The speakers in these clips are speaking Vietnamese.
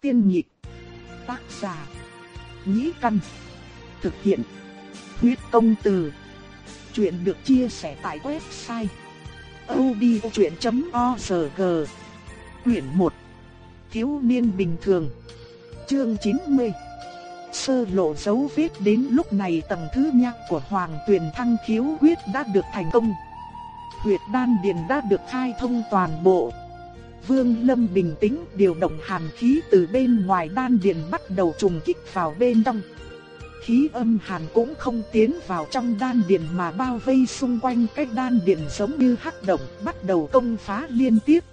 Tiên nhị Tác giả. Nhĩ căn. Thực hiện. Huyết công từ. Chuyện được chia sẻ tại website. odchuyện.org Quyển 1. Thiếu niên bình thường. Chương 90. Sơ lộ dấu vết đến lúc này tầng thứ nhạc của Hoàng Tuyền Thăng khiếu quyết đã được thành công. Huyệt đan điền đã được khai thông toàn bộ. Vương Lâm bình tĩnh điều động hàn khí từ bên ngoài đan điền bắt đầu trùng kích vào bên trong. Khí âm hàn cũng không tiến vào trong đan điền mà bao vây xung quanh cái đan điền giống như hắc động bắt đầu công phá liên tiếp.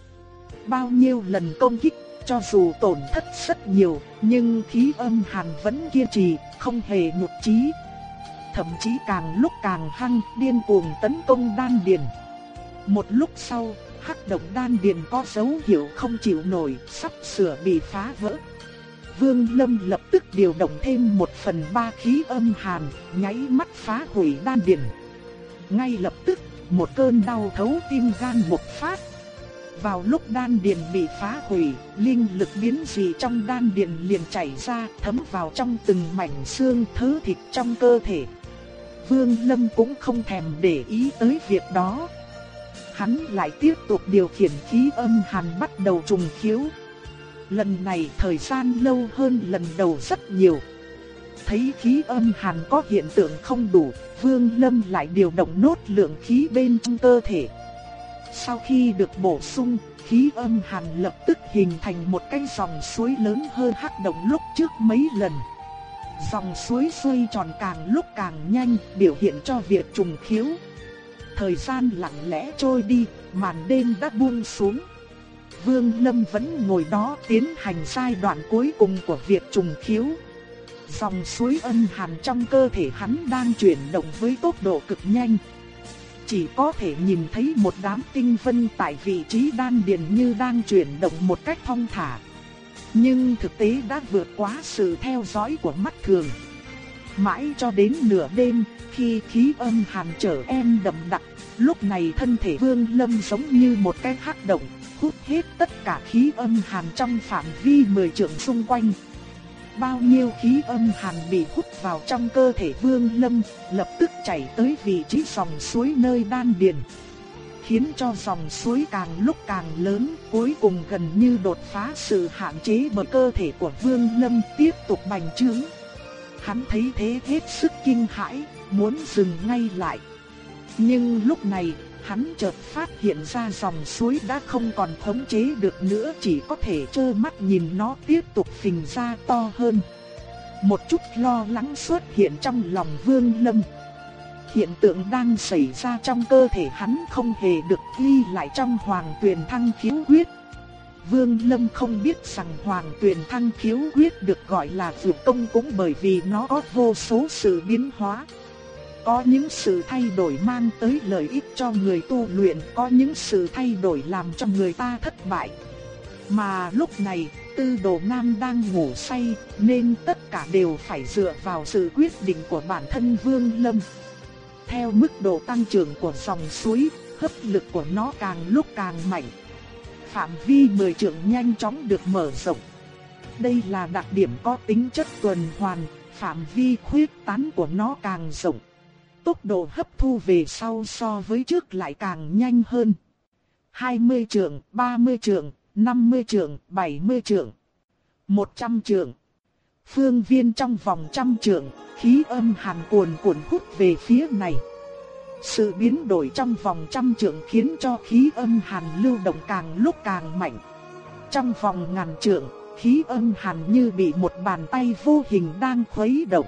Bao nhiêu lần công kích, cho dù tổn thất rất nhiều, nhưng khí âm hàn vẫn kiên trì, không hề nhụt chí. Thậm chí càng lúc càng hăng, điên cuồng tấn công đan điền. Một lúc sau, hắc động đan điền có dấu hiệu không chịu nổi, sắp sửa bị phá vỡ. Vương Lâm lập tức điều động thêm một phần ba khí âm hàn, nháy mắt phá hủy đan điền. Ngay lập tức, một cơn đau thấu tim gan bộc phát. Vào lúc đan điền bị phá hủy, linh lực biến dị trong đan điền liền chảy ra, thấm vào trong từng mảnh xương thớ thịt trong cơ thể. Vương Lâm cũng không thèm để ý tới việc đó, hắn lại tiếp tục điều khiển khí âm hàn bắt đầu trùng khiếu. Lần này thời gian lâu hơn lần đầu rất nhiều. Thấy khí âm hàn có hiện tượng không đủ, Vương Lâm lại điều động nốt lượng khí bên trong cơ thể. Sau khi được bổ sung, khí âm hàn lập tức hình thành một cái dòng suối lớn hơn hắc động lúc trước mấy lần. Dòng suối xoay tròn càng lúc càng nhanh, biểu hiện cho việc trùng khiếu. Thời gian lặng lẽ trôi đi, màn đêm đã buông xuống. Vương Lâm vẫn ngồi đó tiến hành giai đoạn cuối cùng của việc trùng khiếu. Dòng suối ân hàn trong cơ thể hắn đang chuyển động với tốc độ cực nhanh. Chỉ có thể nhìn thấy một đám tinh vân tại vị trí đan điền như đang chuyển động một cách thong thả. Nhưng thực tế đã vượt quá sự theo dõi của mắt thường. Mãi cho đến nửa đêm, khi khí âm hàn trở em đậm đặc, lúc này thân thể Vương Lâm giống như một cái hắc động, hút hết tất cả khí âm hàn trong phạm vi mười trượng xung quanh. Bao nhiêu khí âm hàn bị hút vào trong cơ thể Vương Lâm, lập tức chảy tới vị trí dòng suối nơi đan điền. Khiến cho dòng suối càng lúc càng lớn, cuối cùng gần như đột phá sự hạn chế bởi cơ thể của Vương Lâm tiếp tục bành trướng. Hắn thấy thế hết sức kinh hãi, muốn dừng ngay lại. Nhưng lúc này, hắn chợt phát hiện ra dòng suối đã không còn khống chế được nữa, chỉ có thể trơ mắt nhìn nó tiếp tục phình ra to hơn. Một chút lo lắng xuất hiện trong lòng Vương Lâm. Hiện tượng đang xảy ra trong cơ thể hắn không hề được ghi lại trong Hoàng Tuyền Thăng khiếu quyết. Vương Lâm không biết rằng Hoàng Tuyền Thăng khiếu quyết được gọi là dược công cũng bởi vì nó có vô số sự biến hóa. Có những sự thay đổi mang tới lợi ích cho người tu luyện, có những sự thay đổi làm cho người ta thất bại. Mà lúc này, tư đồ nam đang ngủ say, nên tất cả đều phải dựa vào sự quyết định của bản thân Vương Lâm. Theo mức độ tăng trưởng của dòng suối, hấp lực của nó càng lúc càng mạnh. Phạm vi mười trượng nhanh chóng được mở rộng. Đây là đặc điểm có tính chất tuần hoàn, phạm vi khuyết tán của nó càng rộng tốc độ hấp thu về sau so với trước lại càng nhanh hơn. 20 trượng, 30 trượng, 50 trượng, 70 trượng, 100 trượng. Phương viên trong vòng trăm trượng, khí âm hàn cuồn cuộn hút về phía này. Sự biến đổi trong vòng trăm trượng khiến cho khí âm hàn lưu động càng lúc càng mạnh. Trong vòng ngàn trượng, khí âm hàn như bị một bàn tay vô hình đang khuấy động.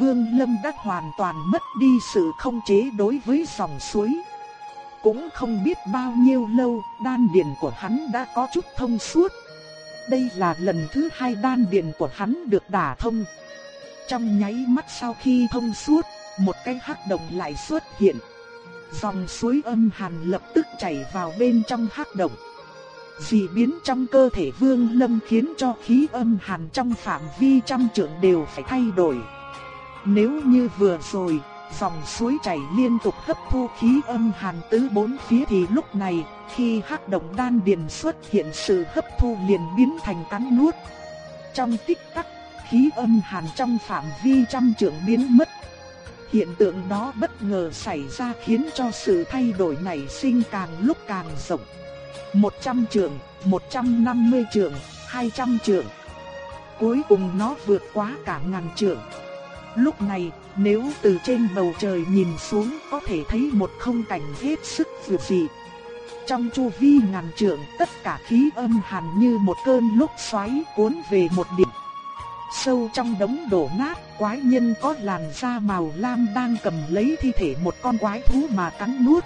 Vương Lâm đã hoàn toàn mất đi sự không chế đối với dòng suối. Cũng không biết bao nhiêu lâu, đan điền của hắn đã có chút thông suốt. Đây là lần thứ hai đan điền của hắn được đả thông. Trong nháy mắt sau khi thông suốt, một cái hắc động lại xuất hiện. Dòng suối âm hàn lập tức chảy vào bên trong hắc động. Dị biến trong cơ thể Vương Lâm khiến cho khí âm hàn trong phạm vi trăm trượng đều phải thay đổi. Nếu như vừa rồi, dòng suối chảy liên tục hấp thu khí âm hàn tứ bốn phía thì lúc này, khi hắc động đan điền xuất hiện sự hấp thu liền biến thành cắn nuốt. Trong tích tắc, khí âm hàn trong phạm vi trăm trượng biến mất. Hiện tượng đó bất ngờ xảy ra khiến cho sự thay đổi này sinh càng lúc càng rộng. 100 trượng, 150 trượng, 200 trượng. Cuối cùng nó vượt quá cả ngàn trượng. Lúc này, nếu từ trên bầu trời nhìn xuống có thể thấy một không cảnh hết sức vượt dị. Trong chu vi ngàn trượng, tất cả khí âm hàn như một cơn lúc xoáy cuốn về một điểm. Sâu trong đống đổ nát, quái nhân có làn da màu lam đang cầm lấy thi thể một con quái thú mà cắn nuốt.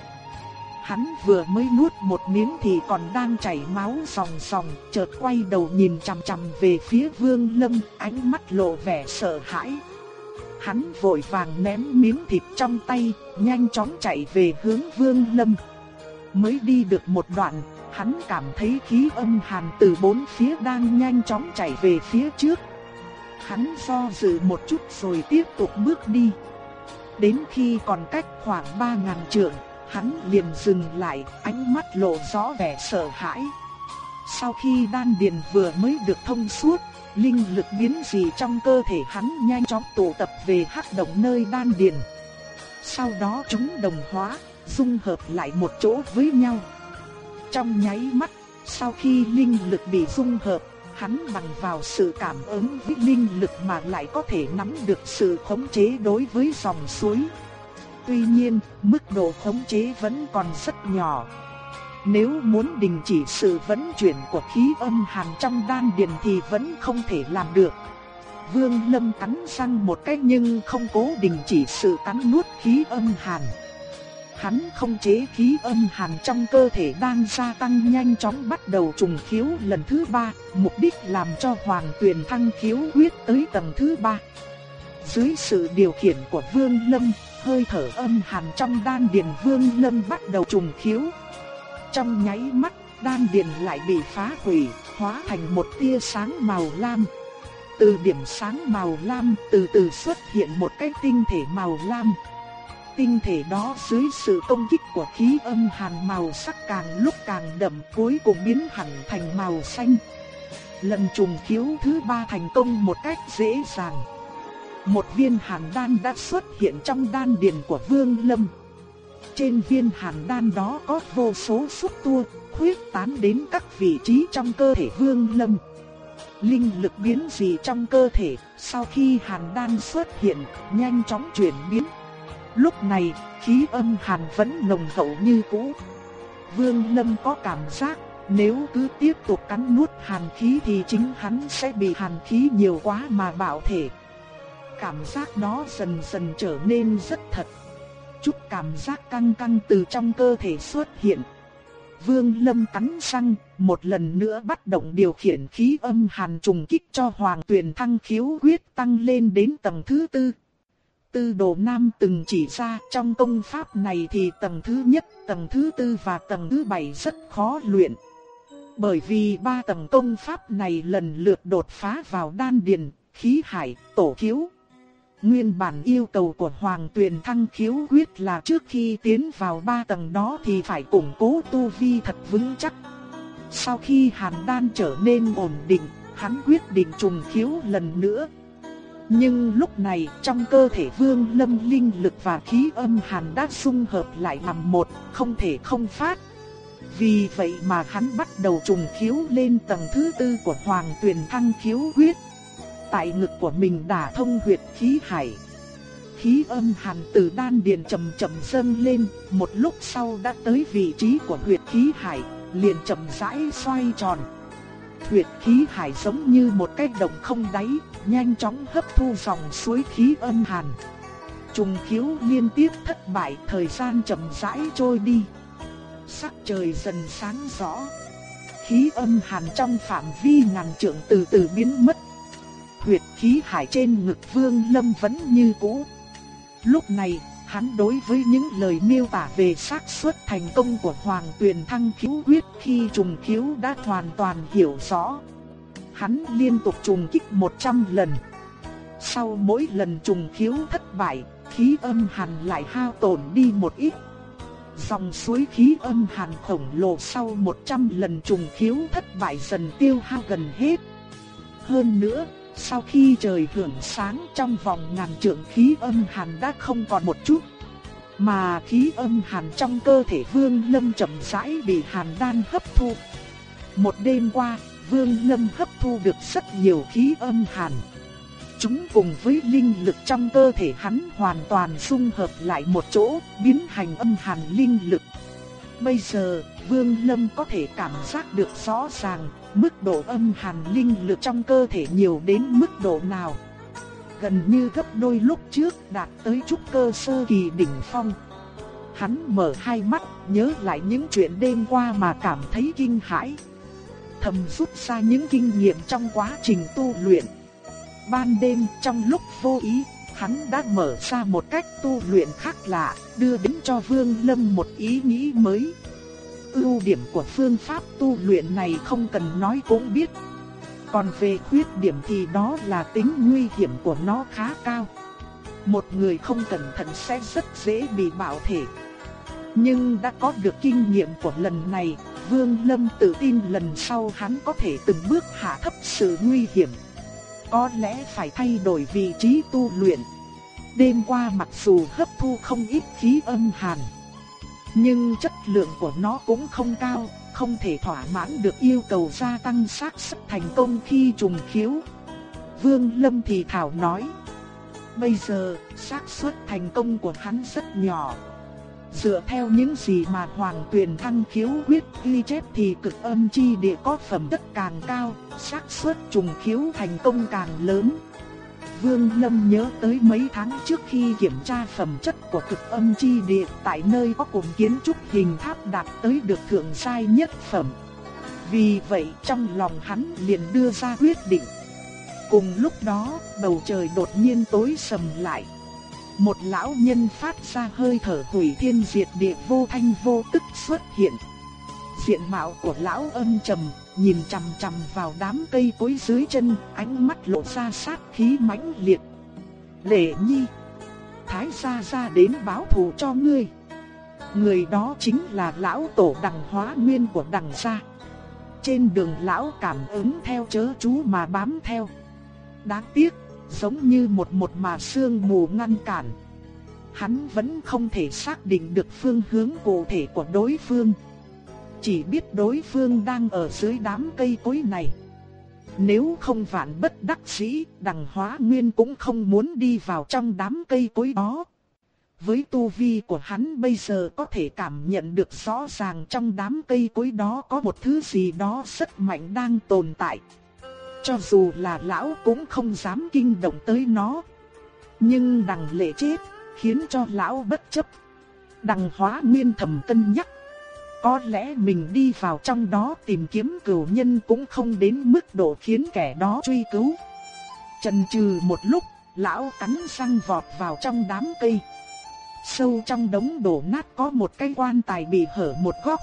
Hắn vừa mới nuốt một miếng thì còn đang chảy máu sòng sòng, chợt quay đầu nhìn chằm chằm về phía Vương Lâm, ánh mắt lộ vẻ sợ hãi. Hắn vội vàng ném miếng thịt trong tay, nhanh chóng chạy về hướng Vương Lâm. Mới đi được một đoạn, hắn cảm thấy khí âm hàn từ bốn phía đang nhanh chóng chạy về phía trước. Hắn do dự một chút rồi tiếp tục bước đi. Đến khi còn cách khoảng 3.000 trượng, hắn liền dừng lại, ánh mắt lộ rõ vẻ sợ hãi. Sau khi đan điền vừa mới được thông suốt, linh lực biến dị trong cơ thể hắn nhanh chóng tụ tập về hắc động nơi đan điền. Sau đó chúng đồng hóa, dung hợp lại một chỗ với nhau. Trong nháy mắt, sau khi linh lực bị dung hợp, hắn bằng vào sự cảm ứng với linh lực mà lại có thể nắm được sự khống chế đối với dòng suối. Tuy nhiên, mức độ khống chế vẫn còn rất nhỏ. Nếu muốn đình chỉ sự vận chuyển của khí âm hàn trong đan điền thì vẫn không thể làm được. Vương Lâm cắn răng một cái nhưng không cố đình chỉ sự cắn nuốt khí âm hàn. Hắn không chế khí âm hàn trong cơ thể đang gia tăng nhanh chóng bắt đầu trùng khiếu lần thứ ba, mục đích làm cho hoàng tuyền thăng khiếu huyết tới tầng thứ ba. Dưới sự điều khiển của Vương Lâm, hơi thở âm hàn trong đan điền Vương Lâm bắt đầu trùng khiếu. Trong nháy mắt, đan điền lại bị phá hủy, hóa thành một tia sáng màu lam. Từ điểm sáng màu lam từ từ xuất hiện một cái tinh thể màu lam. Tinh thể đó dưới sự công kích của khí âm hàn màu sắc càng lúc càng đậm cuối cùng biến hẳn thành màu xanh. Lần trùng khiếu thứ ba thành công một cách dễ dàng. Một viên hàn đan đã xuất hiện trong đan điền của Vương Lâm. Trên viên hàn đan đó có vô số xúc tua, khuyết tán đến các vị trí trong cơ thể Vương Lâm. Linh lực biến dị trong cơ thể, sau khi hàn đan xuất hiện, nhanh chóng chuyển biến. Lúc này, khí âm hàn vẫn nồng hậu như cũ. Vương Lâm có cảm giác, nếu cứ tiếp tục cắn nuốt hàn khí thì chính hắn sẽ bị hàn khí nhiều quá mà bạo thể. Cảm giác đó dần dần trở nên rất thật. Chút cảm giác căng căng từ trong cơ thể xuất hiện. Vương Lâm cắn răng, một lần nữa bắt động điều khiển khí âm hàn trùng kích cho Hoàng Tuyền Thăng khiếu quyết tăng lên đến tầng thứ tư. Tư đồ nam từng chỉ ra trong công pháp này thì tầng thứ nhất, tầng thứ tư và tầng thứ bảy rất khó luyện. Bởi vì ba tầng công pháp này lần lượt đột phá vào đan điền, khí hải, tổ khiếu. Nguyên bản yêu cầu của Hoàng Tuyền Thăng khiếu quyết là trước khi tiến vào ba tầng đó thì phải củng cố tu vi thật vững chắc. Sau khi hàn đan trở nên ổn định, hắn quyết định trùng khiếu lần nữa. Nhưng lúc này trong cơ thể vương lâm linh lực và khí âm hàn đã xung hợp lại làm một, không thể không phát. Vì vậy mà hắn bắt đầu trùng khiếu lên tầng thứ tư của Hoàng Tuyền Thăng khiếu quyết tại ngực của mình đả thông huyệt khí hải. Khí âm hàn từ đan điền chậm chậm dâng lên, một lúc sau đã tới vị trí của huyệt khí hải, liền chậm rãi xoay tròn. Huyệt khí hải giống như một cái động không đáy, nhanh chóng hấp thu dòng suối khí âm hàn. Trùng khiếu liên tiếp thất bại, thời gian chậm rãi trôi đi. Sắc trời dần sáng rõ. Khí âm hàn trong phạm vi ngàn trượng từ từ biến mất huyệt khí hải trên ngực Vương Lâm vẫn như cũ. Lúc này, hắn đối với những lời miêu tả về xác suất thành công của Hoàng Tuyền Thăng khiếu huyết khi trùng khiếu đã hoàn toàn hiểu rõ. Hắn liên tục trùng kích 100 lần. Sau mỗi lần trùng khiếu thất bại, khí âm hàn lại hao tổn đi một ít. Dòng suối khí âm hàn khổng lồ sau 100 lần trùng khiếu thất bại dần tiêu hao gần hết. hơn nữa, sau khi trời hưởng sáng trong vòng ngàn trượng khí âm hàn đã không còn một chút. Mà khí âm hàn trong cơ thể Vương Lâm chậm rãi bị hàn đan hấp thu. Một đêm qua, Vương Lâm hấp thu được rất nhiều khí âm hàn. Chúng cùng với linh lực trong cơ thể hắn hoàn toàn xung hợp lại một chỗ, biến thành âm hàn linh lực. Bây giờ, Vương Lâm có thể cảm giác được rõ ràng, mức độ âm hàn linh lực trong cơ thể nhiều đến mức độ nào. Gần như gấp đôi lúc trước đạt tới chút cơ sơ kỳ đỉnh phong. Hắn mở hai mắt, nhớ lại những chuyện đêm qua mà cảm thấy kinh hãi. Thầm rút ra những kinh nghiệm trong quá trình tu luyện. Ban đêm trong lúc vô ý, hắn đã mở ra một cách tu luyện khác lạ, đưa đến cho Vương Lâm một ý nghĩ mới. Ưu điểm của phương pháp tu luyện này không cần nói cũng biết. Còn về khuyết điểm thì đó là tính nguy hiểm của nó khá cao. Một người không cẩn thận sẽ rất dễ bị bạo thể. Nhưng đã có được kinh nghiệm của lần này, Vương Lâm tự tin lần sau hắn có thể từng bước hạ thấp sự nguy hiểm. Có lẽ phải thay đổi vị trí tu luyện. Đêm qua mặc dù hấp thu không ít khí âm hàn, nhưng chất lượng của nó cũng không cao, không thể thỏa mãn được yêu cầu gia tăng xác suất thành công khi trùng khiếu. Vương Lâm thì thảo nói, bây giờ xác suất thành công của hắn rất nhỏ. Dựa theo những gì mà Hoàng Tuyền Thăng khiếu quyết ghi chép thì cực âm chi địa có phẩm đất càng cao, xác suất trùng khiếu thành công càng lớn. Vương Lâm nhớ tới mấy tháng trước khi kiểm tra phẩm chất của cực âm chi địa tại nơi có cùng kiến trúc hình tháp đạt tới được thượng sai nhất phẩm. Vì vậy trong lòng hắn liền đưa ra quyết định. Cùng lúc đó, bầu trời đột nhiên tối sầm lại. Một lão nhân phát ra hơi thở hủy thiên diệt địa vô thanh vô tức xuất hiện. Diện mạo của lão âm trầm, nhìn chằm chằm vào đám cây cối dưới chân, ánh mắt lộ ra sát khí mãnh liệt. Lệ Nhi, Thái gia gia đến báo thù cho ngươi. Người đó chính là lão tổ đằng hóa nguyên của đằng gia. Trên đường lão cảm ứng theo chớ chú mà bám theo. Đáng tiếc, giống như một một mà sương mù ngăn cản. Hắn vẫn không thể xác định được phương hướng cụ thể của đối phương. Chỉ biết đối phương đang ở dưới đám cây cối này. Nếu không vạn bất đắc dĩ, đằng hóa nguyên cũng không muốn đi vào trong đám cây cối đó. Với tu vi của hắn bây giờ có thể cảm nhận được rõ ràng trong đám cây cối đó có một thứ gì đó rất mạnh đang tồn tại. Cho dù là lão cũng không dám kinh động tới nó. Nhưng đằng lệ chết, khiến cho lão bất chấp. Đằng hóa nguyên thầm cân nhắc. Có lẽ mình đi vào trong đó tìm kiếm cửu nhân cũng không đến mức độ khiến kẻ đó truy cứu. Chần chừ một lúc, lão cắn răng vọt vào trong đám cây. Sâu trong đống đổ nát có một cái quan tài bị hở một góc.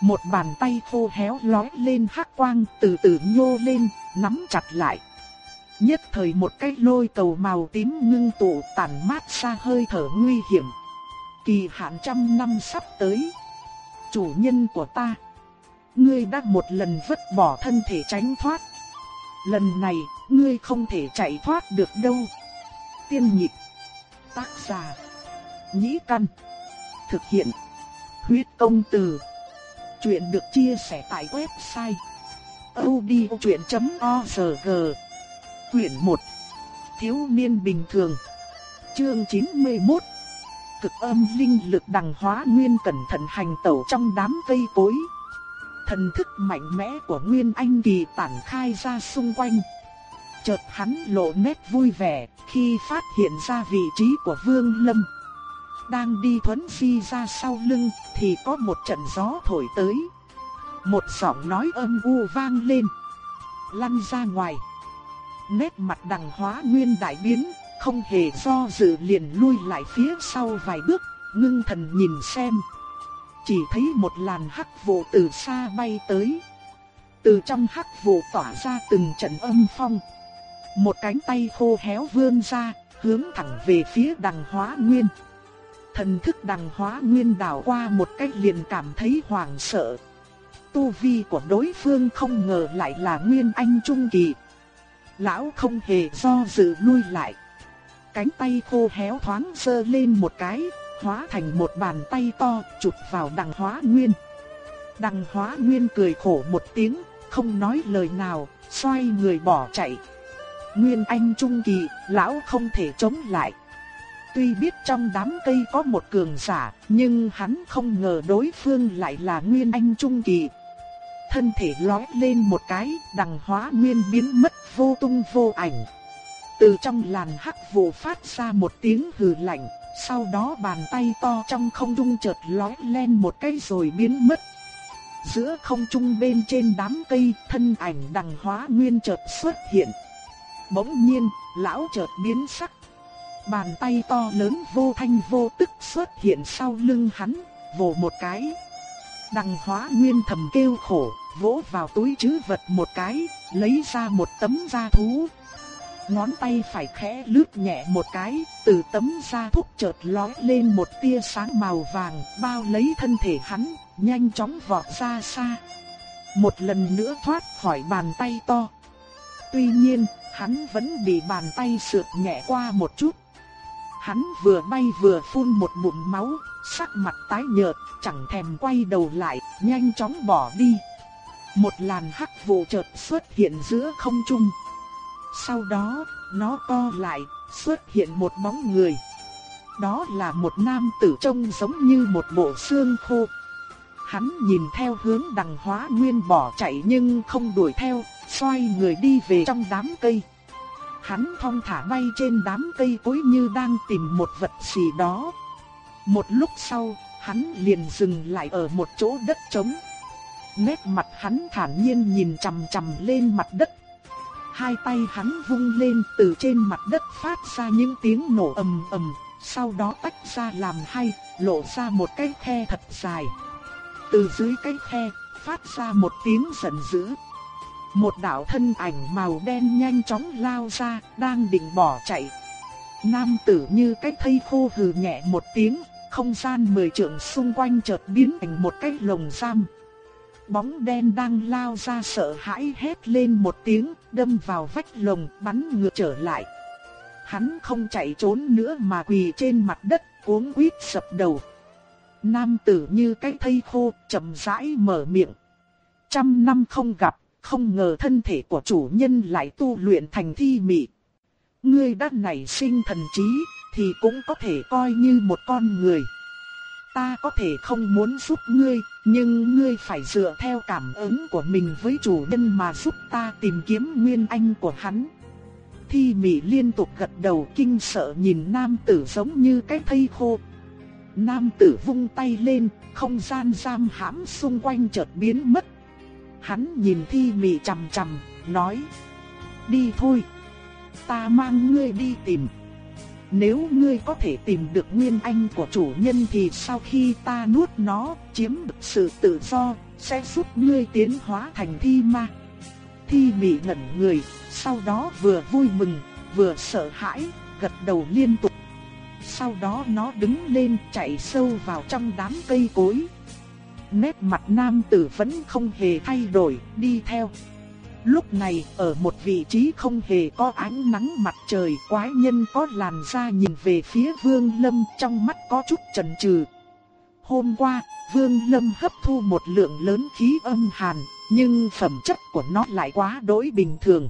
Một bàn tay khô héo lói lên hắc quang từ từ nhô lên, nắm chặt lại. Nhất thời một cái lôi cầu màu tím ngưng tụ tản mát xa hơi thở nguy hiểm. Kỳ hạn trăm năm sắp tới chủ nhân của ta. Ngươi đã một lần vứt bỏ thân thể tránh thoát. Lần này, ngươi không thể chạy thoát được đâu. Tiên nhịp. Tác giả. Nhĩ căn. Thực hiện. Huyết công từ. Chuyện được chia sẻ tại website. odchuyện.org Quyển 1. Thiếu niên bình thường. Chương 91 cực âm linh lực đằng hóa nguyên cẩn thận hành tẩu trong đám cây cối. Thần thức mạnh mẽ của Nguyên Anh Kỳ tản khai ra xung quanh. Chợt hắn lộ nét vui vẻ khi phát hiện ra vị trí của Vương Lâm. Đang đi thuấn phi ra sau lưng thì có một trận gió thổi tới. Một giọng nói âm u vang lên. Lăn ra ngoài. Nét mặt đằng hóa nguyên đại biến không hề do dự liền lui lại phía sau vài bước, ngưng thần nhìn xem. Chỉ thấy một làn hắc vụ từ xa bay tới. Từ trong hắc vụ tỏa ra từng trận âm phong. Một cánh tay khô héo vươn ra, hướng thẳng về phía đằng hóa nguyên. Thần thức đằng hóa nguyên đảo qua một cách liền cảm thấy hoảng sợ. Tu vi của đối phương không ngờ lại là nguyên anh trung kỳ. lão không hề do dự lui lại. Cánh tay khô héo thoáng sơ lên một cái, hóa thành một bàn tay to chụp vào đằng hóa nguyên. Đằng hóa nguyên cười khổ một tiếng, không nói lời nào, xoay người bỏ chạy. Nguyên Anh Trung Kỳ, lão không thể chống lại. Tuy biết trong đám cây có một cường giả, nhưng hắn không ngờ đối phương lại là Nguyên Anh Trung Kỳ. Thân thể lói lên một cái, đằng hóa nguyên biến mất vô tung vô ảnh. Từ trong làn hắc vụ phát ra một tiếng hừ lạnh, sau đó bàn tay to trong không trung chợt lói lên một cái rồi biến mất. Giữa không trung bên trên đám cây, thân ảnh đằng hóa nguyên chợt xuất hiện. Bỗng nhiên, lão chợt biến sắc. Bàn tay to lớn vô thanh vô tức xuất hiện sau lưng hắn, vồ một cái. Đằng hóa nguyên thầm kêu khổ, vỗ vào túi trữ vật một cái, lấy ra một tấm da thú. Ngón tay phải khẽ lướt nhẹ một cái, từ tấm da thúc chợt lóe lên một tia sáng màu vàng, bao lấy thân thể hắn, nhanh chóng vọt ra xa. Một lần nữa thoát khỏi bàn tay to. Tuy nhiên, hắn vẫn bị bàn tay sượt nhẹ qua một chút. Hắn vừa bay vừa phun một bụng máu, sắc mặt tái nhợt, chẳng thèm quay đầu lại, nhanh chóng bỏ đi. Một làn hắc vụ chợt xuất hiện giữa không trung. Sau đó, nó co lại, xuất hiện một bóng người. Đó là một nam tử trông giống như một bộ xương khô. Hắn nhìn theo hướng đằng hóa nguyên bỏ chạy nhưng không đuổi theo, xoay người đi về trong đám cây. Hắn thong thả bay trên đám cây cối như đang tìm một vật gì đó. Một lúc sau, hắn liền dừng lại ở một chỗ đất trống. Nét mặt hắn thản nhiên nhìn chằm chằm lên mặt đất. Hai tay hắn vung lên từ trên mặt đất phát ra những tiếng nổ ầm ầm, sau đó tách ra làm hai, lộ ra một cái khe thật dài. Từ dưới cái khe, phát ra một tiếng giận dữ. Một đạo thân ảnh màu đen nhanh chóng lao ra, đang định bỏ chạy. Nam tử như cái thây khô hừ nhẹ một tiếng, không gian mười trượng xung quanh chợt biến thành một cái lồng giam. Bóng đen đang lao ra sợ hãi hét lên một tiếng, đâm vào vách lồng bắn ngược trở lại. Hắn không chạy trốn nữa mà quỳ trên mặt đất, cuống quýt sập đầu. Nam tử như cái thây khô, chậm rãi mở miệng. Trăm năm không gặp, không ngờ thân thể của chủ nhân lại tu luyện thành thi mị. Ngươi đã nảy sinh thần trí, thì cũng có thể coi như một con người. Ta có thể không muốn giúp ngươi, nhưng ngươi phải dựa theo cảm ứng của mình với chủ nhân mà giúp ta tìm kiếm nguyên anh của hắn. Thi mị liên tục gật đầu kinh sợ nhìn nam tử giống như cái thây khô. Nam tử vung tay lên, không gian giam hãm xung quanh chợt biến mất. Hắn nhìn thi mị chằm chằm, nói. Đi thôi, ta mang ngươi đi tìm. Nếu ngươi có thể tìm được nguyên anh của chủ nhân thì sau khi ta nuốt nó, chiếm được sự tự do, sẽ giúp ngươi tiến hóa thành thi ma. Thi mị ngẩn người, sau đó vừa vui mừng, vừa sợ hãi, gật đầu liên tục. Sau đó nó đứng lên chạy sâu vào trong đám cây cối. Nét mặt nam tử vẫn không hề thay đổi, đi theo. Lúc này, ở một vị trí không hề có ánh nắng mặt trời, quái nhân có làn da nhìn về phía Vương Lâm trong mắt có chút chần chừ. Hôm qua, Vương Lâm hấp thu một lượng lớn khí âm hàn, nhưng phẩm chất của nó lại quá đối bình thường.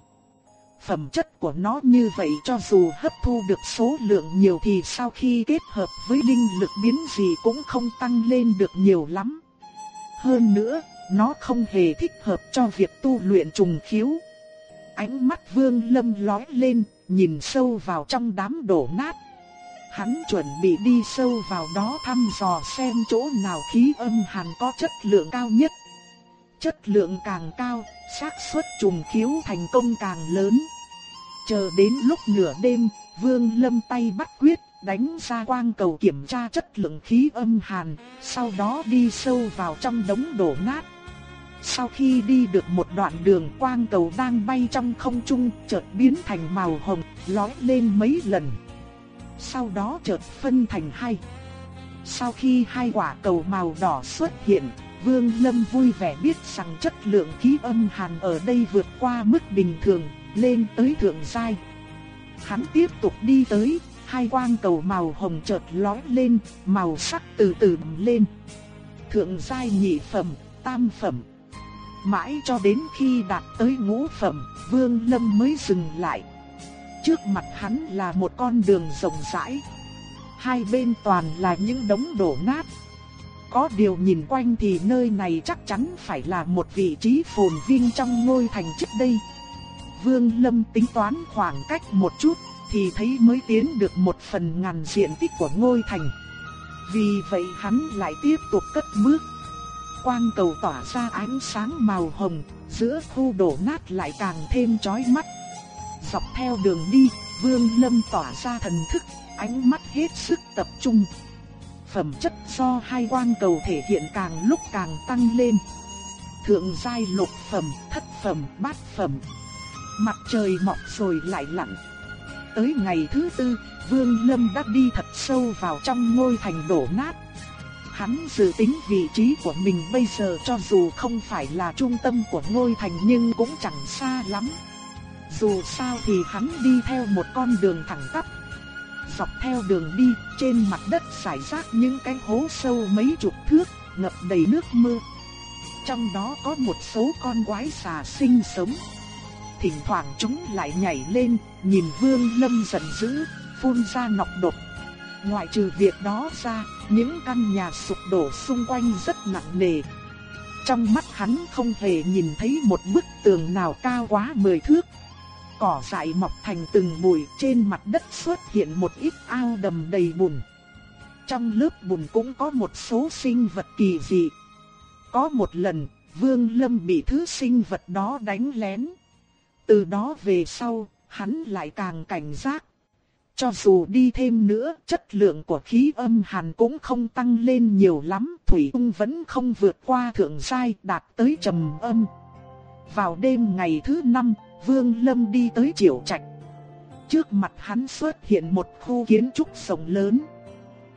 Phẩm chất của nó như vậy cho dù hấp thu được số lượng nhiều thì sau khi kết hợp với linh lực biến gì cũng không tăng lên được nhiều lắm. Hơn nữa, nó không hề thích hợp cho việc tu luyện trùng khiếu. Ánh mắt Vương Lâm lóe lên, nhìn sâu vào trong đám đổ nát. Hắn chuẩn bị đi sâu vào đó thăm dò xem chỗ nào khí âm hàn có chất lượng cao nhất. Chất lượng càng cao, xác suất trùng khiếu thành công càng lớn. Chờ đến lúc nửa đêm, Vương Lâm tay bắt quyết, đánh ra quang cầu kiểm tra chất lượng khí âm hàn, sau đó đi sâu vào trong đống đổ nát. Sau khi đi được một đoạn đường quang cầu đang bay trong không trung chợt biến thành màu hồng, lói lên mấy lần. Sau đó chợt phân thành hai. Sau khi hai quả cầu màu đỏ xuất hiện, Vương Lâm vui vẻ biết rằng chất lượng khí âm hàn ở đây vượt qua mức bình thường, lên tới thượng giai. Hắn tiếp tục đi tới, hai quang cầu màu hồng chợt lói lên, màu sắc từ từ lên. Thượng giai nhị phẩm, tam phẩm. Mãi cho đến khi đạt tới ngũ phẩm, Vương Lâm mới dừng lại. Trước mặt hắn là một con đường rộng rãi. Hai bên toàn là những đống đổ nát. Có điều nhìn quanh thì nơi này chắc chắn phải là một vị trí phồn vinh trong ngôi thành trước đây. Vương Lâm tính toán khoảng cách một chút thì thấy mới tiến được một phần ngàn diện tích của ngôi thành. Vì vậy hắn lại tiếp tục cất bước. Quang cầu tỏa ra ánh sáng màu hồng, giữa khu đổ nát lại càng thêm chói mắt. Dọc theo đường đi, Vương Lâm tỏa ra thần thức, ánh mắt hết sức tập trung. Phẩm chất do hai quang cầu thể hiện càng lúc càng tăng lên. Thượng giai lục phẩm, thất phẩm, bát phẩm. Mặt trời mọc rồi lại lặn. Tới ngày thứ tư, Vương Lâm đã đi thật sâu vào trong ngôi thành đổ nát. Hắn dự tính vị trí của mình bây giờ cho dù không phải là trung tâm của ngôi thành nhưng cũng chẳng xa lắm. Dù sao thì hắn đi theo một con đường thẳng tắp. Dọc theo đường đi, trên mặt đất rải rác những cái hố sâu mấy chục thước, ngập đầy nước mưa. Trong đó có một số con quái xà sinh sống. Thỉnh thoảng chúng lại nhảy lên, nhìn Vương Lâm giận dữ, phun ra nọc độc. Ngoại trừ việc đó ra, những căn nhà sụp đổ xung quanh rất nặng nề. Trong mắt hắn không hề nhìn thấy một bức tường nào cao quá 10 thước. Cỏ dại mọc thành từng bụi trên mặt đất xuất hiện một ít ao đầm đầy bùn. Trong lớp bùn cũng có một số sinh vật kỳ dị. Có một lần, Vương Lâm bị thứ sinh vật đó đánh lén. Từ đó về sau, hắn lại càng cảnh giác. Cho dù đi thêm nữa, chất lượng của khí âm hàn cũng không tăng lên nhiều lắm, Thủy Ung vẫn không vượt qua thượng giai đạt tới trầm âm. Vào đêm ngày thứ năm, Vương Lâm đi tới Triều Trạch. Trước mặt hắn xuất hiện một khu kiến trúc rộng lớn.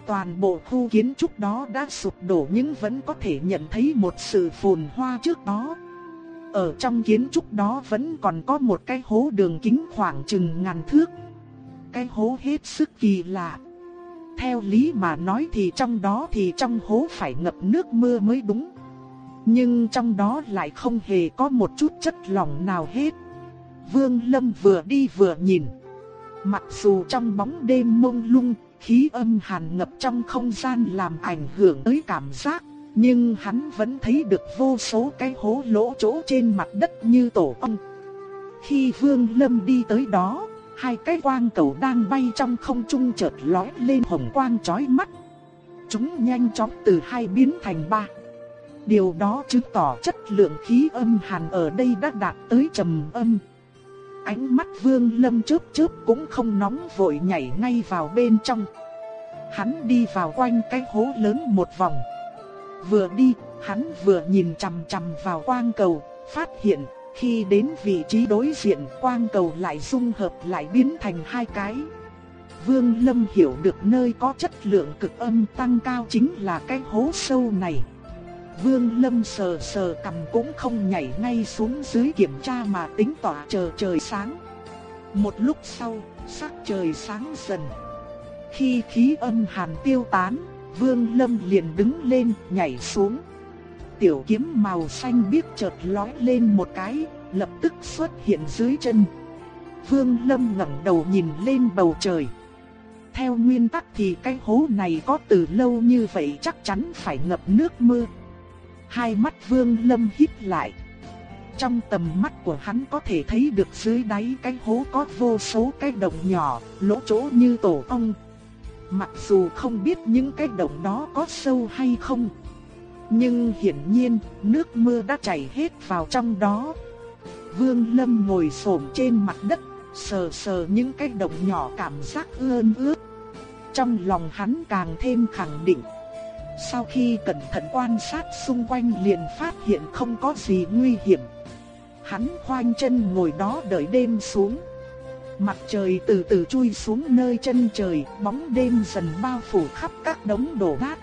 Toàn bộ khu kiến trúc đó đã sụp đổ nhưng vẫn có thể nhận thấy một sự phồn hoa trước đó. Ở trong kiến trúc đó vẫn còn có một cái hố đường kính khoảng chừng ngàn thước. Cái hố hết sức kỳ lạ. Theo lý mà nói thì trong đó thì trong hố phải ngập nước mưa mới đúng. Nhưng trong đó lại không hề có một chút chất lỏng nào hết. Vương Lâm vừa đi vừa nhìn. Mặc dù trong bóng đêm mông lung, khí âm hàn ngập trong không gian làm ảnh hưởng tới cảm giác, nhưng hắn vẫn thấy được vô số cái hố lỗ chỗ trên mặt đất như tổ ong. Khi Vương Lâm đi tới đó, hai cái quang cầu đang bay trong không trung chợt lóe lên hồng quang chói mắt. Chúng nhanh chóng từ hai biến thành ba. Điều đó chứng tỏ chất lượng khí âm hàn ở đây đã đạt tới trầm âm. Ánh mắt Vương Lâm chớp chớp cũng không nóng vội nhảy ngay vào bên trong. Hắn đi vào quanh cái hố lớn một vòng. Vừa đi, hắn vừa nhìn chằm chằm vào quang cầu, phát hiện khi đến vị trí đối diện quang cầu lại dung hợp lại biến thành hai cái. Vương Lâm hiểu được nơi có chất lượng cực âm tăng cao chính là cái hố sâu này. Vương Lâm sờ sờ cầm cũng không nhảy ngay xuống dưới kiểm tra mà tính tỏa chờ trời sáng. Một lúc sau, sắc trời sáng dần. Khi khí âm hàn tiêu tán, Vương Lâm liền đứng lên nhảy xuống. Tiểu kiếm màu xanh biếc chợt lóe lên một cái, lập tức xuất hiện dưới chân. Vương Lâm ngẩng đầu nhìn lên bầu trời. Theo nguyên tắc thì cái hố này có từ lâu như vậy chắc chắn phải ngập nước mưa. Hai mắt Vương Lâm hít lại. Trong tầm mắt của hắn có thể thấy được dưới đáy cái hố có vô số cái động nhỏ, lỗ chỗ như tổ ong. Mặc dù không biết những cái động đó có sâu hay không. Nhưng hiển nhiên, nước mưa đã chảy hết vào trong đó. Vương Lâm ngồi xổm trên mặt đất, sờ sờ những cái động nhỏ cảm giác ươn ướt. Trong lòng hắn càng thêm khẳng định. Sau khi cẩn thận quan sát xung quanh liền phát hiện không có gì nguy hiểm. Hắn khoanh chân ngồi đó đợi đêm xuống. Mặt trời từ từ chui xuống nơi chân trời, bóng đêm dần bao phủ khắp các đống đổ nát.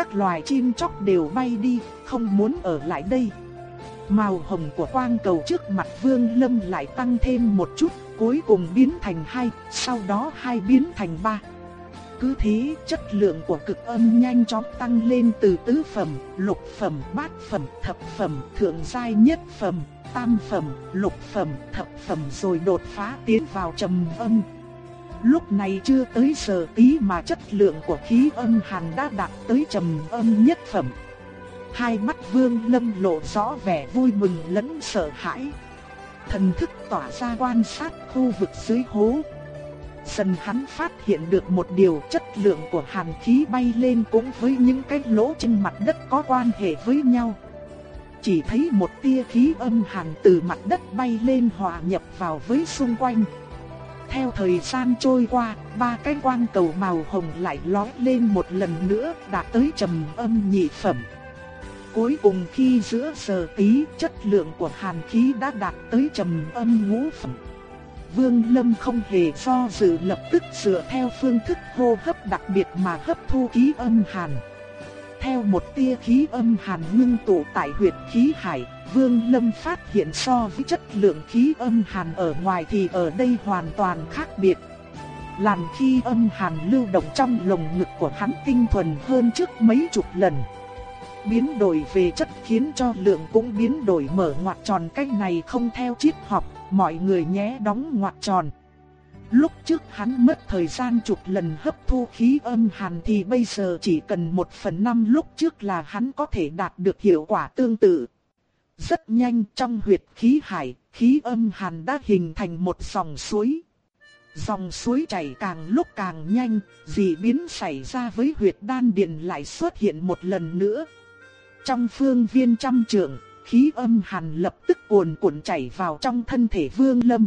Các loài chim chóc đều bay đi, không muốn ở lại đây. Màu hồng của quang cầu trước mặt Vương Lâm lại tăng thêm một chút, cuối cùng biến thành hai, sau đó hai biến thành ba. Cứ thế, chất lượng của cực âm nhanh chóng tăng lên từ tứ phẩm, lục phẩm, bát phẩm, thập phẩm, thượng giai nhất phẩm, tam phẩm, lục phẩm, thập phẩm rồi đột phá tiến vào trầm âm. Lúc này chưa tới giờ tí mà chất lượng của khí âm hàn đã đạt tới trầm âm nhất phẩm. Hai mắt vương lâm lộ rõ vẻ vui mừng lẫn sợ hãi. Thần thức tỏa ra quan sát khu vực dưới hố. Dần hắn phát hiện được một điều chất lượng của hàn khí bay lên cũng với những cái lỗ trên mặt đất có quan hệ với nhau. Chỉ thấy một tia khí âm hàn từ mặt đất bay lên hòa nhập vào với xung quanh. Theo thời gian trôi qua, ba cái quang cầu màu hồng lại lói lên một lần nữa đạt tới trầm âm nhị phẩm. Cuối cùng khi giữa giờ tí chất lượng của hàn khí đã đạt tới trầm âm ngũ phẩm. Vương Lâm không hề do dự lập tức dựa theo phương thức hô hấp đặc biệt mà hấp thu khí âm hàn. Theo một tia khí âm hàn ngưng tụ tại huyệt khí hải, Vương Lâm phát hiện so với chất lượng khí âm hàn ở ngoài thì ở đây hoàn toàn khác biệt. Làn khí âm hàn lưu động trong lồng ngực của hắn tinh thuần hơn trước mấy chục lần. Biến đổi về chất khiến cho lượng cũng biến đổi mở ngoặc tròn cách này không theo triết học, mọi người nhé đóng ngoặc tròn. Lúc trước hắn mất thời gian chục lần hấp thu khí âm hàn thì bây giờ chỉ cần một phần năm lúc trước là hắn có thể đạt được hiệu quả tương tự. Rất nhanh trong huyệt khí hải, khí âm hàn đã hình thành một dòng suối. Dòng suối chảy càng lúc càng nhanh, dị biến xảy ra với huyệt đan điền lại xuất hiện một lần nữa. Trong phương viên trăm trượng, khí âm hàn lập tức cuồn cuộn chảy vào trong thân thể vương lâm.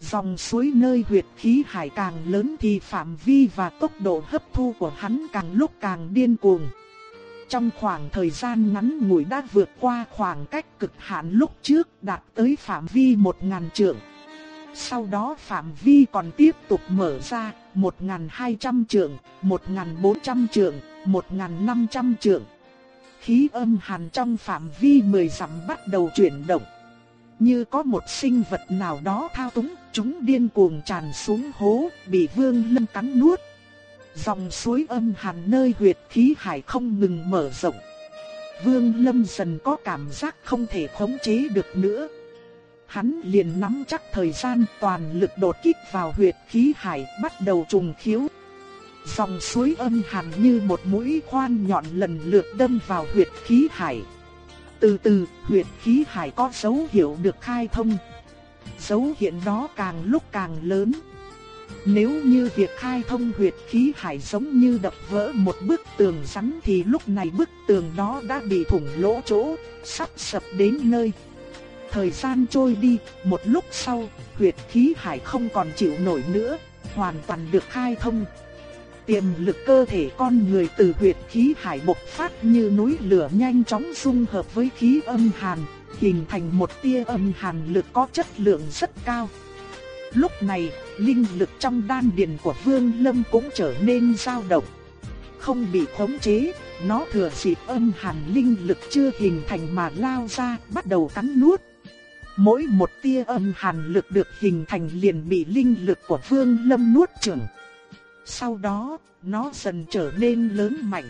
Dòng suối nơi huyệt khí hải càng lớn thì phạm vi và tốc độ hấp thu của hắn càng lúc càng điên cuồng. Trong khoảng thời gian ngắn ngủi đã vượt qua khoảng cách cực hạn lúc trước đạt tới phạm vi 1.000 trượng. Sau đó phạm vi còn tiếp tục mở ra 1.200 trượng, 1.400 trượng, 1.500 trượng. Khí âm hàn trong phạm vi 10 dặm bắt đầu chuyển động. Như có một sinh vật nào đó thao túng, chúng điên cuồng tràn xuống hố, bị vương lâm cắn nuốt. Dòng suối âm hàn nơi huyệt khí hải không ngừng mở rộng. Vương lâm dần có cảm giác không thể khống chế được nữa. Hắn liền nắm chắc thời gian toàn lực đột kích vào huyệt khí hải bắt đầu trùng khiếu. Dòng suối âm hàn như một mũi khoan nhọn lần lượt đâm vào huyệt khí hải. Từ từ, huyệt khí hải có dấu hiệu được khai thông. Dấu hiện đó càng lúc càng lớn. Nếu như việc khai thông huyệt khí hải giống như đập vỡ một bức tường rắn thì lúc này bức tường đó đã bị thủng lỗ chỗ, sắp sập đến nơi. Thời gian trôi đi, một lúc sau, huyệt khí hải không còn chịu nổi nữa, hoàn toàn được khai thông. Tiềm lực cơ thể con người từ huyệt khí hải bộc phát như núi lửa nhanh chóng dung hợp với khí âm hàn, hình thành một tia âm hàn lực có chất lượng rất cao. Lúc này, linh lực trong đan điền của Vương Lâm cũng trở nên dao động. Không bị khống chế, nó thừa dịp âm hàn linh lực chưa hình thành mà lao ra, bắt đầu cắn nuốt. Mỗi một tia âm hàn lực được hình thành liền bị linh lực của Vương Lâm nuốt chửng. Sau đó, nó dần trở nên lớn mạnh.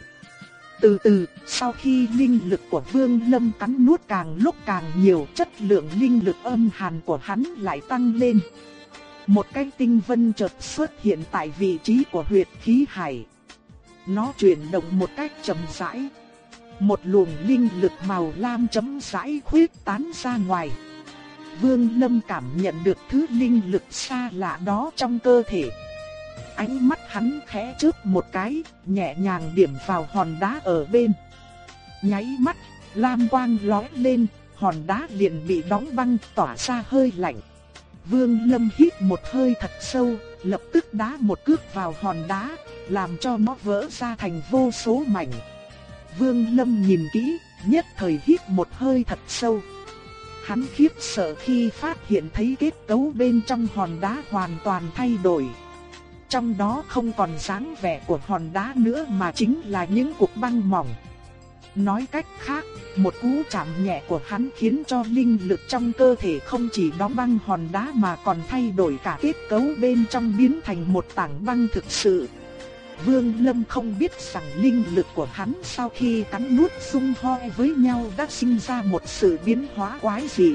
Từ từ, sau khi linh lực của Vương Lâm cắn nuốt càng lúc càng nhiều, chất lượng linh lực âm hàn của hắn lại tăng lên. Một cái tinh vân chợt xuất hiện tại vị trí của huyệt khí hải. Nó chuyển động một cách chậm rãi. Một luồng linh lực màu lam chấm rãi khuyết tán ra ngoài. Vương Lâm cảm nhận được thứ linh lực xa lạ đó trong cơ thể. Ánh mắt hắn khẽ trước một cái, nhẹ nhàng điểm vào hòn đá ở bên. Nháy mắt, lam quang lóe lên, hòn đá liền bị đóng băng tỏa ra hơi lạnh. Vương Lâm hít một hơi thật sâu, lập tức đá một cước vào hòn đá, làm cho nó vỡ ra thành vô số mảnh. Vương Lâm nhìn kỹ, nhất thời hít một hơi thật sâu. Hắn khiếp sợ khi phát hiện thấy kết cấu bên trong hòn đá hoàn toàn thay đổi. Trong đó không còn dáng vẻ của hòn đá nữa mà chính là những cục băng mỏng. Nói cách khác, một cú chạm nhẹ của hắn khiến cho linh lực trong cơ thể không chỉ đóng băng hòn đá mà còn thay đổi cả kết cấu bên trong biến thành một tảng băng thực sự. Vương Lâm không biết rằng linh lực của hắn sau khi cắn nuốt xung hoi với nhau đã sinh ra một sự biến hóa quái dị.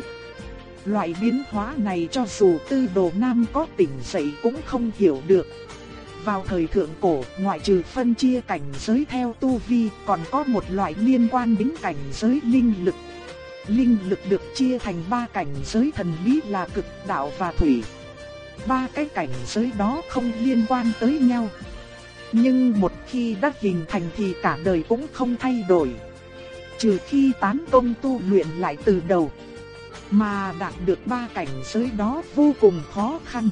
Loại biến hóa này cho dù tư đồ nam có tỉnh dậy cũng không hiểu được. Vào thời thượng cổ, ngoại trừ phân chia cảnh giới theo tu vi, còn có một loại liên quan đến cảnh giới linh lực. Linh lực được chia thành ba cảnh giới thần bí là cực đạo và thủy. Ba cái cảnh giới đó không liên quan tới nhau. Nhưng một khi đã hình thành thì cả đời cũng không thay đổi. Trừ khi tán công tu luyện lại từ đầu. Mà đạt được ba cảnh giới đó vô cùng khó khăn.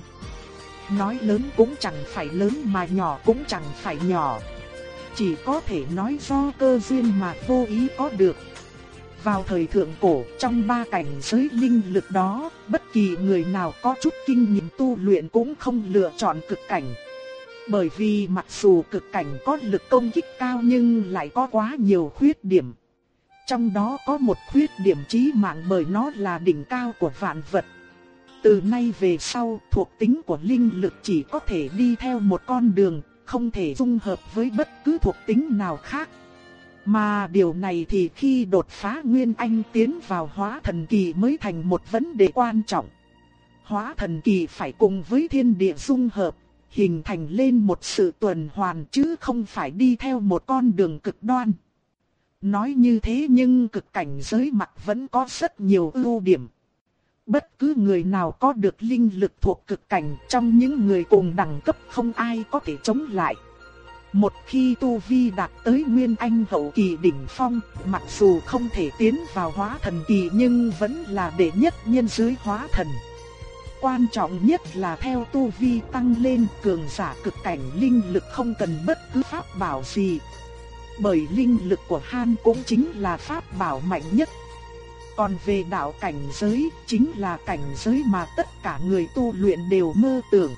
Nói lớn cũng chẳng phải lớn mà nhỏ cũng chẳng phải nhỏ. Chỉ có thể nói do cơ duyên mà vô ý có được. Vào thời thượng cổ, trong ba cảnh giới linh lực đó, bất kỳ người nào có chút kinh nghiệm tu luyện cũng không lựa chọn cực cảnh. Bởi vì mặc dù cực cảnh có lực công kích cao nhưng lại có quá nhiều khuyết điểm. Trong đó có một khuyết điểm chí mạng bởi nó là đỉnh cao của vạn vật. Từ nay về sau, thuộc tính của linh lực chỉ có thể đi theo một con đường, không thể dung hợp với bất cứ thuộc tính nào khác. Mà điều này thì khi đột phá Nguyên Anh tiến vào hóa thần kỳ mới thành một vấn đề quan trọng. Hóa thần kỳ phải cùng với thiên địa dung hợp, hình thành lên một sự tuần hoàn chứ không phải đi theo một con đường cực đoan. Nói như thế nhưng cực cảnh giới mặt vẫn có rất nhiều ưu điểm. Bất cứ người nào có được linh lực thuộc cực cảnh trong những người cùng đẳng cấp không ai có thể chống lại. Một khi Tu Vi đạt tới Nguyên Anh hậu kỳ đỉnh phong, mặc dù không thể tiến vào hóa thần kỳ nhưng vẫn là đệ nhất nhân dưới hóa thần. Quan trọng nhất là theo Tu Vi tăng lên cường giả cực cảnh linh lực không cần bất cứ pháp bảo gì. Bởi linh lực của Han cũng chính là pháp bảo mạnh nhất còn về đạo cảnh giới, chính là cảnh giới mà tất cả người tu luyện đều mơ tưởng.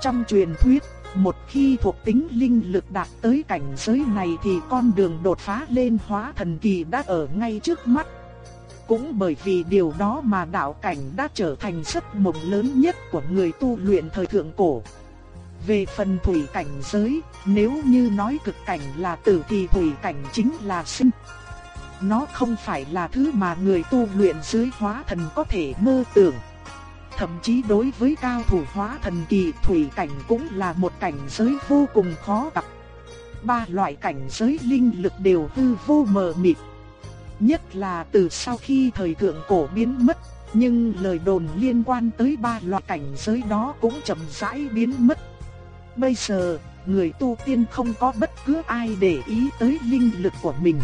Trong truyền thuyết, một khi thuộc tính linh lực đạt tới cảnh giới này thì con đường đột phá lên hóa thần kỳ đã ở ngay trước mắt. Cũng bởi vì điều đó mà đạo cảnh đã trở thành giấc mộng lớn nhất của người tu luyện thời thượng cổ. Về phần thủy cảnh giới, nếu như nói cực cảnh là tử thì thủy cảnh chính là sinh. Nó không phải là thứ mà người tu luyện dưới hóa thần có thể mơ tưởng. Thậm chí đối với cao thủ hóa thần kỳ thủy cảnh cũng là một cảnh giới vô cùng khó gặp. Ba loại cảnh giới linh lực đều hư vô mờ mịt. Nhất là từ sau khi thời thượng cổ biến mất, nhưng lời đồn liên quan tới ba loại cảnh giới đó cũng chậm rãi biến mất. Bây giờ, người tu tiên không có bất cứ ai để ý tới linh lực của mình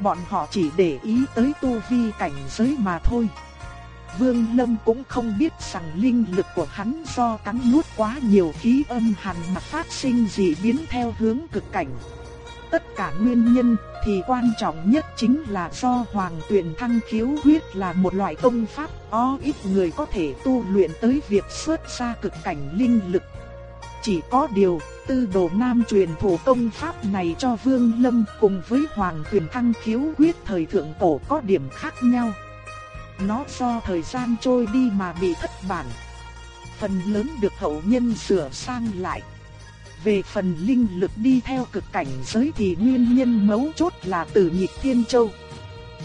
bọn họ chỉ để ý tới tu vi cảnh giới mà thôi. Vương Lâm cũng không biết rằng linh lực của hắn do cắn nuốt quá nhiều khí âm hàn mà phát sinh dị biến theo hướng cực cảnh. Tất cả nguyên nhân thì quan trọng nhất chính là do Hoàng Tuyền Thăng khiếu huyết là một loại công pháp có ít người có thể tu luyện tới việc xuất ra cực cảnh linh lực. Chỉ có điều, tư đồ nam truyền thủ công pháp này cho Vương Lâm cùng với Hoàng Tuyền Thăng khiếu quyết thời thượng cổ có điểm khác nhau. Nó do thời gian trôi đi mà bị thất bản. Phần lớn được hậu nhân sửa sang lại. Về phần linh lực đi theo cực cảnh giới thì nguyên nhân mấu chốt là từ nhịp thiên châu.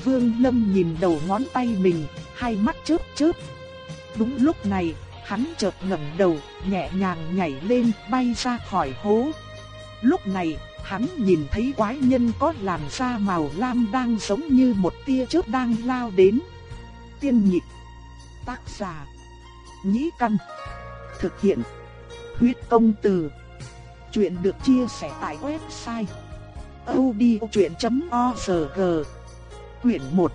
Vương Lâm nhìn đầu ngón tay mình, hai mắt chớp chớp. Đúng lúc này, hắn chợt ngẩng đầu, nhẹ nhàng nhảy lên, bay ra khỏi hố. Lúc này, hắn nhìn thấy quái nhân có làn da màu lam đang giống như một tia chớp đang lao đến. Tiên nhịp, tác giả, nhĩ căn, thực hiện, huyết công từ. Chuyện được chia sẻ tại website odchuyện.org Quyển 1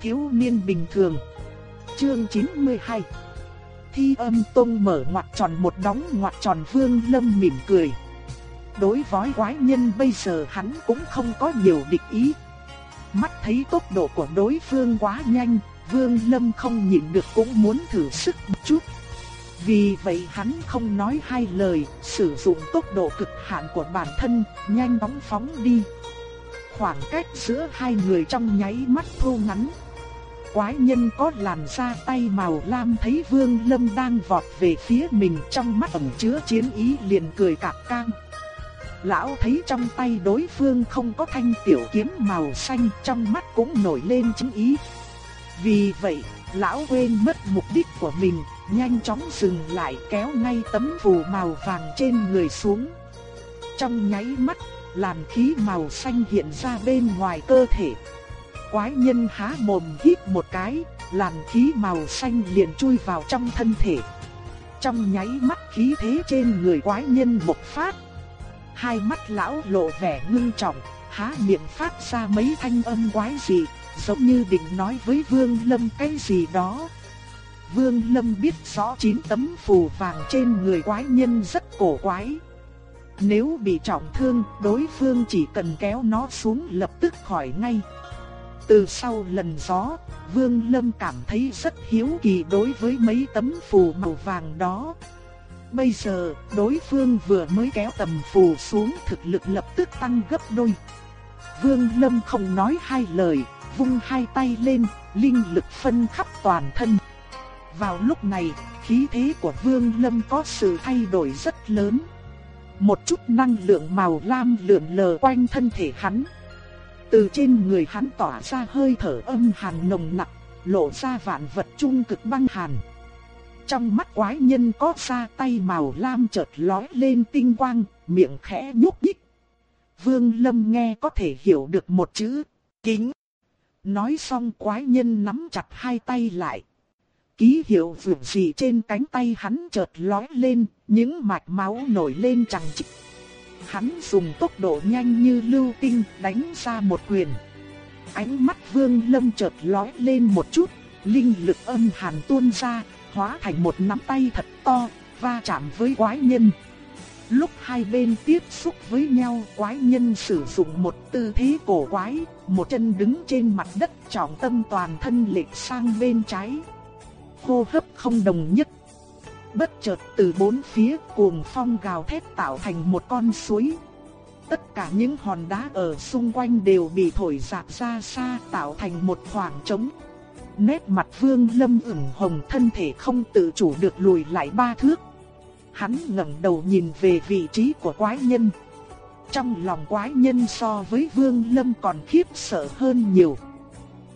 Thiếu niên bình thường Chương 92 Thi âm tông mở ngoặt tròn một đóng ngoặt tròn vương lâm mỉm cười. Đối với quái nhân bây giờ hắn cũng không có nhiều địch ý. Mắt thấy tốc độ của đối phương quá nhanh, vương lâm không nhịn được cũng muốn thử sức một chút. Vì vậy hắn không nói hai lời, sử dụng tốc độ cực hạn của bản thân, nhanh chóng phóng đi. khoảng cách giữa hai người trong nháy mắt thu ngắn. Quái nhân có làn da tay màu lam thấy Vương Lâm đang vọt về phía mình trong mắt ẩn chứa chiến ý liền cười cạc cang. Lão thấy trong tay đối phương không có thanh tiểu kiếm màu xanh trong mắt cũng nổi lên chính ý. Vì vậy, lão quên mất mục đích của mình, nhanh chóng dừng lại kéo ngay tấm phù màu vàng trên người xuống. Trong nháy mắt, làn khí màu xanh hiện ra bên ngoài cơ thể. Quái nhân há mồm hít một cái, làn khí màu xanh liền chui vào trong thân thể. Trong nháy mắt khí thế trên người quái nhân bộc phát. Hai mắt lão lộ vẻ ngưng trọng, há miệng phát ra mấy thanh âm quái dị, giống như định nói với Vương Lâm cái gì đó. Vương Lâm biết rõ chín tấm phù vàng trên người quái nhân rất cổ quái. Nếu bị trọng thương, đối phương chỉ cần kéo nó xuống lập tức khỏi ngay. Từ sau lần gió, Vương Lâm cảm thấy rất hiếu kỳ đối với mấy tấm phù màu vàng đó. Bây giờ, đối phương vừa mới kéo tầm phù xuống thực lực lập tức tăng gấp đôi. Vương Lâm không nói hai lời, vung hai tay lên, linh lực phân khắp toàn thân. Vào lúc này, khí thế của Vương Lâm có sự thay đổi rất lớn. Một chút năng lượng màu lam lượn lờ quanh thân thể hắn. Từ trên người hắn tỏa ra hơi thở âm hàn nồng nặc, lộ ra vạn vật trung cực băng hàn. Trong mắt quái nhân có xa tay màu lam chợt lóe lên tinh quang, miệng khẽ nhúc nhích. Vương Lâm nghe có thể hiểu được một chữ, kính. Nói xong quái nhân nắm chặt hai tay lại. Ký hiệu vượt gì trên cánh tay hắn chợt lóe lên, những mạch máu nổi lên chẳng chích Hắn dùng tốc độ nhanh như lưu tinh đánh ra một quyền. Ánh mắt vương lâm chợt lóe lên một chút, linh lực âm hàn tuôn ra, hóa thành một nắm tay thật to, va chạm với quái nhân. Lúc hai bên tiếp xúc với nhau, quái nhân sử dụng một tư thế cổ quái, một chân đứng trên mặt đất trọng tâm toàn thân lệch sang bên trái. Hô hấp không đồng nhất. Bất chợt từ bốn phía cuồng phong gào thét tạo thành một con suối. Tất cả những hòn đá ở xung quanh đều bị thổi dạt ra xa tạo thành một khoảng trống. Nét mặt vương lâm ửng hồng thân thể không tự chủ được lùi lại ba thước. Hắn ngẩng đầu nhìn về vị trí của quái nhân. Trong lòng quái nhân so với vương lâm còn khiếp sợ hơn nhiều.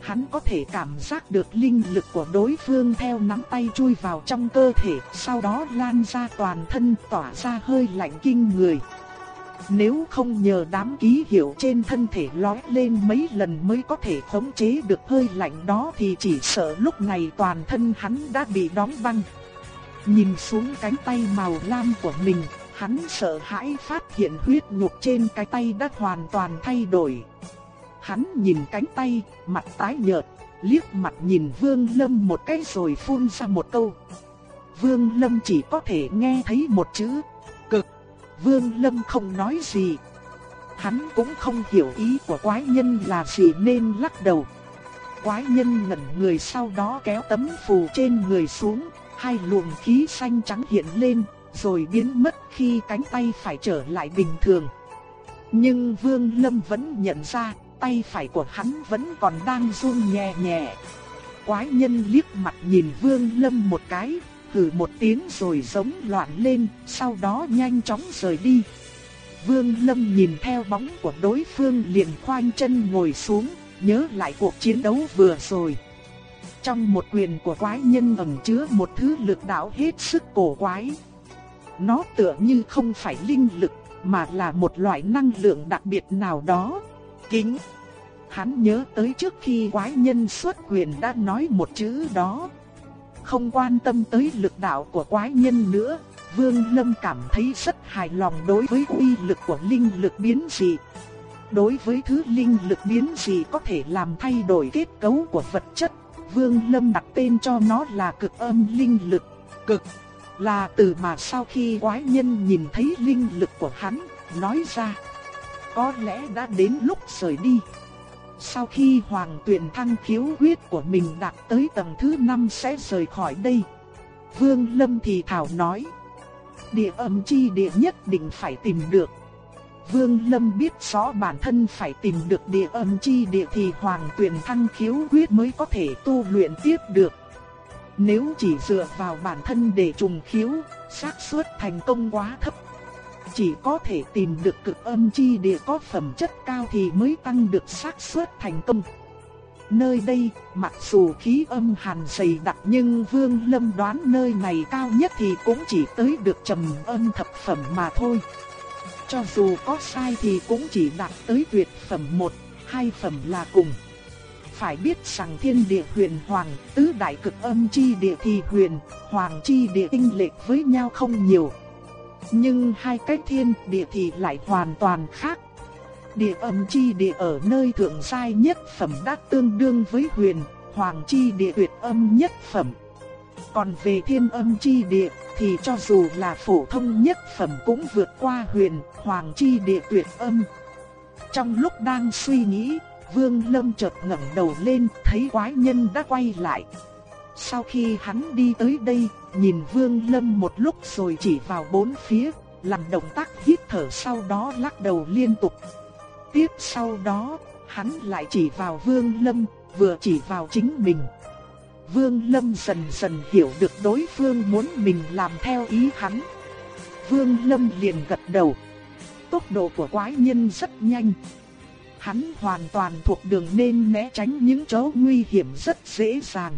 Hắn có thể cảm giác được linh lực của đối phương theo nắm tay chui vào trong cơ thể, sau đó lan ra toàn thân tỏa ra hơi lạnh kinh người. Nếu không nhờ đám ký hiệu trên thân thể lói lên mấy lần mới có thể khống chế được hơi lạnh đó thì chỉ sợ lúc này toàn thân hắn đã bị đóng băng. Nhìn xuống cánh tay màu lam của mình, hắn sợ hãi phát hiện huyết nhục trên cái tay đã hoàn toàn thay đổi. Hắn nhìn cánh tay, mặt tái nhợt, liếc mặt nhìn Vương Lâm một cái rồi phun ra một câu. Vương Lâm chỉ có thể nghe thấy một chữ, cực. Vương Lâm không nói gì. Hắn cũng không hiểu ý của quái nhân là gì nên lắc đầu. Quái nhân ngẩn người sau đó kéo tấm phù trên người xuống, hai luồng khí xanh trắng hiện lên, rồi biến mất khi cánh tay phải trở lại bình thường. Nhưng Vương Lâm vẫn nhận ra, tay phải của hắn vẫn còn đang run nhẹ nhẹ. Quái nhân liếc mặt nhìn Vương Lâm một cái, hừ một tiếng rồi giống loạn lên, sau đó nhanh chóng rời đi. Vương Lâm nhìn theo bóng của đối phương liền khoanh chân ngồi xuống, nhớ lại cuộc chiến đấu vừa rồi. Trong một quyền của quái nhân ẩn chứa một thứ lực đạo hết sức cổ quái. Nó tựa như không phải linh lực, mà là một loại năng lượng đặc biệt nào đó. Kính. Hắn nhớ tới trước khi quái nhân xuất quyền đã nói một chữ đó. Không quan tâm tới lực đạo của quái nhân nữa, Vương Lâm cảm thấy rất hài lòng đối với uy lực của linh lực biến dị. Đối với thứ linh lực biến dị có thể làm thay đổi kết cấu của vật chất, Vương Lâm đặt tên cho nó là cực âm linh lực. Cực là từ mà sau khi quái nhân nhìn thấy linh lực của hắn, nói ra. Có lẽ đã đến lúc rời đi. Sau khi hoàng tuyển thăng khiếu huyết của mình đạt tới tầng thứ 5 sẽ rời khỏi đây. Vương Lâm thì thảo nói. Địa âm chi địa nhất định phải tìm được. Vương Lâm biết rõ bản thân phải tìm được địa âm chi địa thì Hoàng tuyển Thăng khiếu huyết mới có thể tu luyện tiếp được. Nếu chỉ dựa vào bản thân để trùng khiếu, xác suất thành công quá thấp. Chỉ có thể tìm được cực âm chi địa có phẩm chất cao thì mới tăng được xác suất thành công. Nơi đây, mặc dù khí âm hàn dày đặc nhưng Vương Lâm đoán nơi này cao nhất thì cũng chỉ tới được trầm âm thập phẩm mà thôi. Cho dù có sai thì cũng chỉ đạt tới tuyệt phẩm một, hai phẩm là cùng. Phải biết rằng thiên địa huyền hoàng, tứ đại cực âm chi địa thì huyền, hoàng chi địa tinh lệch với nhau không nhiều. Nhưng hai cái thiên địa thì lại hoàn toàn khác. Địa âm chi địa ở nơi thượng giai nhất phẩm đã tương đương với huyền, hoàng chi địa tuyệt âm nhất phẩm. Còn về thiên âm chi địa thì cho dù là phổ thông nhất phẩm cũng vượt qua huyền, hoàng chi địa tuyệt âm. Trong lúc đang suy nghĩ, Vương Lâm chợt ngẩng đầu lên, thấy quái nhân đã quay lại. Sau khi hắn đi tới đây, nhìn Vương Lâm một lúc rồi chỉ vào bốn phía, làm động tác hít thở sau đó lắc đầu liên tục. Tiếp sau đó, hắn lại chỉ vào Vương Lâm, vừa chỉ vào chính mình. Vương Lâm dần dần hiểu được đối phương muốn mình làm theo ý hắn. Vương Lâm liền gật đầu. Tốc độ của quái nhân rất nhanh. Hắn hoàn toàn thuộc đường nên né tránh những chỗ nguy hiểm rất dễ dàng.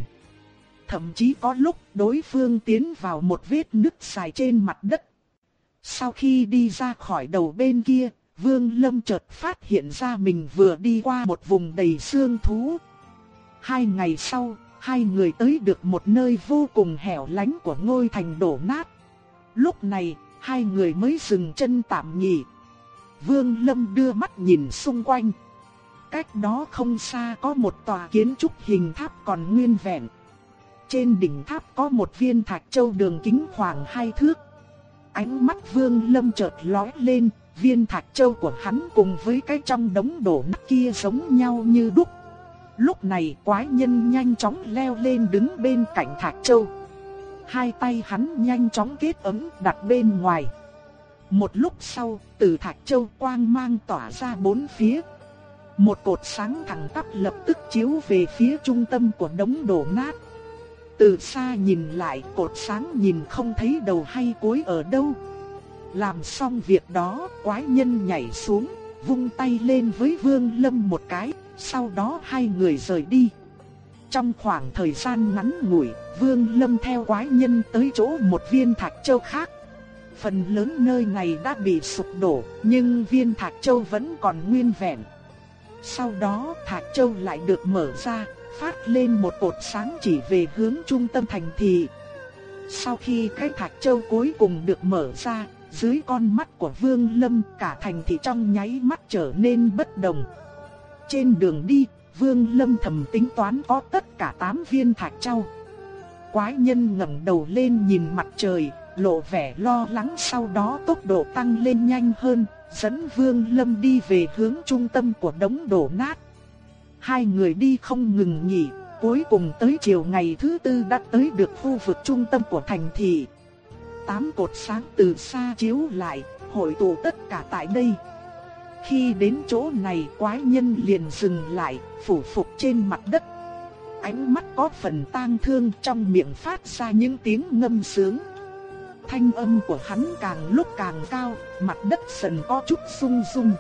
Thậm chí có lúc đối phương tiến vào một vết nứt dài trên mặt đất. Sau khi đi ra khỏi đầu bên kia, Vương Lâm chợt phát hiện ra mình vừa đi qua một vùng đầy xương thú. Hai ngày sau, hai người tới được một nơi vô cùng hẻo lánh của ngôi thành đổ nát. Lúc này, hai người mới dừng chân tạm nghỉ. Vương Lâm đưa mắt nhìn xung quanh. Cách đó không xa có một tòa kiến trúc hình tháp còn nguyên vẹn. Trên đỉnh tháp có một viên thạch châu đường kính khoảng hai thước. Ánh mắt Vương Lâm chợt lóe lên, viên thạch châu của hắn cùng với cái trong đống đổ nát kia giống nhau như đúc. Lúc này quái nhân nhanh chóng leo lên đứng bên cạnh Thạch Châu. Hai tay hắn nhanh chóng kết ấm đặt bên ngoài. Một lúc sau, từ Thạch Châu quang mang tỏa ra bốn phía. Một cột sáng thẳng tắp lập tức chiếu về phía trung tâm của đống đổ nát. Từ xa nhìn lại cột sáng nhìn không thấy đầu hay cuối ở đâu. Làm xong việc đó, quái nhân nhảy xuống, vung tay lên với Vương Lâm một cái, sau đó hai người rời đi. Trong khoảng thời gian ngắn ngủi, Vương Lâm theo quái nhân tới chỗ một viên thạch châu khác. Phần lớn nơi này đã bị sụp đổ, nhưng viên thạch châu vẫn còn nguyên vẹn. Sau đó thạch châu lại được mở ra, phát lên một cột sáng chỉ về hướng trung tâm thành thị. Sau khi cái thạch châu cuối cùng được mở ra, dưới con mắt của Vương Lâm cả thành thị trong nháy mắt trở nên bất động. Trên đường đi, Vương Lâm thầm tính toán có tất cả 8 viên thạch châu. Quái nhân ngẩng đầu lên nhìn mặt trời, lộ vẻ lo lắng sau đó tốc độ tăng lên nhanh hơn, dẫn Vương Lâm đi về hướng trung tâm của đống đổ nát. Hai người đi không ngừng nghỉ, cuối cùng tới chiều ngày thứ tư đã tới được khu vực trung tâm của thành thị. Tám cột sáng từ xa chiếu lại, hội tụ tất cả tại đây. Khi đến chỗ này quái nhân liền dừng lại, phủ phục trên mặt đất. Ánh mắt có phần tang thương trong miệng phát ra những tiếng ngâm sướng. Thanh âm của hắn càng lúc càng cao, mặt đất sần có chút rung rung.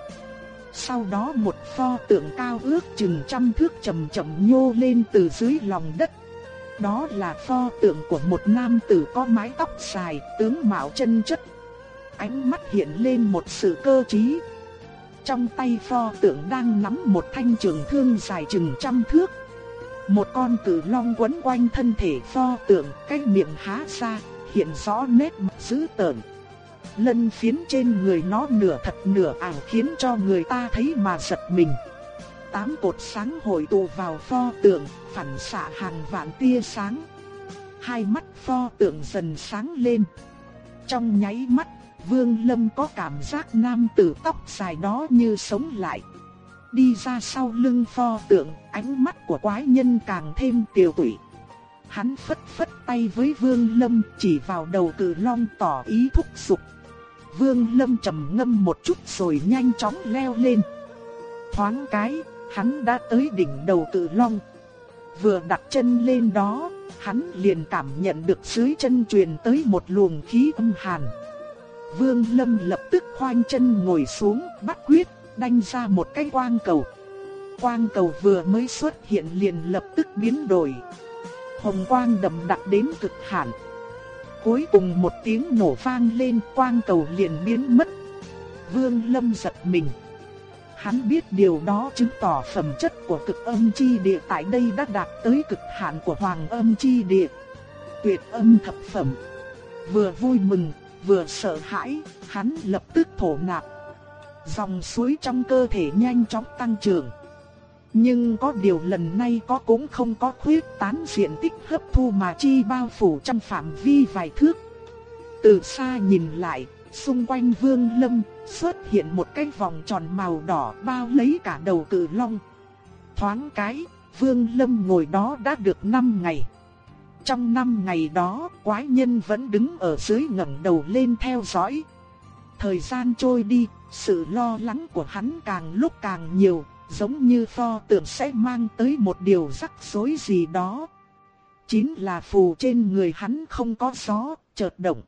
Sau đó một pho tượng cao ước chừng trăm thước chậm chậm nhô lên từ dưới lòng đất. Đó là pho tượng của một nam tử có mái tóc dài, tướng mạo chân chất. Ánh mắt hiện lên một sự cơ trí, trong tay pho tượng đang nắm một thanh trường thương dài chừng trăm thước. Một con cử long quấn quanh thân thể pho tượng, cái miệng há ra, hiện rõ nét mặt dữ tợn. Lân phiến trên người nó nửa thật nửa ảo khiến cho người ta thấy mà giật mình. Tám cột sáng hội tụ vào pho tượng, phản xạ hàng vạn tia sáng. Hai mắt pho tượng dần sáng lên. Trong nháy mắt Vương Lâm có cảm giác nam tử tóc dài đó như sống lại. Đi ra sau lưng pho tượng, ánh mắt của quái nhân càng thêm tiều tụy. Hắn phất phất tay với Vương Lâm chỉ vào đầu cử long tỏ ý thúc giục. Vương Lâm trầm ngâm một chút rồi nhanh chóng leo lên. Thoáng cái, hắn đã tới đỉnh đầu cự long. Vừa đặt chân lên đó, hắn liền cảm nhận được dưới chân truyền tới một luồng khí âm hàn. Vương Lâm lập tức khoanh chân ngồi xuống, bắt quyết, đánh ra một cái quang cầu. Quang cầu vừa mới xuất hiện liền lập tức biến đổi. Hồng quang đậm đặc đến cực hạn. Cuối cùng một tiếng nổ vang lên, quang cầu liền biến mất. Vương Lâm giật mình. Hắn biết điều đó chứng tỏ phẩm chất của cực âm chi địa tại đây đã đạt tới cực hạn của hoàng âm chi địa. Tuyệt âm thập phẩm. Vừa vui mừng, vừa sợ hãi, hắn lập tức thổ nạp. Dòng suối trong cơ thể nhanh chóng tăng trưởng. Nhưng có điều lần này có cũng không có khuyết tán diện tích hấp thu mà chi bao phủ trong phạm vi vài thước. Từ xa nhìn lại, xung quanh vương lâm xuất hiện một cái vòng tròn màu đỏ bao lấy cả đầu cự long. Thoáng cái, vương lâm ngồi đó đã được 5 ngày. Trong 5 ngày đó, quái nhân vẫn đứng ở dưới ngẩng đầu lên theo dõi. Thời gian trôi đi, sự lo lắng của hắn càng lúc càng nhiều, giống như pho tượng sẽ mang tới một điều rắc rối gì đó. Chính là phù trên người hắn không có gió, chợt động.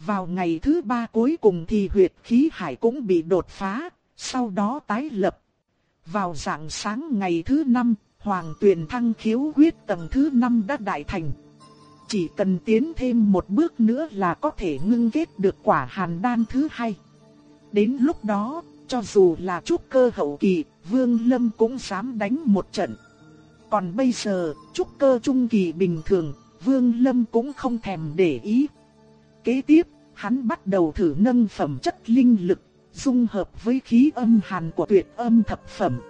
Vào ngày thứ ba cuối cùng thì huyệt khí hải cũng bị đột phá, sau đó tái lập. Vào dạng sáng ngày thứ năm, Hoàng Tuyền Thăng khiếu huyết tầng thứ năm đã đại thành. Chỉ cần tiến thêm một bước nữa là có thể ngưng kết được quả hàn đan thứ hai. Đến lúc đó, cho dù là trúc cơ hậu kỳ, Vương Lâm cũng dám đánh một trận. Còn bây giờ, trúc cơ trung kỳ bình thường, Vương Lâm cũng không thèm để ý. Kế tiếp, hắn bắt đầu thử nâng phẩm chất linh lực, dung hợp với khí âm hàn của tuyệt âm thập phẩm.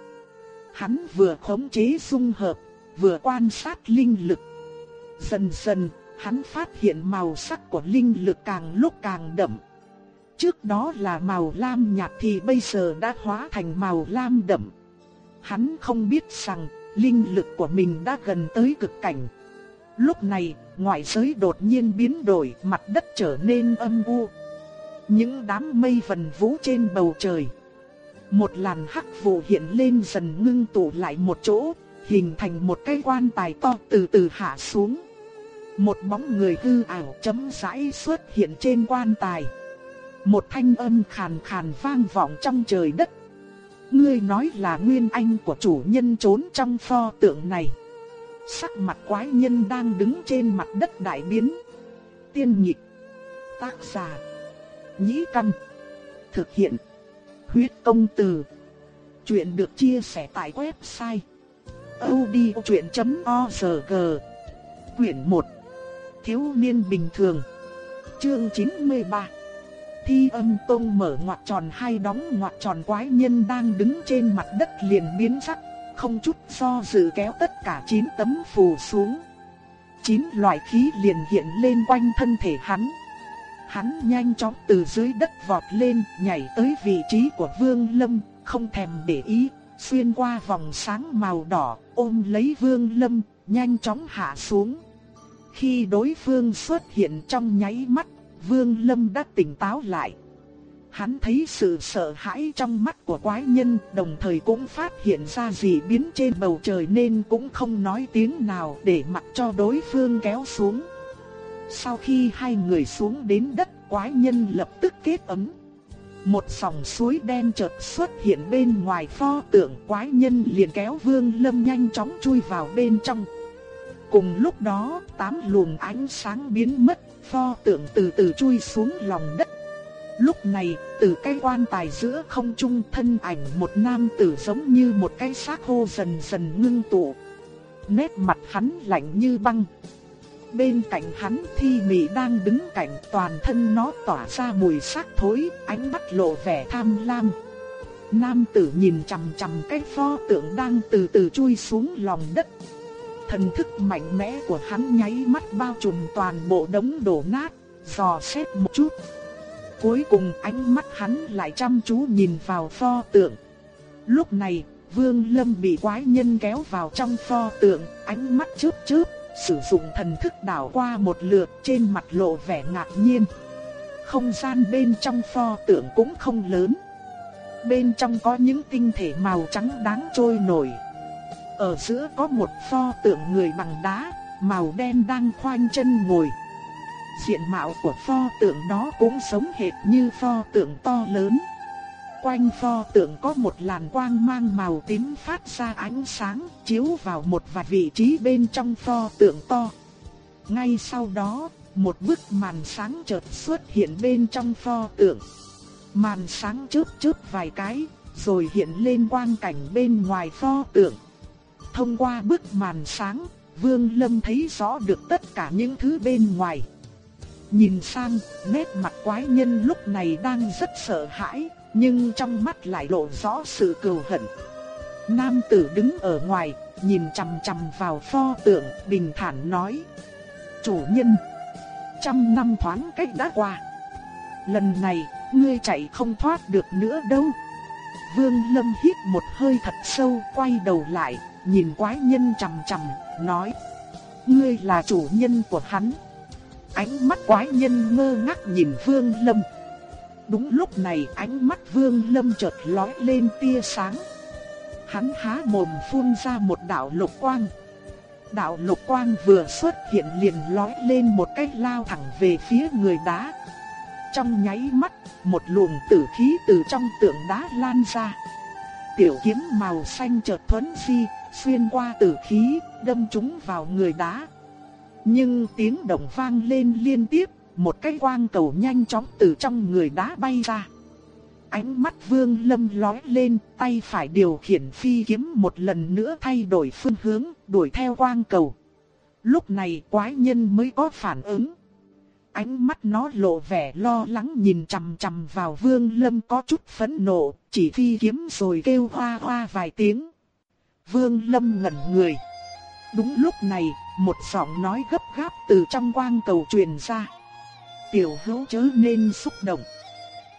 Hắn vừa khống chế dung hợp, vừa quan sát linh lực. Dần dần, hắn phát hiện màu sắc của linh lực càng lúc càng đậm. Trước đó là màu lam nhạt thì bây giờ đã hóa thành màu lam đậm. Hắn không biết rằng, linh lực của mình đã gần tới cực cảnh. Lúc này, ngoại giới đột nhiên biến đổi, mặt đất trở nên âm u. Những đám mây vần vũ trên bầu trời. Một làn hắc vụ hiện lên dần ngưng tụ lại một chỗ, hình thành một cái quan tài to từ từ hạ xuống. Một bóng người hư ảo chấm rãi xuất hiện trên quan tài. Một thanh âm khàn khàn vang vọng trong trời đất. Ngươi nói là nguyên anh của chủ nhân trốn trong pho tượng này. Sắc mặt quái nhân đang đứng trên mặt đất đại biến. Tiên nhịp. Tác giả. Nhĩ căn. Thực hiện. Huyết công từ. Chuyện được chia sẻ tại website. odchuyện.org Quyển 1. Thiếu niên bình thường. Chương 93 Thi âm tông mở ngoặt tròn hai đóng ngoặt tròn quái nhân đang đứng trên mặt đất liền biến sắc, không chút do dự kéo tất cả chín tấm phù xuống. Chín loại khí liền hiện lên quanh thân thể hắn. Hắn nhanh chóng từ dưới đất vọt lên, nhảy tới vị trí của Vương Lâm, không thèm để ý, xuyên qua vòng sáng màu đỏ, ôm lấy Vương Lâm, nhanh chóng hạ xuống. Khi đối phương xuất hiện trong nháy mắt, Vương Lâm đã tỉnh táo lại. Hắn thấy sự sợ hãi trong mắt của quái nhân, đồng thời cũng phát hiện ra gì biến trên bầu trời nên cũng không nói tiếng nào để mặc cho đối phương kéo xuống. Sau khi hai người xuống đến đất, quái nhân lập tức kết ấm. Một dòng suối đen chợt xuất hiện bên ngoài pho tượng quái nhân liền kéo Vương Lâm nhanh chóng chui vào bên trong. Cùng lúc đó, tám luồng ánh sáng biến mất, pho tượng từ từ chui xuống lòng đất. Lúc này, từ cái quan tài giữa không trung thân ảnh một nam tử giống như một cái xác khô dần dần ngưng tụ. Nét mặt hắn lạnh như băng. Bên cạnh hắn thi mị đang đứng cạnh toàn thân nó tỏa ra mùi xác thối, ánh mắt lộ vẻ tham lam. Nam tử nhìn chằm chằm cái pho tượng đang từ từ chui xuống lòng đất. Thần thức mạnh mẽ của hắn nháy mắt bao trùm toàn bộ đống đổ nát, dò xét một chút. Cuối cùng ánh mắt hắn lại chăm chú nhìn vào pho tượng. Lúc này, Vương Lâm bị quái nhân kéo vào trong pho tượng, ánh mắt chớp chớp, sử dụng thần thức đảo qua một lượt trên mặt lộ vẻ ngạc nhiên. không gian bên trong pho tượng cũng không lớn. Bên trong có những tinh thể màu trắng đáng trôi nổi. Ở giữa có một pho tượng người bằng đá, màu đen đang khoanh chân ngồi. Diện mạo của pho tượng đó cũng sống hệt như pho tượng to lớn. Quanh pho tượng có một làn quang mang màu tím phát ra ánh sáng, chiếu vào một vài vị trí bên trong pho tượng to. Ngay sau đó, một bức màn sáng chợt xuất hiện bên trong pho tượng. Màn sáng chớp chớp vài cái, rồi hiện lên quang cảnh bên ngoài pho tượng. Thông qua bức màn sáng, Vương Lâm thấy rõ được tất cả những thứ bên ngoài. Nhìn sang, nét mặt quái nhân lúc này đang rất sợ hãi, nhưng trong mắt lại lộ rõ sự cừu hận. Nam tử đứng ở ngoài, nhìn chằm chằm vào pho tượng, bình thản nói: "Chủ nhân, trăm năm thoáng cách đã qua. Lần này, ngươi chạy không thoát được nữa đâu." Vương Lâm hít một hơi thật sâu, quay đầu lại, nhìn quái nhân chằm chằm, nói: "Ngươi là chủ nhân của hắn." Ánh mắt quái nhân ngơ ngác nhìn Vương Lâm. Đúng lúc này ánh mắt Vương Lâm chợt lóe lên tia sáng. Hắn há mồm phun ra một đạo lục quang. Đạo lục quang vừa xuất hiện liền lóe lên một cái lao thẳng về phía người đá. Trong nháy mắt, một luồng tử khí từ trong tượng đá lan ra. Tiểu kiếm màu xanh chợt thuấn phi, xuyên qua tử khí, đâm trúng vào người đá. Nhưng tiếng động vang lên liên tiếp, một cái quang cầu nhanh chóng từ trong người đá bay ra. Ánh mắt Vương Lâm lóe lên, tay phải điều khiển phi kiếm một lần nữa thay đổi phương hướng, đuổi theo quang cầu. Lúc này quái nhân mới có phản ứng. Ánh mắt nó lộ vẻ lo lắng nhìn chằm chằm vào Vương Lâm có chút phẫn nộ, chỉ phi kiếm rồi kêu hoa hoa vài tiếng. Vương Lâm ngẩn người. Đúng lúc này, một giọng nói gấp gáp từ trong quang cầu truyền ra. Tiểu hữu chớ nên xúc động.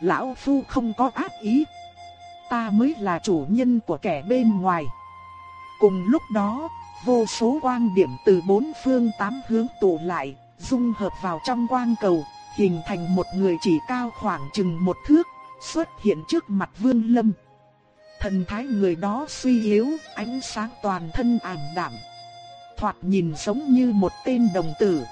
Lão Phu không có ác ý. Ta mới là chủ nhân của kẻ bên ngoài. Cùng lúc đó, vô số quang điểm từ bốn phương tám hướng tụ lại, dung hợp vào trong quang cầu, hình thành một người chỉ cao khoảng chừng một thước, xuất hiện trước mặt Vương Lâm. Thần thái người đó suy yếu, ánh sáng toàn thân ảm đạm. Thoạt nhìn giống như một tên đồng tử.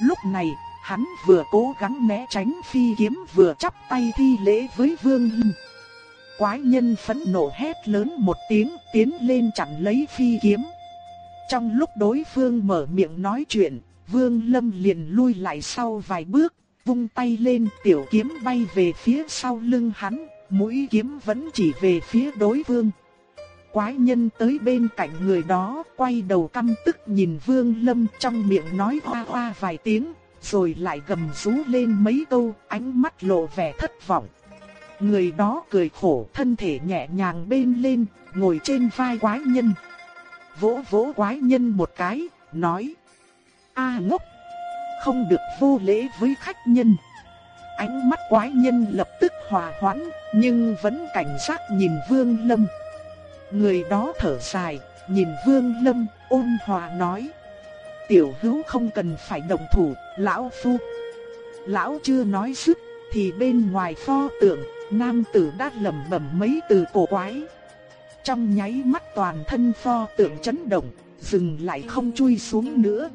Lúc này, hắn vừa cố gắng né tránh phi kiếm vừa chắp tay thi lễ với Vương Lâm. Quái nhân phẫn nộ hét lớn một tiếng tiến lên chặn lấy phi kiếm. Trong lúc đối phương mở miệng nói chuyện, Vương Lâm liền lui lại sau vài bước, vung tay lên tiểu kiếm bay về phía sau lưng hắn, mũi kiếm vẫn chỉ về phía đối phương. Quái nhân tới bên cạnh người đó, quay đầu căm tức nhìn Vương Lâm trong miệng nói hoa hoa vài tiếng, rồi lại gầm rú lên mấy câu, ánh mắt lộ vẻ thất vọng. Người đó cười khổ, thân thể nhẹ nhàng bên lên, ngồi trên vai quái nhân. Vỗ vỗ quái nhân một cái, nói: "A ngốc, không được vô lễ với khách nhân." Ánh mắt quái nhân lập tức hòa hoãn, nhưng vẫn cảnh giác nhìn Vương Lâm. Người đó thở dài, nhìn Vương Lâm, ôn hòa nói: "Tiểu hữu không cần phải đồng thủ, lão phu." Lão chưa nói dứt, thì bên ngoài pho tượng, nam tử đã lẩm bẩm mấy từ cổ quái. Trong nháy mắt toàn thân pho tượng chấn động, dừng lại không chui xuống nữa.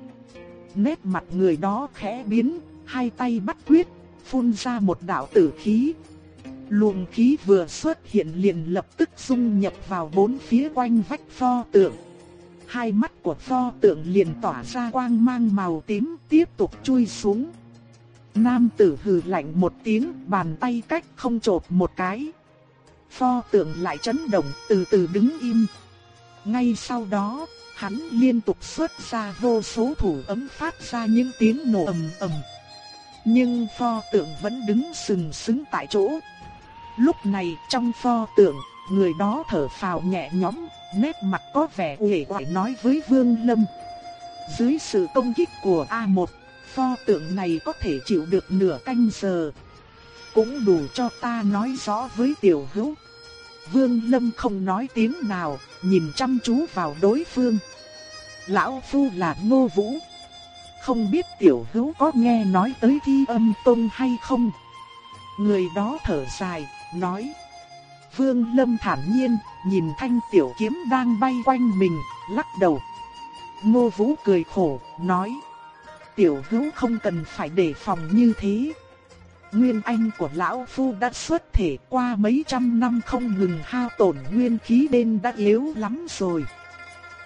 Nét mặt người đó khẽ biến, hai tay bắt quyết, phun ra một đạo tử khí. Luồng khí vừa xuất hiện liền lập tức dung nhập vào bốn phía quanh vách pho tượng. Hai mắt của pho tượng liền tỏa ra quang mang màu tím tiếp tục chui xuống. Nam tử hừ lạnh một tiếng, bàn tay cách không chộp một cái. Pho tượng lại chấn động, từ từ đứng im. Ngay sau đó, hắn liên tục xuất ra vô số thủ ấm phát ra những tiếng nổ ầm ầm. Nhưng pho tượng vẫn đứng sừng sững tại chỗ. Lúc này trong pho tượng, người đó thở phào nhẹ nhõm, nét mặt có vẻ uể oải nói với Vương Lâm. Dưới sự công kích của A1, pho tượng này có thể chịu được nửa canh giờ. Cũng đủ cho ta nói rõ với tiểu hữu. Vương Lâm không nói tiếng nào, nhìn chăm chú vào đối phương. Lão Phu là Ngô Vũ. Không biết tiểu hữu có nghe nói tới thi âm tông hay không? Người đó thở dài, nói. Vương Lâm thản nhiên, nhìn thanh tiểu kiếm đang bay quanh mình, lắc đầu. Ngô Vũ cười khổ, nói. Tiểu hữu không cần phải đề phòng như thế. Nguyên anh của lão phu đã xuất thể qua mấy trăm năm không ngừng hao tổn nguyên khí nên đã yếu lắm rồi.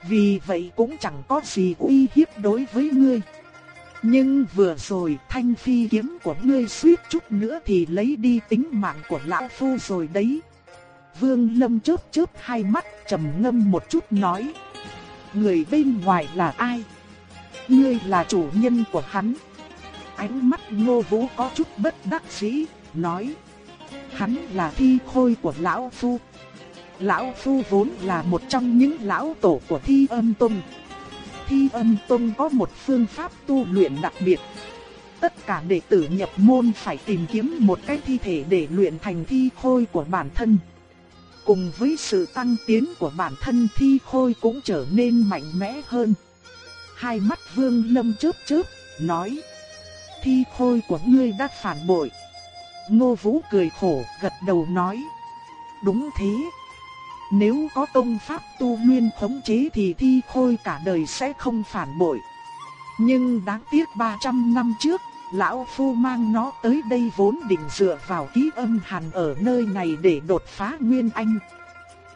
Vì vậy cũng chẳng có gì uy hiếp đối với ngươi. Nhưng vừa rồi thanh phi kiếm của ngươi suýt chút nữa thì lấy đi tính mạng của lão phu rồi đấy. Vương Lâm chớp chớp hai mắt trầm ngâm một chút nói. Người bên ngoài là ai? Ngươi là chủ nhân của hắn. Ánh mắt ngô vũ có chút bất đắc dĩ, nói. Hắn là thi khôi của lão phu. Lão phu vốn là một trong những lão tổ của thi âm tông. Thi âm tông có một phương pháp tu luyện đặc biệt. Tất cả đệ tử nhập môn phải tìm kiếm một cái thi thể để luyện thành thi khôi của bản thân. Cùng với sự tăng tiến của bản thân thi khôi cũng trở nên mạnh mẽ hơn. Hai mắt vương lâm chớp chớp, nói. Thi khôi của ngươi đã phản bội. Ngô Vũ cười khổ, gật đầu nói. Đúng thế. Nếu có công pháp tu luyện khống chế thì thi khôi cả đời sẽ không phản bội. Nhưng đáng tiếc 300 năm trước, Lão Phu mang nó tới đây vốn định dựa vào ký âm hàn ở nơi này để đột phá Nguyên Anh.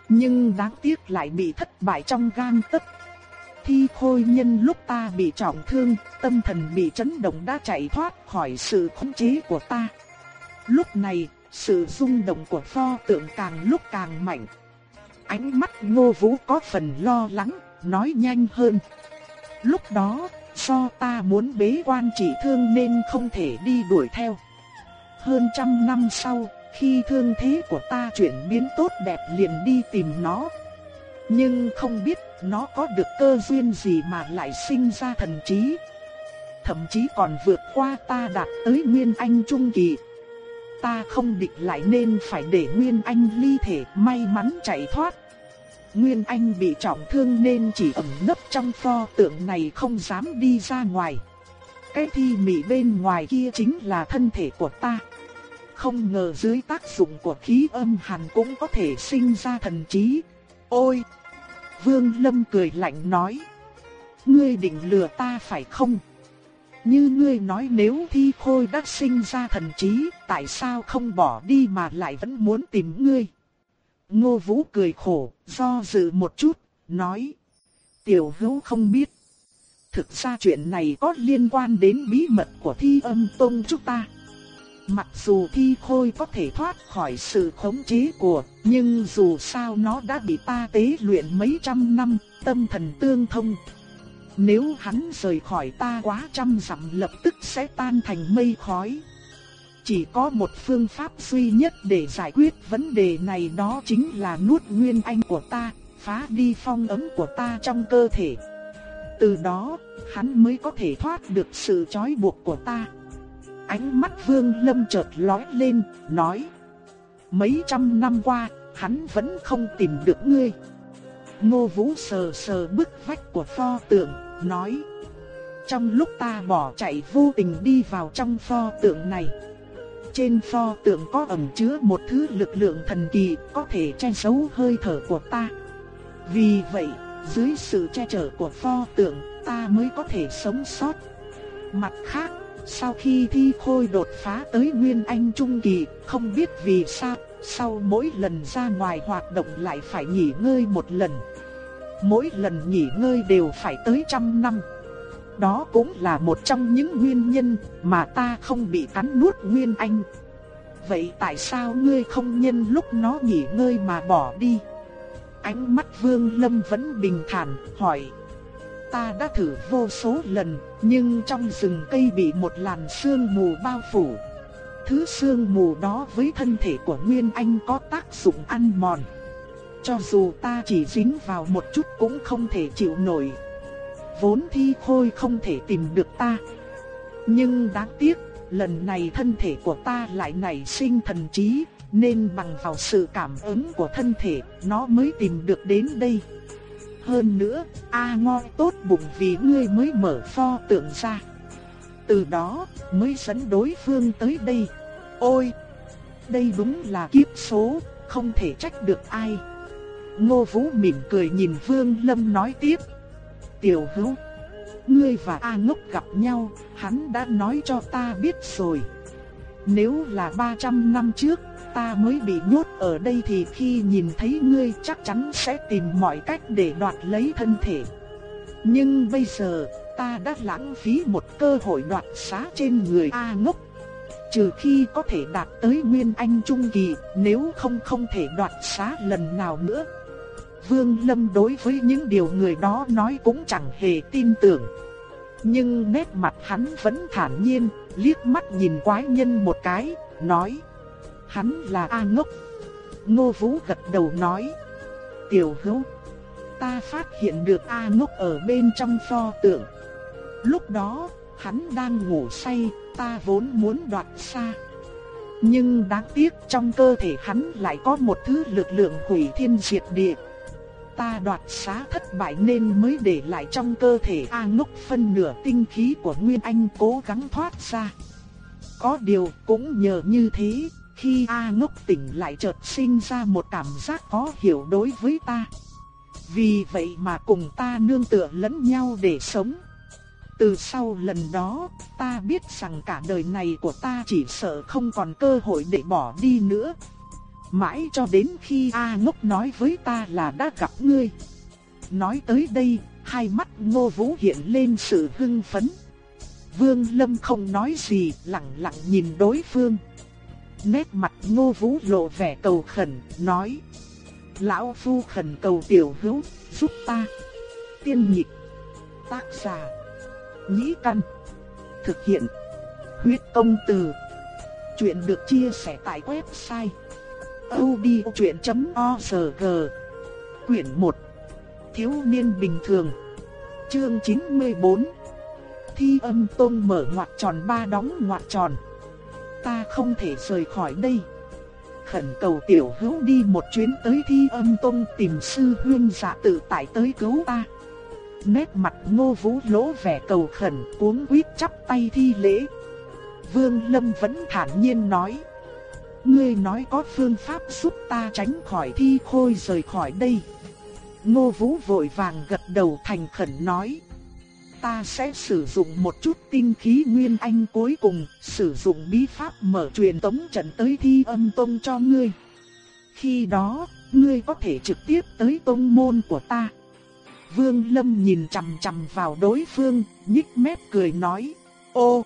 Nhưng đáng tiếc lại bị thất bại trong gang tấc. Thi khôi nhân lúc ta bị trọng thương, tâm thần bị chấn động đã chạy thoát khỏi sự khống chế của ta. Lúc này, sự rung động của pho tượng càng lúc càng mạnh. Ánh mắt ngô vũ có phần lo lắng, nói nhanh hơn. Lúc đó, do ta muốn bế quan trị thương nên không thể đi đuổi theo. Hơn trăm năm sau, khi thương thế của ta chuyển biến tốt đẹp liền đi tìm nó. Nhưng không biết nó có được cơ duyên gì mà lại sinh ra thần trí. Thậm chí còn vượt qua ta đạt tới Nguyên Anh Trung Kỳ. Ta không địch lại nên phải để Nguyên Anh ly thể, may mắn chạy thoát. Nguyên Anh bị trọng thương nên chỉ ẩn nấp trong pho tượng này không dám đi ra ngoài. Cái thi mị bên ngoài kia chính là thân thể của ta. Không ngờ dưới tác dụng của khí âm hàn cũng có thể sinh ra thần trí. Ôi! Vương Lâm cười lạnh nói. Ngươi định lừa ta phải không? Như ngươi nói nếu thi khôi đã sinh ra thần trí, tại sao không bỏ đi mà lại vẫn muốn tìm ngươi? Ngô Vũ cười khổ, do dự một chút, nói. Tiểu hữu không biết. Thực ra chuyện này có liên quan đến bí mật của thi âm tông chúng ta. Mặc dù thi khôi có thể thoát khỏi sự khống chế của, nhưng dù sao nó đã bị ta tế luyện mấy trăm năm, tâm thần tương thông. Nếu hắn rời khỏi ta quá trăm dặm lập tức sẽ tan thành mây khói. Chỉ có một phương pháp duy nhất để giải quyết vấn đề này đó chính là nuốt nguyên anh của ta, phá đi phong ấm của ta trong cơ thể. Từ đó, hắn mới có thể thoát được sự trói buộc của ta. Ánh mắt vương lâm chợt lóe lên, nói. Mấy trăm năm qua, hắn vẫn không tìm được ngươi. Ngô Vũ sờ sờ bức vách của pho tượng, nói. Trong lúc ta bỏ chạy vô tình đi vào trong pho tượng này. Trên pho tượng có ẩn chứa một thứ lực lượng thần kỳ có thể che giấu hơi thở của ta. Vì vậy, dưới sự che chở của pho tượng, ta mới có thể sống sót. Mặt khác, sau khi thi khôi đột phá tới Nguyên Anh Trung Kỳ, không biết vì sao, sau mỗi lần ra ngoài hoạt động lại phải nghỉ ngơi một lần. Mỗi lần nghỉ ngơi đều phải tới trăm năm. Đó cũng là một trong những nguyên nhân mà ta không bị cắn nuốt Nguyên Anh. Vậy tại sao ngươi không nhân lúc nó nghỉ ngơi mà bỏ đi? Ánh mắt Vương Lâm vẫn bình thản, hỏi. Ta đã thử vô số lần, nhưng trong rừng cây bị một làn sương mù bao phủ. Thứ sương mù đó với thân thể của Nguyên Anh có tác dụng ăn mòn. Cho dù ta chỉ dính vào một chút cũng không thể chịu nổi. Vốn thi khôi không thể tìm được ta. Nhưng đáng tiếc, lần này thân thể của ta lại nảy sinh thần trí, nên bằng vào sự cảm ứng của thân thể, nó mới tìm được đến đây. Hơn nữa, A Ngo tốt bụng vì ngươi mới mở pho tượng ra. Từ đó, mới dẫn đối phương tới đây. Ôi! Đây đúng là kiếp số, không thể trách được ai. Ngô Vũ mỉm cười nhìn Vương Lâm nói tiếp. Tiểu hữu, ngươi và A ngốc gặp nhau, hắn đã nói cho ta biết rồi. Nếu là 300 năm trước, ta mới bị nhốt ở đây thì khi nhìn thấy ngươi chắc chắn sẽ tìm mọi cách để đoạt lấy thân thể. Nhưng bây giờ, ta đã lãng phí một cơ hội đoạt xá trên người A ngốc. Trừ khi có thể đạt tới Nguyên Anh Trung Kỳ, nếu không không thể đoạt xá lần nào nữa. Vương Lâm đối với những điều người đó nói cũng chẳng hề tin tưởng. Nhưng nét mặt hắn vẫn thản nhiên, liếc mắt nhìn quái nhân một cái, nói. Hắn là A ngốc. Ngô Vũ gật đầu nói. Tiểu hữu, ta phát hiện được A ngốc ở bên trong pho tượng. Lúc đó, hắn đang ngủ say, ta vốn muốn đoạt xa. Nhưng đáng tiếc trong cơ thể hắn lại có một thứ lực lượng hủy thiên diệt địa. Ta đoạt xá thất bại nên mới để lại trong cơ thể A ngốc phân nửa tinh khí của Nguyên Anh cố gắng thoát ra. Có điều cũng nhờ như thế, khi A ngốc tỉnh lại chợt sinh ra một cảm giác khó hiểu đối với ta. Vì vậy mà cùng ta nương tựa lẫn nhau để sống. Từ sau lần đó, ta biết rằng cả đời này của ta chỉ sợ không còn cơ hội để bỏ đi nữa. Mãi cho đến khi A ngốc nói với ta là đã gặp ngươi. Nói tới đây, hai mắt ngô vũ hiện lên sự hưng phấn. Vương Lâm không nói gì, lặng lặng nhìn đối phương. Nét mặt ngô vũ lộ vẻ cầu khẩn, nói. Lão Phu khẩn cầu tiểu hữu, giúp ta. Tiên nhịp. Tác giả. Nhĩ căn. Thực hiện. Huyết công từ. Chuyện được chia sẻ tại website audiochuyen.org. Quyển 1 Thiếu niên bình thường. Chương 94 Thi âm Tông mở ngoặc tròn ba đóng ngoặc tròn. Ta không thể rời khỏi đây. Khẩn cầu tiểu hữu đi một chuyến tới thi âm Tông tìm sư huyên giả tự tại tới cứu ta. Nét mặt ngô vũ lỗ vẻ cầu khẩn, cuống quýt chắp tay thi lễ. Vương Lâm vẫn thản nhiên nói. Ngươi nói có phương pháp giúp ta tránh khỏi thi khôi rời khỏi đây. Ngô Vũ vội vàng gật đầu thành khẩn nói. Ta sẽ sử dụng một chút tinh khí nguyên anh cuối cùng Sử dụng bí pháp mở truyền tống trận tới thi âm tông cho ngươi. Khi đó, ngươi có thể trực tiếp tới tông môn của ta. Vương Lâm nhìn chằm chằm vào đối phương, nhích mép cười nói, ô,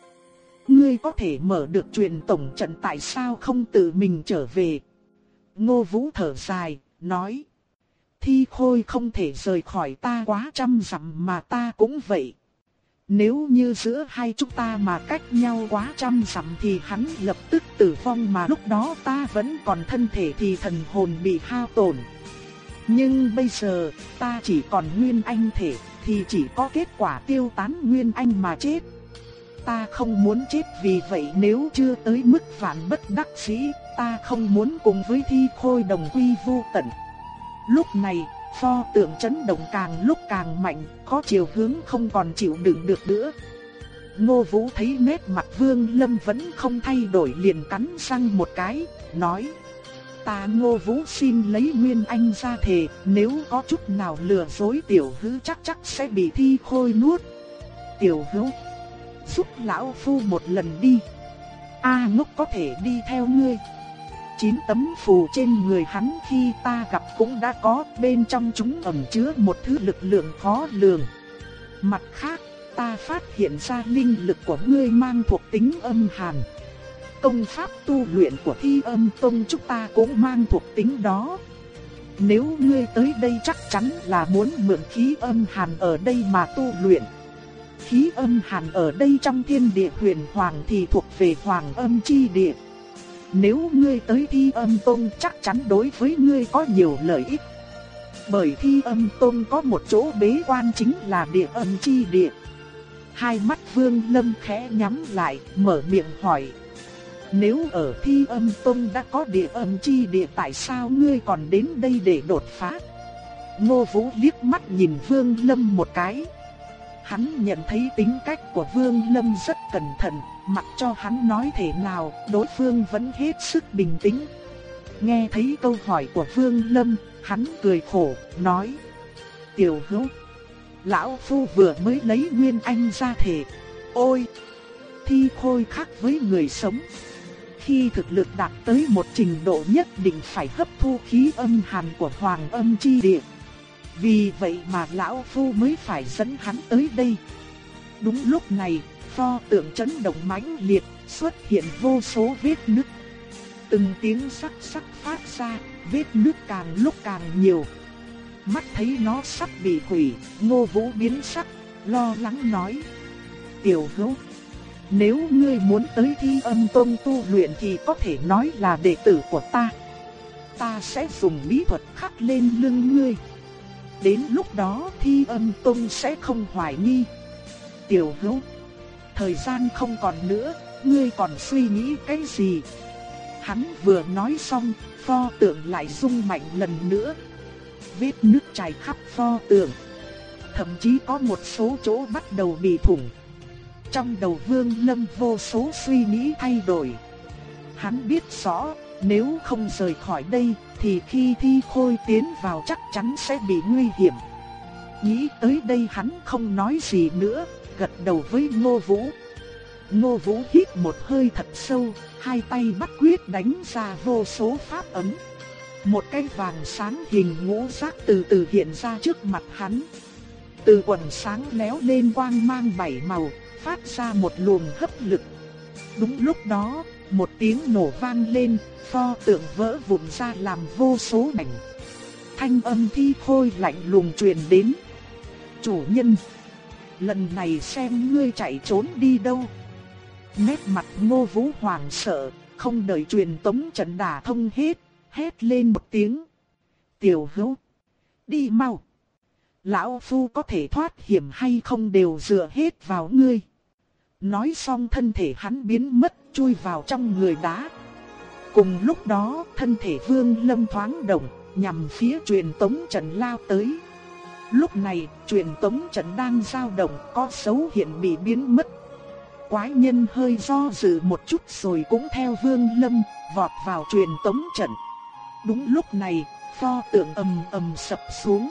ngươi có thể mở được truyền tổng trận tại sao không tự mình trở về. Ngô Vũ thở dài, nói, thi khôi không thể rời khỏi ta quá trăm dặm mà ta cũng vậy. Nếu như giữa hai chúng ta mà cách nhau quá trăm dặm thì hắn lập tức tử vong mà lúc đó ta vẫn còn thân thể thì thần hồn bị hao tổn. Nhưng bây giờ, ta chỉ còn nguyên anh thể, thì chỉ có kết quả tiêu tán nguyên anh mà chết. Ta không muốn chết vì vậy nếu chưa tới mức vạn bất đắc dĩ, ta không muốn cùng với thi khôi đồng quy vô tận. Lúc này, pho tượng chấn động càng lúc càng mạnh, có chiều hướng không còn chịu đựng được nữa. Ngô Vũ thấy nét mặt Vương Lâm vẫn không thay đổi liền cắn răng một cái, nói ta ngô vũ xin lấy Nguyên Anh ra thề, nếu có chút nào lừa dối tiểu hữu chắc chắc sẽ bị thi khôi nuốt. Tiểu hữu, giúp lão phu một lần đi. A ngốc có thể đi theo ngươi. Chín tấm phù trên người hắn khi ta gặp cũng đã có, bên trong chúng ẩn chứa một thứ lực lượng khó lường. Mặt khác, ta phát hiện ra linh lực của ngươi mang thuộc tính âm hàn công pháp tu luyện của thi âm tông chúng ta cũng mang thuộc tính đó. Nếu ngươi tới đây chắc chắn là muốn mượn khí âm hàn ở đây mà tu luyện. Khí âm hàn ở đây trong thiên địa huyền hoàng thì thuộc về hoàng âm chi địa. Nếu ngươi tới thi âm tông chắc chắn đối với ngươi có nhiều lợi ích. Bởi thi âm tông có một chỗ bế quan chính là địa âm chi địa. Hai mắt vương lâm khẽ nhắm lại, mở miệng hỏi, nếu ở thi âm tông đã có địa âm chi địa tại sao ngươi còn đến đây để đột phá? Ngô Vũ liếc mắt nhìn Vương Lâm một cái. Hắn nhận thấy tính cách của Vương Lâm rất cẩn thận, mặc cho hắn nói thế nào, đối phương vẫn hết sức bình tĩnh. Nghe thấy câu hỏi của Vương Lâm, hắn cười khổ, nói: "Tiểu Hữu, lão phu vừa mới lấy Nguyên Anh ra thể. Ôi, thi khôi khác với người sống. Khi thực lực đạt tới một trình độ nhất định phải hấp thu khí âm hàn của Hoàng Âm chi địa. Vì vậy mà lão phu mới phải dẫn hắn tới đây." Đúng lúc này, pho tượng chấn động mãnh liệt, xuất hiện vô số vết nứt. Từng tiếng sắc sắc phát ra, vết nứt càng lúc càng nhiều. Mắt thấy nó sắp bị hủy, ngô vũ biến sắc, lo lắng nói. Tiểu hữu, nếu ngươi muốn tới thi âm tông tu luyện thì có thể nói là đệ tử của ta. Ta sẽ dùng bí thuật khắc lên lưng ngươi. Đến lúc đó thi âm tông sẽ không hoài nghi. Tiểu hữu, thời gian không còn nữa, ngươi còn suy nghĩ cái gì? Hắn vừa nói xong, pho tượng lại rung mạnh lần nữa. Vết nước chảy khắp pho tượng. Thậm chí có một số chỗ bắt đầu bị thủng. Trong đầu Vương Lâm vô số suy nghĩ thay đổi. Hắn biết rõ, nếu không rời khỏi đây, thì khi thi khôi tiến vào chắc chắn sẽ bị nguy hiểm. Nghĩ tới đây hắn không nói gì nữa, gật đầu với Ngô Vũ. Ngô Vũ hít một hơi thật sâu, hai tay bắt quyết đánh ra vô số pháp ấm. Một cái vàng sáng hình ngũ giác từ từ hiện ra trước mặt hắn. Từ quần sáng léo lên quang mang bảy màu, phát ra một luồng hấp lực. Đúng lúc đó, một tiếng nổ vang lên, pho tượng vỡ vụn ra làm vô số mảnh. Thanh âm thi khôi lạnh lùng truyền đến. Chủ nhân, lần này xem ngươi chạy trốn đi đâu. Nét mặt ngô vũ hoàng sợ, không đợi truyền tống trận đả thông hết, hét lên một tiếng. Tiểu hữu, đi mau. Lão Phu có thể thoát hiểm hay không đều dựa hết vào ngươi. Nói xong thân thể hắn biến mất chui vào trong người đá. Cùng lúc đó thân thể vương lâm thoáng động nhằm phía truyền tống trận lao tới. Lúc này truyền tống trận đang dao động có dấu hiện bị biến mất quái nhân hơi do dự một chút rồi cũng theo Vương Lâm vọt vào truyền tống trận. Đúng lúc này, pho tượng ầm ầm sập xuống.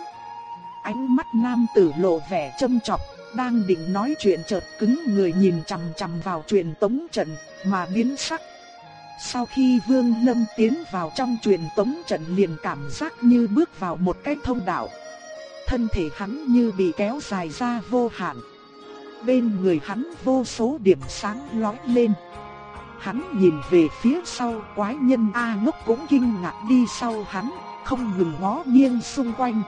Ánh mắt nam tử lộ vẻ châm chọc, đang định nói chuyện chợt cứng người nhìn chằm chằm vào truyền tống trận mà biến sắc. Sau khi Vương Lâm tiến vào trong truyền tống trận liền cảm giác như bước vào một cái thông đạo. Thân thể hắn như bị kéo dài ra vô hạn bên người hắn vô số điểm sáng lóe lên. Hắn nhìn về phía sau quái nhân A ngốc cũng kinh ngạc đi sau hắn, không ngừng ngó nghiêng xung quanh.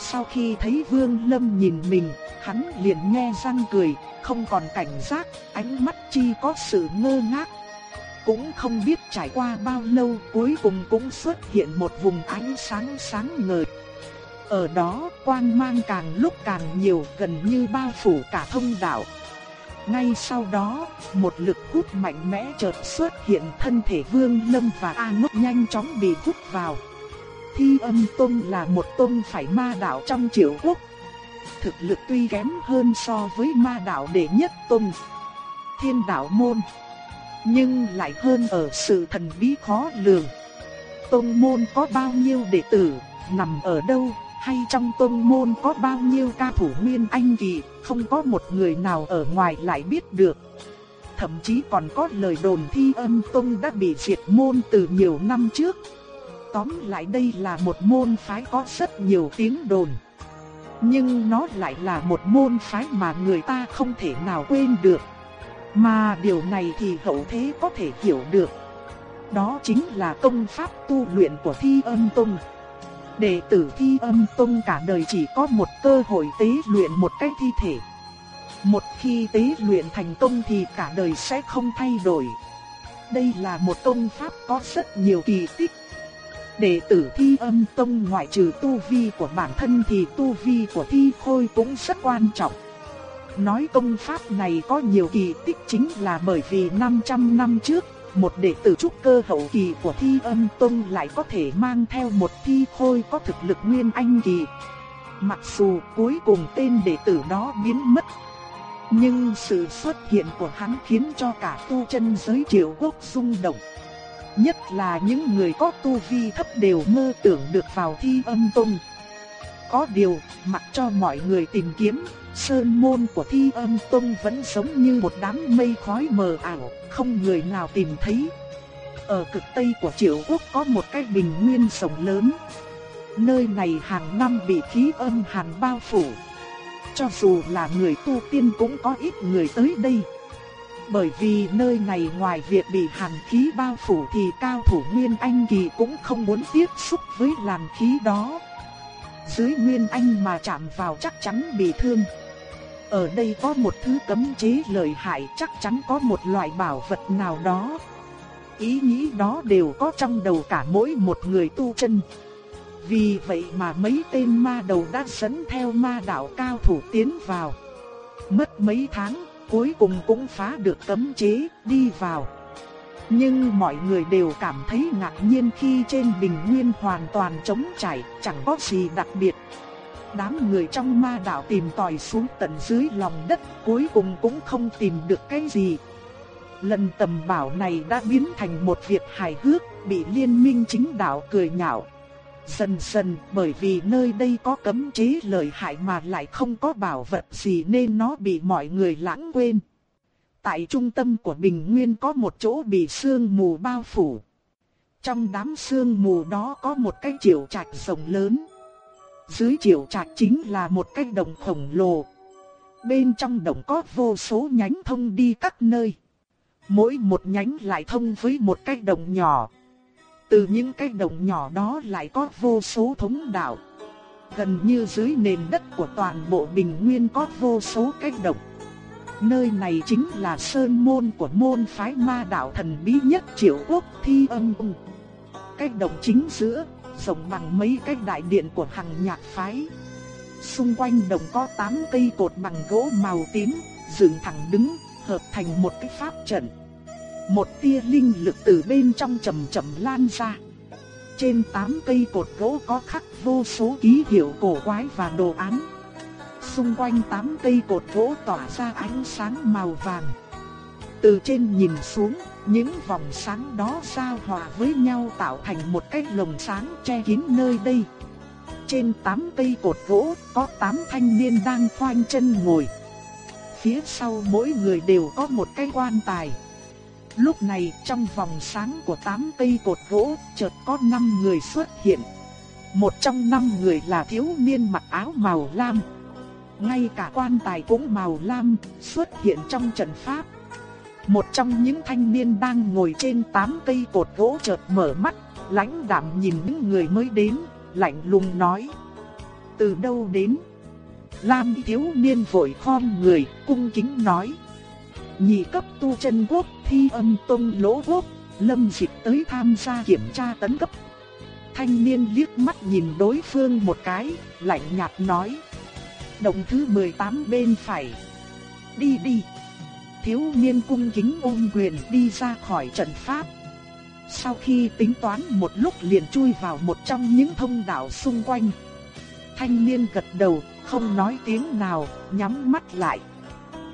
Sau khi thấy Vương Lâm nhìn mình, hắn liền nghe răng cười, không còn cảnh giác, ánh mắt chi có sự ngơ ngác. Cũng không biết trải qua bao lâu cuối cùng cũng xuất hiện một vùng ánh sáng sáng ngời. Ở đó quang mang càng lúc càng nhiều gần như bao phủ cả thông đạo. Ngay sau đó, một lực hút mạnh mẽ chợt xuất hiện thân thể Vương Lâm và A Ngốc nhanh chóng bị hút vào. Thi âm Tông là một tông phải ma đạo trong triệu quốc. Thực lực tuy kém hơn so với ma đạo đệ nhất tông, thiên đạo môn, nhưng lại hơn ở sự thần bí khó lường. Tông môn có bao nhiêu đệ tử, nằm ở đâu, hay trong tôn môn có bao nhiêu ca thủ nguyên anh kỳ, không có một người nào ở ngoài lại biết được. Thậm chí còn có lời đồn thi âm tông đã bị diệt môn từ nhiều năm trước. Tóm lại đây là một môn phái có rất nhiều tiếng đồn. Nhưng nó lại là một môn phái mà người ta không thể nào quên được. Mà điều này thì hậu thế có thể hiểu được. Đó chính là công pháp tu luyện của thi âm tông. Đệ tử thi âm tông cả đời chỉ có một cơ hội tế luyện một cái thi thể. Một khi tế luyện thành công thì cả đời sẽ không thay đổi. Đây là một công pháp có rất nhiều kỳ tích. Đệ tử thi âm tông ngoại trừ tu vi của bản thân thì tu vi của thi khôi cũng rất quan trọng. Nói công pháp này có nhiều kỳ tích chính là bởi vì 500 năm trước, một đệ tử trúc cơ hậu kỳ của thi âm tông lại có thể mang theo một thi khôi có thực lực nguyên anh kỳ. Mặc dù cuối cùng tên đệ tử đó biến mất. Nhưng sự xuất hiện của hắn khiến cho cả tu chân giới triều quốc rung động. Nhất là những người có tu vi thấp đều mơ tưởng được vào thi âm tông. Có điều, mặc cho mọi người tìm kiếm, sơn môn của thi âm tông vẫn giống như một đám mây khói mờ ảo, không người nào tìm thấy. Ở cực tây của triệu quốc có một cái bình nguyên rộng lớn. Nơi này hàng năm bị khí âm hàn bao phủ. Cho dù là người tu tiên cũng có ít người tới đây. Bởi vì nơi này ngoài việc bị hàn khí bao phủ thì cao thủ Nguyên Anh Kỳ cũng không muốn tiếp xúc với làn khí đó. Dưới Nguyên Anh mà chạm vào chắc chắn bị thương. Ở đây có một thứ cấm chế lợi hại chắc chắn có một loại bảo vật nào đó. Ý nghĩ đó đều có trong đầu cả mỗi một người tu chân. Vì vậy mà mấy tên ma đầu đã dẫn theo ma đạo cao thủ tiến vào. Mất mấy tháng, cuối cùng cũng phá được cấm chế, đi vào. Nhưng mọi người đều cảm thấy ngạc nhiên khi trên bình nguyên hoàn toàn trống trải, chẳng có gì đặc biệt. Đám người trong ma đạo tìm tòi xuống tận dưới lòng đất, cuối cùng cũng không tìm được cái gì. Lần tầm bảo này đã biến thành một việc hài hước, bị liên minh chính đạo cười nhạo. Dần dần, bởi vì nơi đây có cấm chế lợi hại mà lại không có bảo vật gì nên nó bị mọi người lãng quên. Tại trung tâm của bình nguyên có một chỗ bị sương mù bao phủ. Trong đám sương mù đó có một cái triệu trạch rộng lớn. Dưới triệu trạch chính là một cái đồng khổng lồ. Bên trong đồng có vô số nhánh thông đi các nơi. Mỗi một nhánh lại thông với một cái đồng nhỏ. Từ những cái động nhỏ đó lại có vô số thống đạo. Gần như dưới nền đất của toàn bộ bình nguyên có vô số cái động Nơi này chính là sơn môn của môn phái ma đạo thần bí nhất triệu quốc thi âm cung. Cái động chính giữa, rộng bằng mấy cái đại điện của hàng nhạc phái. Xung quanh đồng có 8 cây cột bằng gỗ màu tím, dựng thẳng đứng, hợp thành một cái pháp trận. Một tia linh lực từ bên trong chậm chậm lan ra. Trên tám cây cột gỗ có khắc vô số ký hiệu cổ quái và đồ án. Xung quanh tám cây cột gỗ tỏa ra ánh sáng màu vàng. Từ trên nhìn xuống, những vòng sáng đó giao hòa với nhau tạo thành một cái lồng sáng che kín nơi đây. Trên tám cây cột gỗ có tám thanh niên đang khoanh chân ngồi. Phía sau mỗi người đều có một cái quan tài. Lúc này trong vòng sáng của tám cây cột gỗ chợt có năm người xuất hiện. Một trong năm người là thiếu niên mặc áo màu lam. Ngay cả quan tài cũng màu lam xuất hiện trong trận pháp. Một trong những thanh niên đang ngồi trên tám cây cột gỗ chợt mở mắt, lãnh đạm nhìn những người mới đến, lạnh lùng nói. Từ đâu đến? Lam thiếu niên vội khom người, cung kính nói. Nhị cấp tu chân quốc, thi âm tông lỗ quốc, lâm dịch tới tham gia kiểm tra tấn cấp. Thanh niên liếc mắt nhìn đối phương một cái, lạnh nhạt nói. Động thứ 18 bên phải. Đi đi. Thiếu niên cung kính ôm quyền đi ra khỏi trận pháp. Sau khi tính toán một lúc liền chui vào một trong những thông đạo xung quanh. Thanh niên gật đầu, không nói tiếng nào, nhắm mắt lại.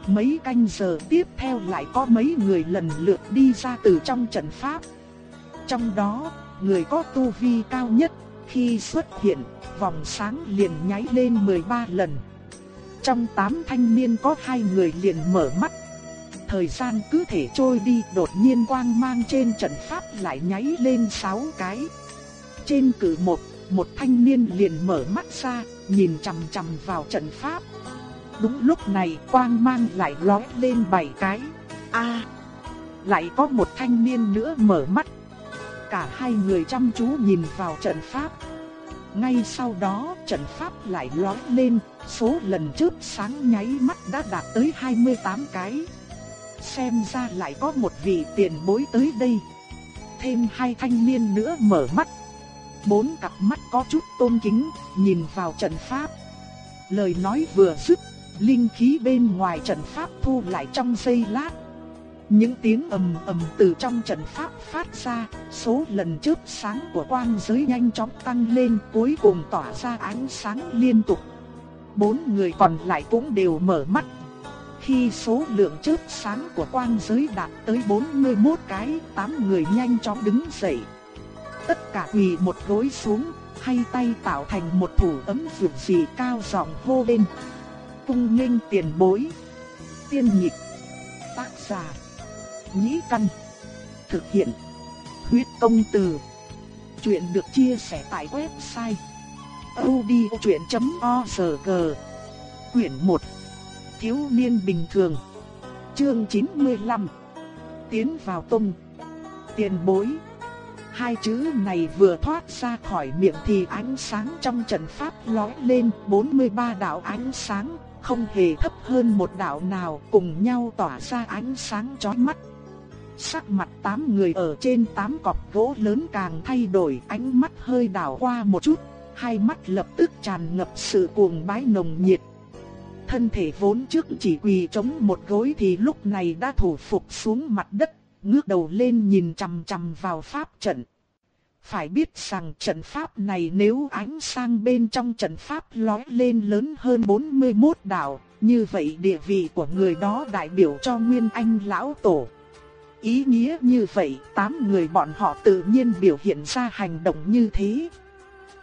Mấy canh giờ tiếp theo lại có mấy người lần lượt đi ra từ trong trận pháp. Trong đó, người có tu vi cao nhất, khi xuất hiện, vòng sáng liền nháy lên 13 lần. Trong 8 thanh niên có hai người liền mở mắt. Thời gian cứ thể trôi đi, đột nhiên quang mang trên trận pháp lại nháy lên 6 cái. Trên cử một, một thanh niên liền mở mắt ra, nhìn chằm chằm vào trận pháp. Đúng lúc này quang mang lại lóe lên bảy cái. A, lại có một thanh niên nữa mở mắt. Cả hai người chăm chú nhìn vào trận pháp. Ngay sau đó trận pháp lại lóe lên, số lần chớp sáng nháy mắt đã đạt tới 28 cái. Xem ra lại có một vị tiền bối tới đây. Thêm hai thanh niên nữa mở mắt. Bốn cặp mắt có chút tôn kính, nhìn vào trận pháp. Lời nói vừa dứt, linh khí bên ngoài trận pháp thu lại trong giây lát. Những tiếng ầm ầm từ trong trận pháp phát ra, số lần chớp sáng của quang giới nhanh chóng tăng lên, cuối cùng tỏa ra ánh sáng liên tục. Bốn người còn lại cũng đều mở mắt. Khi số lượng chớp sáng của quang giới đạt tới 41 cái, tám người nhanh chóng đứng dậy. Tất cả quỳ một gối xuống, hai tay tạo thành một thủ ấm vượt dị cao giọng hô lên. Cung nghênh tiền bối. Tiên nhịp. Tác giả. Nhĩ căn. Thực hiện. Huyết công từ. Chuyện được chia sẻ tại website. odchuyện.org Quyển 1 Thiếu niên bình thường Chương 95 Tiến vào tung Tiền bối Hai chữ này vừa thoát ra khỏi miệng thì ánh sáng trong trận pháp lóe lên 43 đạo ánh sáng không hề thấp hơn một đạo nào cùng nhau tỏa ra ánh sáng chói mắt Sắc mặt tám người ở trên tám cọc gỗ lớn càng thay đổi ánh mắt hơi đảo qua một chút Hai mắt lập tức tràn ngập sự cuồng bái nồng nhiệt Thân thể vốn trước chỉ quỳ chống một gối thì lúc này đã thủ phục xuống mặt đất, ngước đầu lên nhìn chằm chằm vào pháp trận. Phải biết rằng trận pháp này nếu ánh sang bên trong trận pháp lói lên lớn hơn 41 đạo, như vậy địa vị của người đó đại biểu cho Nguyên Anh Lão Tổ. Ý nghĩa như vậy, tám người bọn họ tự nhiên biểu hiện ra hành động như thế.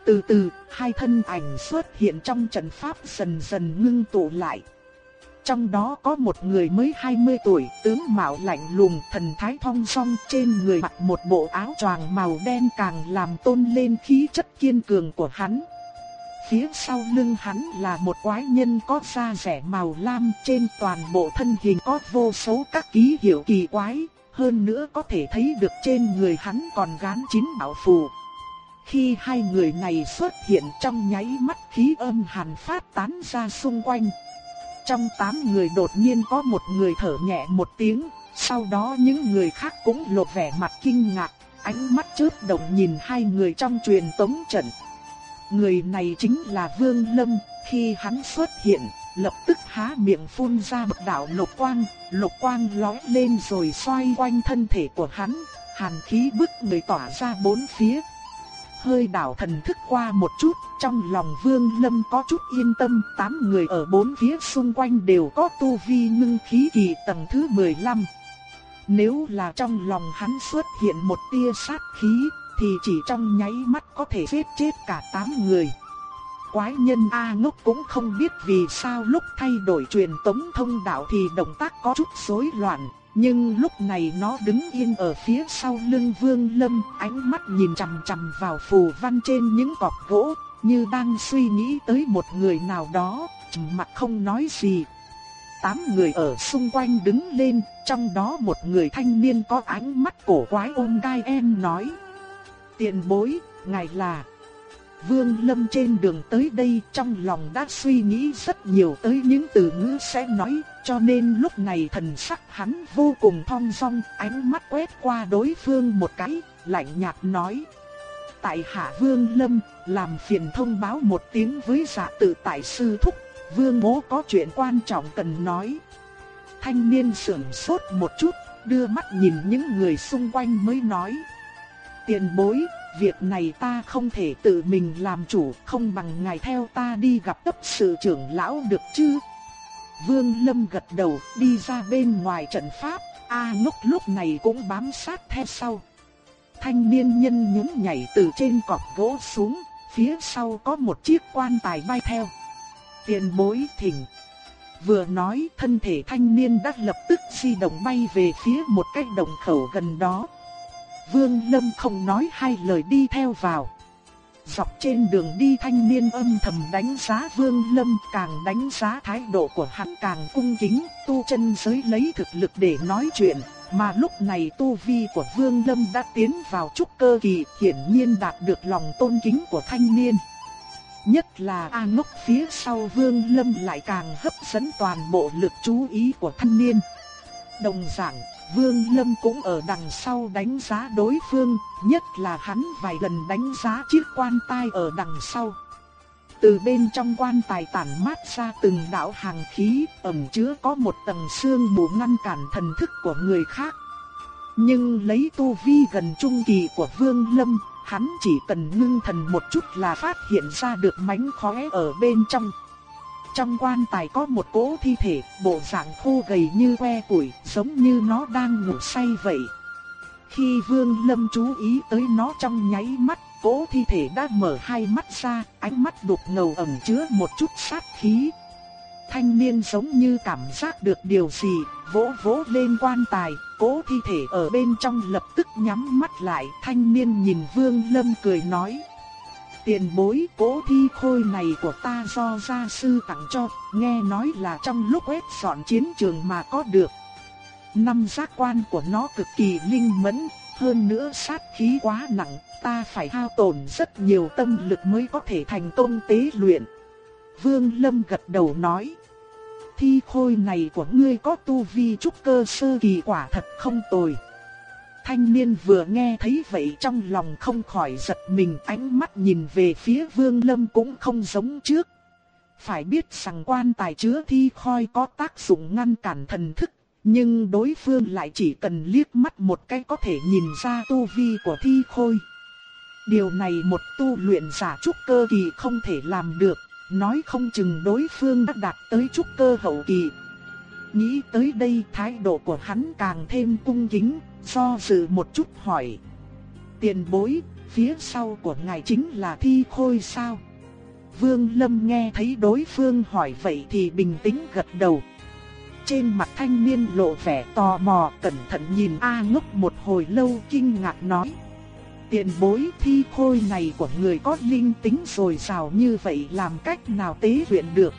Từ từ, hai thân ảnh xuất hiện trong trận pháp dần dần ngưng tụ lại. Trong đó có một người mới 20 tuổi, tướng mạo lạnh lùng, thần thái thong song, trên người mặc một bộ áo choàng màu đen càng làm tôn lên khí chất kiên cường của hắn. Phía sau lưng hắn là một quái nhân có da rẻ màu lam, trên toàn bộ thân hình có vô số các ký hiệu kỳ quái, hơn nữa có thể thấy được trên người hắn còn gán chín bảo phù. Khi hai người này xuất hiện trong nháy mắt khí âm hàn phát tán ra xung quanh. Trong tám người đột nhiên có một người thở nhẹ một tiếng, sau đó những người khác cũng lộ vẻ mặt kinh ngạc, ánh mắt chớp động nhìn hai người trong truyền tống trận. Người này chính là Vương Lâm, khi hắn xuất hiện, lập tức há miệng phun ra một đạo lục quang, lục quang lóe lên rồi xoay quanh thân thể của hắn, hàn khí bức người tỏa ra bốn phía hơi đảo thần thức qua một chút, trong lòng Vương Lâm có chút yên tâm, tám người ở bốn phía xung quanh đều có tu vi ngưng khí kỳ tầng thứ 15. Nếu là trong lòng hắn xuất hiện một tia sát khí, thì chỉ trong nháy mắt có thể giết chết cả tám người. Quái nhân A ngốc cũng không biết vì sao lúc thay đổi truyền tống thông đạo thì động tác có chút rối loạn, nhưng lúc này nó đứng yên ở phía sau lưng Vương Lâm, ánh mắt nhìn chằm chằm vào phù văn trên những cọc gỗ, như đang suy nghĩ tới một người nào đó, trầm mặt không nói gì. Tám người ở xung quanh đứng lên, trong đó một người thanh niên có ánh mắt cổ quái ôm gai em nói. Tiền bối, ngài là... Vương Lâm trên đường tới đây trong lòng đã suy nghĩ rất nhiều tới những từ ngữ sẽ nói, cho nên lúc này thần sắc hắn vô cùng thong dong, ánh mắt quét qua đối phương một cái, lạnh nhạt nói. Tại Hạ Vương Lâm, làm phiền thông báo một tiếng với dạ giả tự tại sư thúc, Vương bố có chuyện quan trọng cần nói. Thanh niên sưởng sốt một chút, đưa mắt nhìn những người xung quanh mới nói. Tiền bối, việc này ta không thể tự mình làm chủ, không bằng ngài theo ta đi gặp cấp sự trưởng lão được chứ. Vương Lâm gật đầu đi ra bên ngoài trận pháp, A ngốc lúc này cũng bám sát theo sau. Thanh niên nhân nhún nhảy từ trên cọc gỗ xuống, phía sau có một chiếc quan tài bay theo. Tiền bối thỉnh. Vừa nói thân thể thanh niên đã lập tức di động bay về phía một cái đồng khẩu gần đó. Vương Lâm không nói hai lời đi theo vào. Dọc trên đường đi thanh niên âm thầm đánh giá Vương Lâm càng đánh giá thái độ của hắn càng cung kính, tu chân giới lấy thực lực để nói chuyện, mà lúc này tu vi của Vương Lâm đã tiến vào trúc cơ kỳ, hiển nhiên đạt được lòng tôn kính của thanh niên. Nhất là A ngốc phía sau Vương Lâm lại càng hấp dẫn toàn bộ lực chú ý của thanh niên. Đồng dạng, Vương Lâm cũng ở đằng sau đánh giá đối phương, nhất là hắn vài lần đánh giá chiếc quan tài ở đằng sau. Từ bên trong quan tài tản mát ra từng đạo hàng khí, ẩn chứa có một tầng xương mù ngăn cản thần thức của người khác. Nhưng lấy tu vi gần trung kỳ của Vương Lâm, hắn chỉ cần ngưng thần một chút là phát hiện ra được mánh khóe ở bên trong trong quan tài có một cỗ thi thể, bộ dạng khô gầy như que củi, giống như nó đang ngủ say vậy. Khi Vương Lâm chú ý tới nó trong nháy mắt, cỗ thi thể đã mở hai mắt ra, ánh mắt đục ngầu ẩn chứa một chút sát khí. Thanh niên giống như cảm giác được điều gì, vỗ vỗ lên quan tài, cỗ thi thể ở bên trong lập tức nhắm mắt lại. Thanh niên nhìn Vương Lâm cười nói. Tiền bối cố thi khôi này của ta do gia sư tặng cho, nghe nói là trong lúc quét dọn chiến trường mà có được. Năm giác quan của nó cực kỳ linh mẫn, hơn nữa sát khí quá nặng, ta phải hao tổn rất nhiều tâm lực mới có thể thành công tế luyện. Vương Lâm gật đầu nói, thi khôi này của ngươi có tu vi trúc cơ sơ kỳ quả thật không tồi. Thanh niên vừa nghe thấy vậy trong lòng không khỏi giật mình ánh mắt nhìn về phía vương lâm cũng không giống trước. Phải biết rằng quan tài chứa thi khôi có tác dụng ngăn cản thần thức, nhưng đối phương lại chỉ cần liếc mắt một cái có thể nhìn ra tu vi của thi khôi. Điều này một tu luyện giả trúc cơ kỳ không thể làm được, nói không chừng đối phương đã đạt tới trúc cơ hậu kỳ. Nghĩ tới đây thái độ của hắn càng thêm cung kính, do dự một chút hỏi. Tiền bối, phía sau của ngài chính là thi khôi sao? Vương Lâm nghe thấy đối phương hỏi vậy thì bình tĩnh gật đầu. Trên mặt thanh niên lộ vẻ tò mò cẩn thận nhìn A ngốc một hồi lâu kinh ngạc nói. Tiền bối thi khôi này của người có linh tính rồi sao như vậy làm cách nào tế luyện được?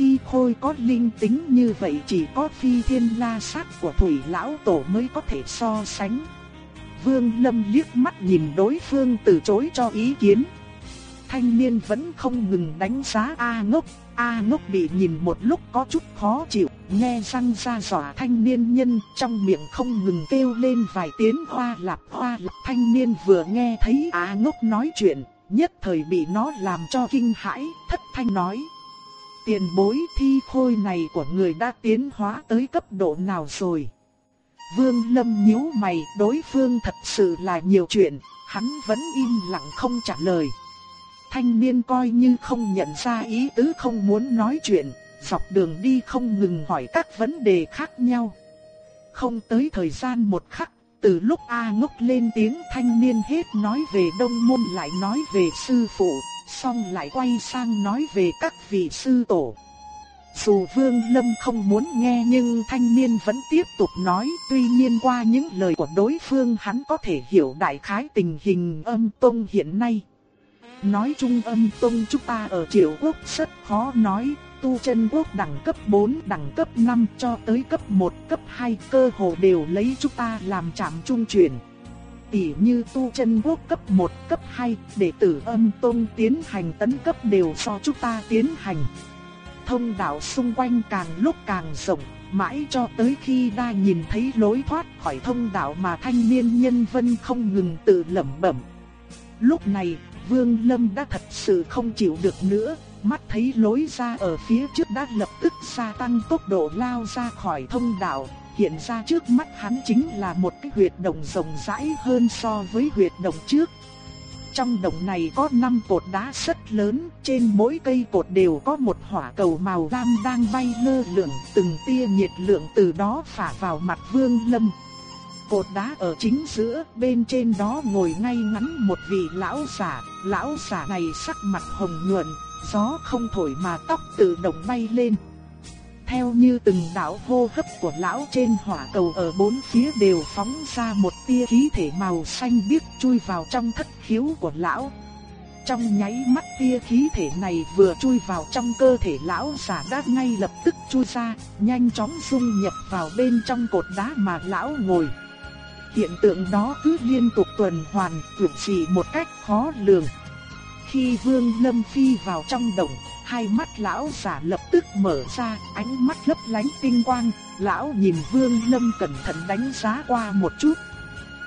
Thi khôi có linh tính như vậy chỉ có phi thiên la sát của thủy lão tổ mới có thể so sánh. Vương Lâm liếc mắt nhìn đối phương từ chối cho ý kiến. Thanh niên vẫn không ngừng đánh giá A ngốc, A ngốc bị nhìn một lúc có chút khó chịu, nghe răng ra dọa thanh niên nhân trong miệng không ngừng kêu lên vài tiếng hoa lạp hoa lạp. Thanh niên vừa nghe thấy A ngốc nói chuyện, nhất thời bị nó làm cho kinh hãi, thất thanh nói. Tiền bối thi khôi này của người đã tiến hóa tới cấp độ nào rồi? Vương Lâm nhíu mày, đối phương thật sự là nhiều chuyện, hắn vẫn im lặng không trả lời. Thanh niên coi như không nhận ra ý tứ không muốn nói chuyện, dọc đường đi không ngừng hỏi các vấn đề khác nhau. Không tới thời gian một khắc, từ lúc A ngốc lên tiếng thanh niên hết nói về đông môn lại nói về sư phụ, xong lại quay sang nói về các vị sư tổ. Dù Vương Lâm không muốn nghe nhưng thanh niên vẫn tiếp tục nói, tuy nhiên qua những lời của đối phương hắn có thể hiểu đại khái tình hình âm tông hiện nay. Nói chung âm tông chúng ta ở triều quốc rất khó nói, tu chân quốc đẳng cấp 4, đẳng cấp 5 cho tới cấp 1, cấp 2 cơ hồ đều lấy chúng ta làm trạm trung chuyển tỉ như tu chân quốc cấp 1, cấp 2, đệ tử âm tôn tiến hành tấn cấp đều do chúng ta tiến hành. Thông đạo xung quanh càng lúc càng rộng, mãi cho tới khi đa nhìn thấy lối thoát khỏi thông đạo mà thanh niên nhân vân không ngừng tự lẩm bẩm. Lúc này, Vương Lâm đã thật sự không chịu được nữa, mắt thấy lối ra ở phía trước đã lập tức gia tăng tốc độ lao ra khỏi thông đạo, hiện ra trước mắt hắn chính là một cái huyệt động rộng rãi hơn so với huyệt động trước. Trong động này có 5 cột đá rất lớn, trên mỗi cây cột đều có một hỏa cầu màu lam đang bay lơ lửng, từng tia nhiệt lượng từ đó phả vào mặt Vương Lâm. Cột đá ở chính giữa, bên trên đó ngồi ngay ngắn một vị lão giả, lão giả này sắc mặt hồng nhuận, gió không thổi mà tóc tự động bay lên theo như từng đạo hô hấp của lão trên hỏa cầu ở bốn phía đều phóng ra một tia khí thể màu xanh biếc chui vào trong thất khiếu của lão. Trong nháy mắt tia khí thể này vừa chui vào trong cơ thể lão giả đã ngay lập tức chui ra, nhanh chóng dung nhập vào bên trong cột đá mà lão ngồi. Hiện tượng đó cứ liên tục tuần hoàn, tuyệt chỉ một cách khó lường. Khi Vương Lâm Phi vào trong động, hai mắt lão giả lập tức mở ra, ánh mắt lấp lánh tinh quang, lão nhìn Vương Lâm cẩn thận đánh giá qua một chút.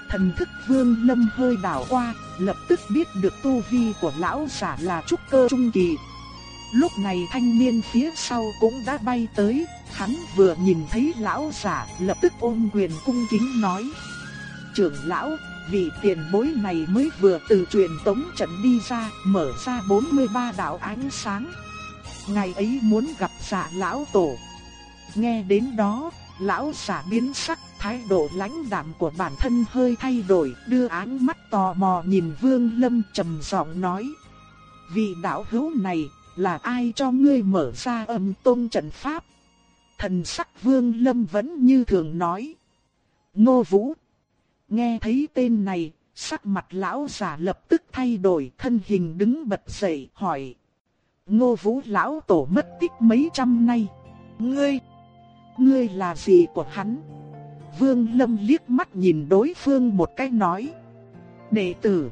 Thần thức Vương Lâm hơi đảo qua, lập tức biết được tu vi của lão giả là trúc cơ trung kỳ. Lúc này thanh niên phía sau cũng đã bay tới, hắn vừa nhìn thấy lão giả, lập tức ôm quyền cung kính nói: "Trưởng lão, vị tiền bối này mới vừa từ truyền tống trận đi ra, mở ra 43 đạo ánh sáng." Ngày ấy muốn gặp giả lão tổ. Nghe đến đó, lão giả biến sắc, thái độ lãnh đạm của bản thân hơi thay đổi, đưa ánh mắt tò mò nhìn Vương Lâm trầm giọng nói: "Vị đạo hữu này, là ai cho ngươi mở ra âm tôn trận pháp?" Thần sắc Vương Lâm vẫn như thường nói: "Ngô Vũ." Nghe thấy tên này, sắc mặt lão giả lập tức thay đổi, thân hình đứng bật dậy, hỏi: "Ngô Vũ lão tổ mất tích mấy trăm nay, ngươi Ngươi là gì của hắn? Vương Lâm liếc mắt nhìn đối phương một cái nói. Đệ tử.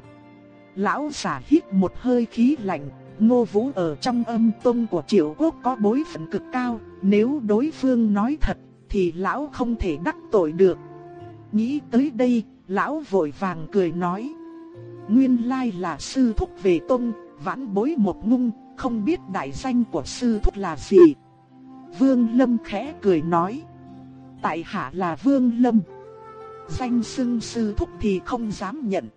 Lão giả hít một hơi khí lạnh. Ngô Vũ ở trong âm tông của triệu quốc có bối phận cực cao. Nếu đối phương nói thật thì lão không thể đắc tội được. Nghĩ tới đây, lão vội vàng cười nói. Nguyên lai là sư thúc về tông, vãn bối một ngung, không biết đại danh của sư thúc là gì. Vương Lâm khẽ cười nói. Tại hạ là Vương Lâm. Danh xưng sư thúc thì không dám nhận.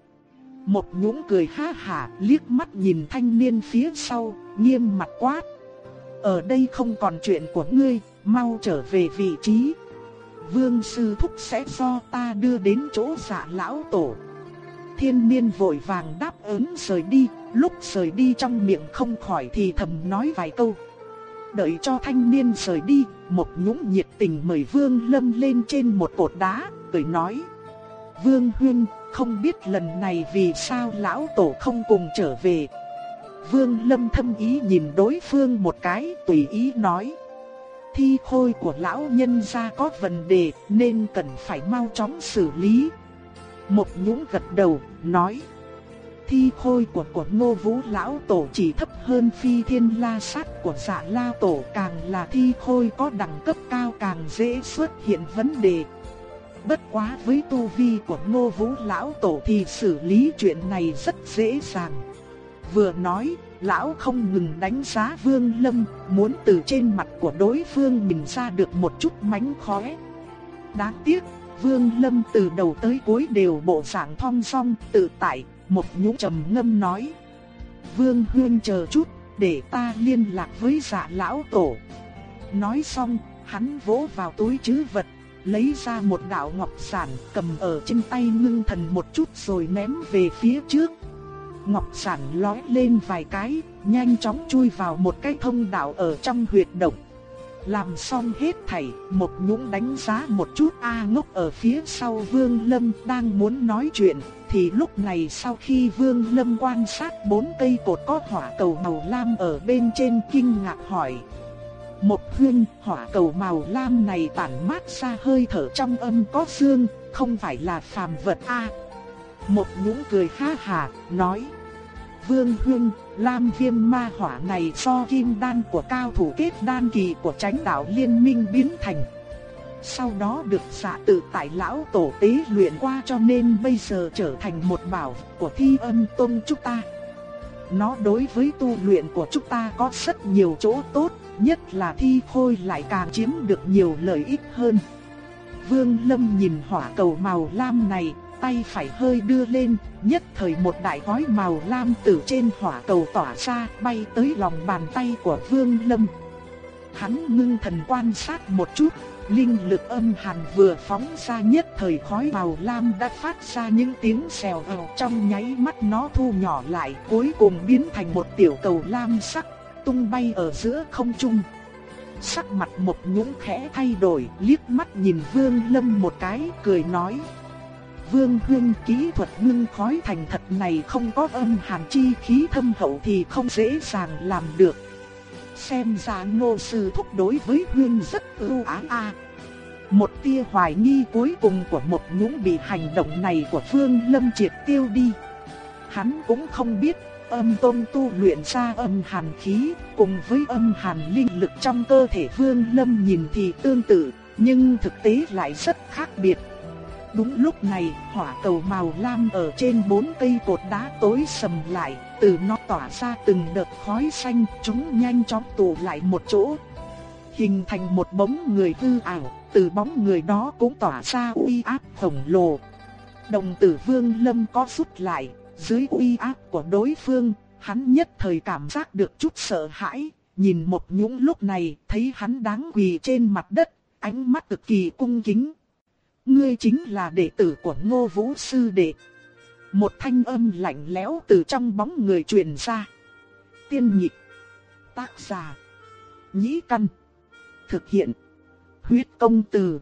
Một nhũng cười ha hả liếc mắt nhìn thanh niên phía sau, nghiêm mặt quát. Ở đây không còn chuyện của ngươi, mau trở về vị trí. Vương sư thúc sẽ do ta đưa đến chỗ giả lão tổ. Thiên niên vội vàng đáp ứng rời đi, lúc rời đi trong miệng không khỏi thì thầm nói vài câu đợi cho thanh niên rời đi, một nhũng nhiệt tình mời Vương Lâm lên trên một cột đá, cười nói. Vương Huyên, không biết lần này vì sao lão tổ không cùng trở về. Vương Lâm thâm ý nhìn đối phương một cái, tùy ý nói. Thi khôi của lão nhân gia có vấn đề nên cần phải mau chóng xử lý. Một nhũng gật đầu, nói thi khôi của của ngô vũ lão tổ chỉ thấp hơn phi thiên la sát của giả la tổ càng là thi khôi có đẳng cấp cao càng dễ xuất hiện vấn đề. Bất quá với tu vi của ngô vũ lão tổ thì xử lý chuyện này rất dễ dàng. Vừa nói, lão không ngừng đánh giá vương lâm, muốn từ trên mặt của đối phương mình ra được một chút mánh khóe. Đáng tiếc, vương lâm từ đầu tới cuối đều bộ dạng thong song, tự tại, một nhũ trầm ngâm nói. Vương Huyên chờ chút, để ta liên lạc với dạ lão tổ. Nói xong, hắn vỗ vào túi chứ vật, lấy ra một đạo ngọc sản cầm ở trên tay ngưng thần một chút rồi ném về phía trước. Ngọc sản lói lên vài cái, nhanh chóng chui vào một cái thông đạo ở trong huyệt động. Làm xong hết thảy, một nhũng đánh giá một chút A ngốc ở phía sau Vương Lâm đang muốn nói chuyện, thì lúc này sau khi Vương Lâm quan sát bốn cây cột có hỏa cầu màu lam ở bên trên kinh ngạc hỏi. Một huyên hỏa cầu màu lam này tản mát ra hơi thở trong âm có xương, không phải là phàm vật a. một nhũng cười ha hà, nói. Vương huyên, lam viêm ma hỏa này do kim đan của cao thủ kết đan kỳ của tránh đạo liên minh biến thành sau đó được xạ tự tại lão tổ tế luyện qua cho nên bây giờ trở thành một bảo của thi âm tôn chúng ta. Nó đối với tu luyện của chúng ta có rất nhiều chỗ tốt, nhất là thi khôi lại càng chiếm được nhiều lợi ích hơn. Vương Lâm nhìn hỏa cầu màu lam này, tay phải hơi đưa lên, nhất thời một đại gói màu lam từ trên hỏa cầu tỏa ra, bay tới lòng bàn tay của Vương Lâm. Hắn ngưng thần quan sát một chút, Linh lực âm hàn vừa phóng ra nhất thời khói màu lam đã phát ra những tiếng xèo ào trong nháy mắt nó thu nhỏ lại cuối cùng biến thành một tiểu cầu lam sắc tung bay ở giữa không trung. Sắc mặt một nhũng khẽ thay đổi liếc mắt nhìn Vương Lâm một cái cười nói. Vương Huyên kỹ thuật ngưng khói thành thật này không có âm hàn chi khí thâm hậu thì không dễ dàng làm được xem ra ngô sư thúc đối với Huyên rất ưu ái a. Một tia hoài nghi cuối cùng của một nhũng bị hành động này của Phương Lâm triệt tiêu đi. Hắn cũng không biết âm tôn tu luyện ra âm hàn khí cùng với âm hàn linh lực trong cơ thể vương Lâm nhìn thì tương tự, nhưng thực tế lại rất khác biệt. Đúng lúc này, hỏa cầu màu lam ở trên bốn cây cột đá tối sầm lại, từ nó tỏa ra từng đợt khói xanh, chúng nhanh chóng tụ lại một chỗ. Hình thành một bóng người hư ảo, từ bóng người đó cũng tỏa ra uy áp khổng lồ. Đồng tử vương lâm có rút lại, dưới uy áp của đối phương, hắn nhất thời cảm giác được chút sợ hãi, nhìn một nhũng lúc này thấy hắn đáng quỳ trên mặt đất, ánh mắt cực kỳ cung kính. Ngươi chính là đệ tử của ngô vũ sư đệ. Một thanh âm lạnh lẽo từ trong bóng người truyền ra. Tiên nhịp. Tác giả. Nhĩ căn. Thực hiện. Huyết công từ.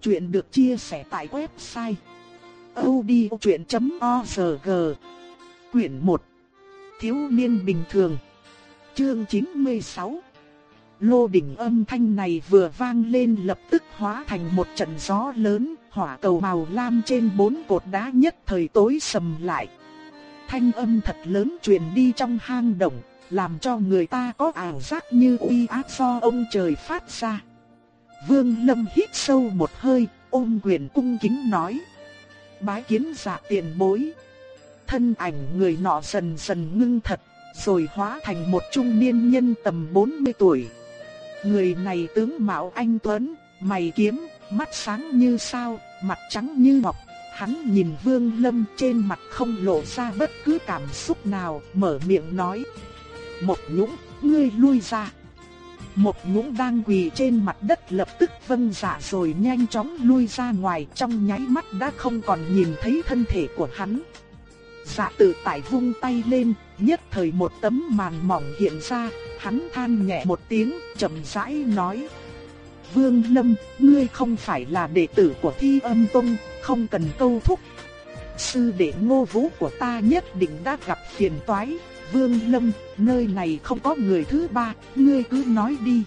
Chuyện được chia sẻ tại website. odchuyện.org Quyển 1 Thiếu niên bình thường Chương 96 Lô đỉnh âm thanh này vừa vang lên lập tức hóa thành một trận gió lớn, hỏa cầu màu lam trên bốn cột đá nhất thời tối sầm lại. Thanh âm thật lớn truyền đi trong hang động, làm cho người ta có ảo giác như uy áp do ông trời phát ra. Vương Lâm hít sâu một hơi, ôm quyền cung kính nói. Bái kiến giả tiền bối. Thân ảnh người nọ dần dần ngưng thật, rồi hóa thành một trung niên nhân tầm 40 tuổi. Người này tướng mạo anh Tuấn, mày kiếm, mắt sáng như sao, mặt trắng như ngọc. Hắn nhìn Vương Lâm trên mặt không lộ ra bất cứ cảm xúc nào, mở miệng nói. Một nhũng, ngươi lui ra. Một nhũng đang quỳ trên mặt đất lập tức vâng dạ rồi nhanh chóng lui ra ngoài trong nháy mắt đã không còn nhìn thấy thân thể của hắn. Dạ tự tại vung tay lên, nhất thời một tấm màn mỏng hiện ra, hắn than nhẹ một tiếng, chậm rãi nói. Vương Lâm, ngươi không phải là đệ tử của Thi Âm Tông, không cần câu thúc. Sư đệ ngô vũ của ta nhất định đã gặp phiền toái. Vương Lâm, nơi này không có người thứ ba, ngươi cứ nói đi.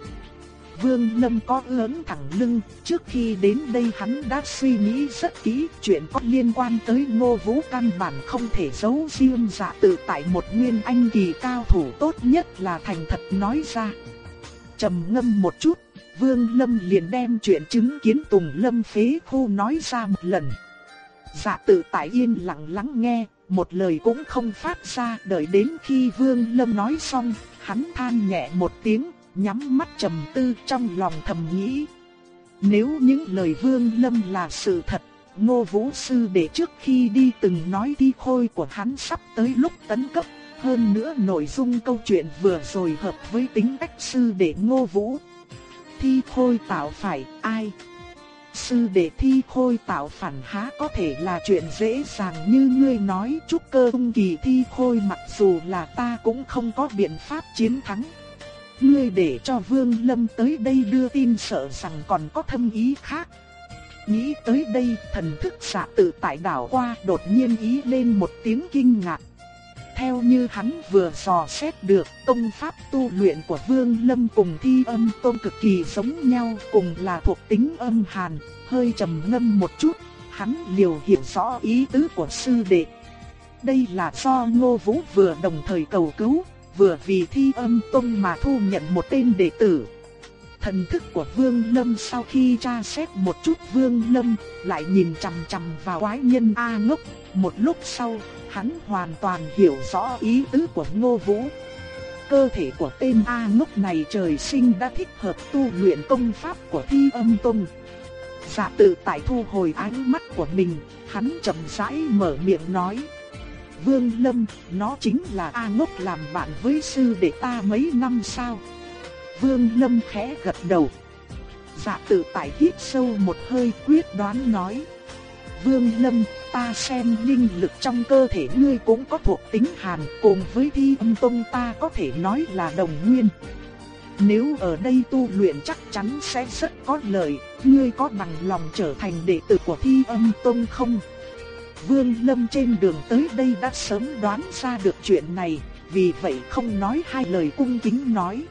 Vương Lâm có lớn thẳng lưng, trước khi đến đây hắn đã suy nghĩ rất kỹ, chuyện có liên quan tới Ngô Vũ căn bản không thể giấu riêng dạ tự tại một nguyên anh kỳ cao thủ tốt nhất là thành thật nói ra. Trầm ngâm một chút, Vương Lâm liền đem chuyện chứng kiến Tùng Lâm phế khu nói ra một lần. Dạ tự tại yên lặng lắng nghe, một lời cũng không phát ra, đợi đến khi Vương Lâm nói xong, hắn than nhẹ một tiếng, nhắm mắt trầm tư trong lòng thầm nghĩ. Nếu những lời Vương Lâm là sự thật, Ngô Vũ Sư để trước khi đi từng nói thi khôi của hắn sắp tới lúc tấn cấp. Hơn nữa nội dung câu chuyện vừa rồi hợp với tính cách sư đệ Ngô Vũ. Thi khôi tạo phải ai? Sư đệ thi khôi tạo phản há có thể là chuyện dễ dàng như ngươi nói trúc cơ ung kỳ thi khôi mặc dù là ta cũng không có biện pháp chiến thắng. Ngươi để cho Vương Lâm tới đây đưa tin sợ rằng còn có thâm ý khác. Nghĩ tới đây, thần thức xạ tự tại đảo qua đột nhiên ý lên một tiếng kinh ngạc. Theo như hắn vừa dò xét được, công pháp tu luyện của Vương Lâm cùng thi âm tôn cực kỳ giống nhau, cùng là thuộc tính âm hàn, hơi trầm ngâm một chút, hắn liều hiểu rõ ý tứ của sư đệ. Đây là do Ngô Vũ vừa đồng thời cầu cứu, vừa vì thi âm tông mà thu nhận một tên đệ tử. Thần thức của Vương Lâm sau khi tra xét một chút Vương Lâm, lại nhìn chằm chằm vào quái nhân A ngốc, một lúc sau, hắn hoàn toàn hiểu rõ ý tứ của Ngô Vũ. Cơ thể của tên A ngốc này trời sinh đã thích hợp tu luyện công pháp của thi âm tông. giả tự tại thu hồi ánh mắt của mình, hắn chậm rãi mở miệng nói. Vương Lâm, nó chính là A ngốc làm bạn với sư đệ ta mấy năm sao? Vương Lâm khẽ gật đầu. Dạ tự tại hít sâu một hơi quyết đoán nói. Vương Lâm, ta xem linh lực trong cơ thể ngươi cũng có thuộc tính hàn, cùng với thi âm tông ta có thể nói là đồng nguyên. Nếu ở đây tu luyện chắc chắn sẽ rất có lợi, ngươi có bằng lòng trở thành đệ tử của thi âm tông không? Vương Lâm trên đường tới đây đã sớm đoán ra được chuyện này, vì vậy không nói hai lời cung kính nói.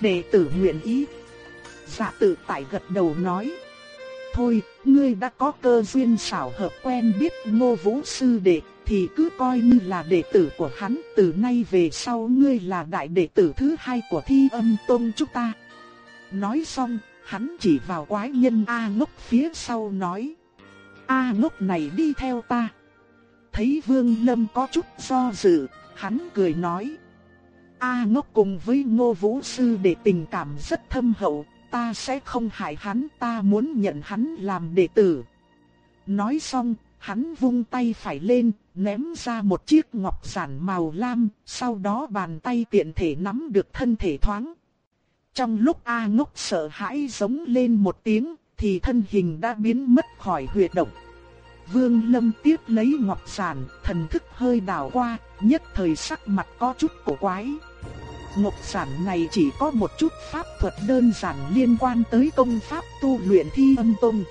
Đệ tử nguyện ý. Dạ tự tại gật đầu nói. Thôi, ngươi đã có cơ duyên xảo hợp quen biết ngô vũ sư đệ, thì cứ coi như là đệ tử của hắn. Từ nay về sau ngươi là đại đệ tử thứ hai của thi âm tôn chúng ta. Nói xong, hắn chỉ vào quái nhân A ngốc phía sau nói. A lúc này đi theo ta. Thấy Vương Lâm có chút do dự, hắn cười nói. A ngốc cùng với ngô vũ sư để tình cảm rất thâm hậu, ta sẽ không hại hắn, ta muốn nhận hắn làm đệ tử. Nói xong, Hắn vung tay phải lên, ném ra một chiếc ngọc giản màu lam, sau đó bàn tay tiện thể nắm được thân thể thoáng. Trong lúc A ngốc sợ hãi giống lên một tiếng, thì thân hình đã biến mất khỏi huyệt động. Vương Lâm tiếp lấy ngọc giản, thần thức hơi đảo qua, nhất thời sắc mặt có chút cổ quái. Ngọc giản này chỉ có một chút pháp thuật đơn giản liên quan tới công pháp tu luyện thi âm tông.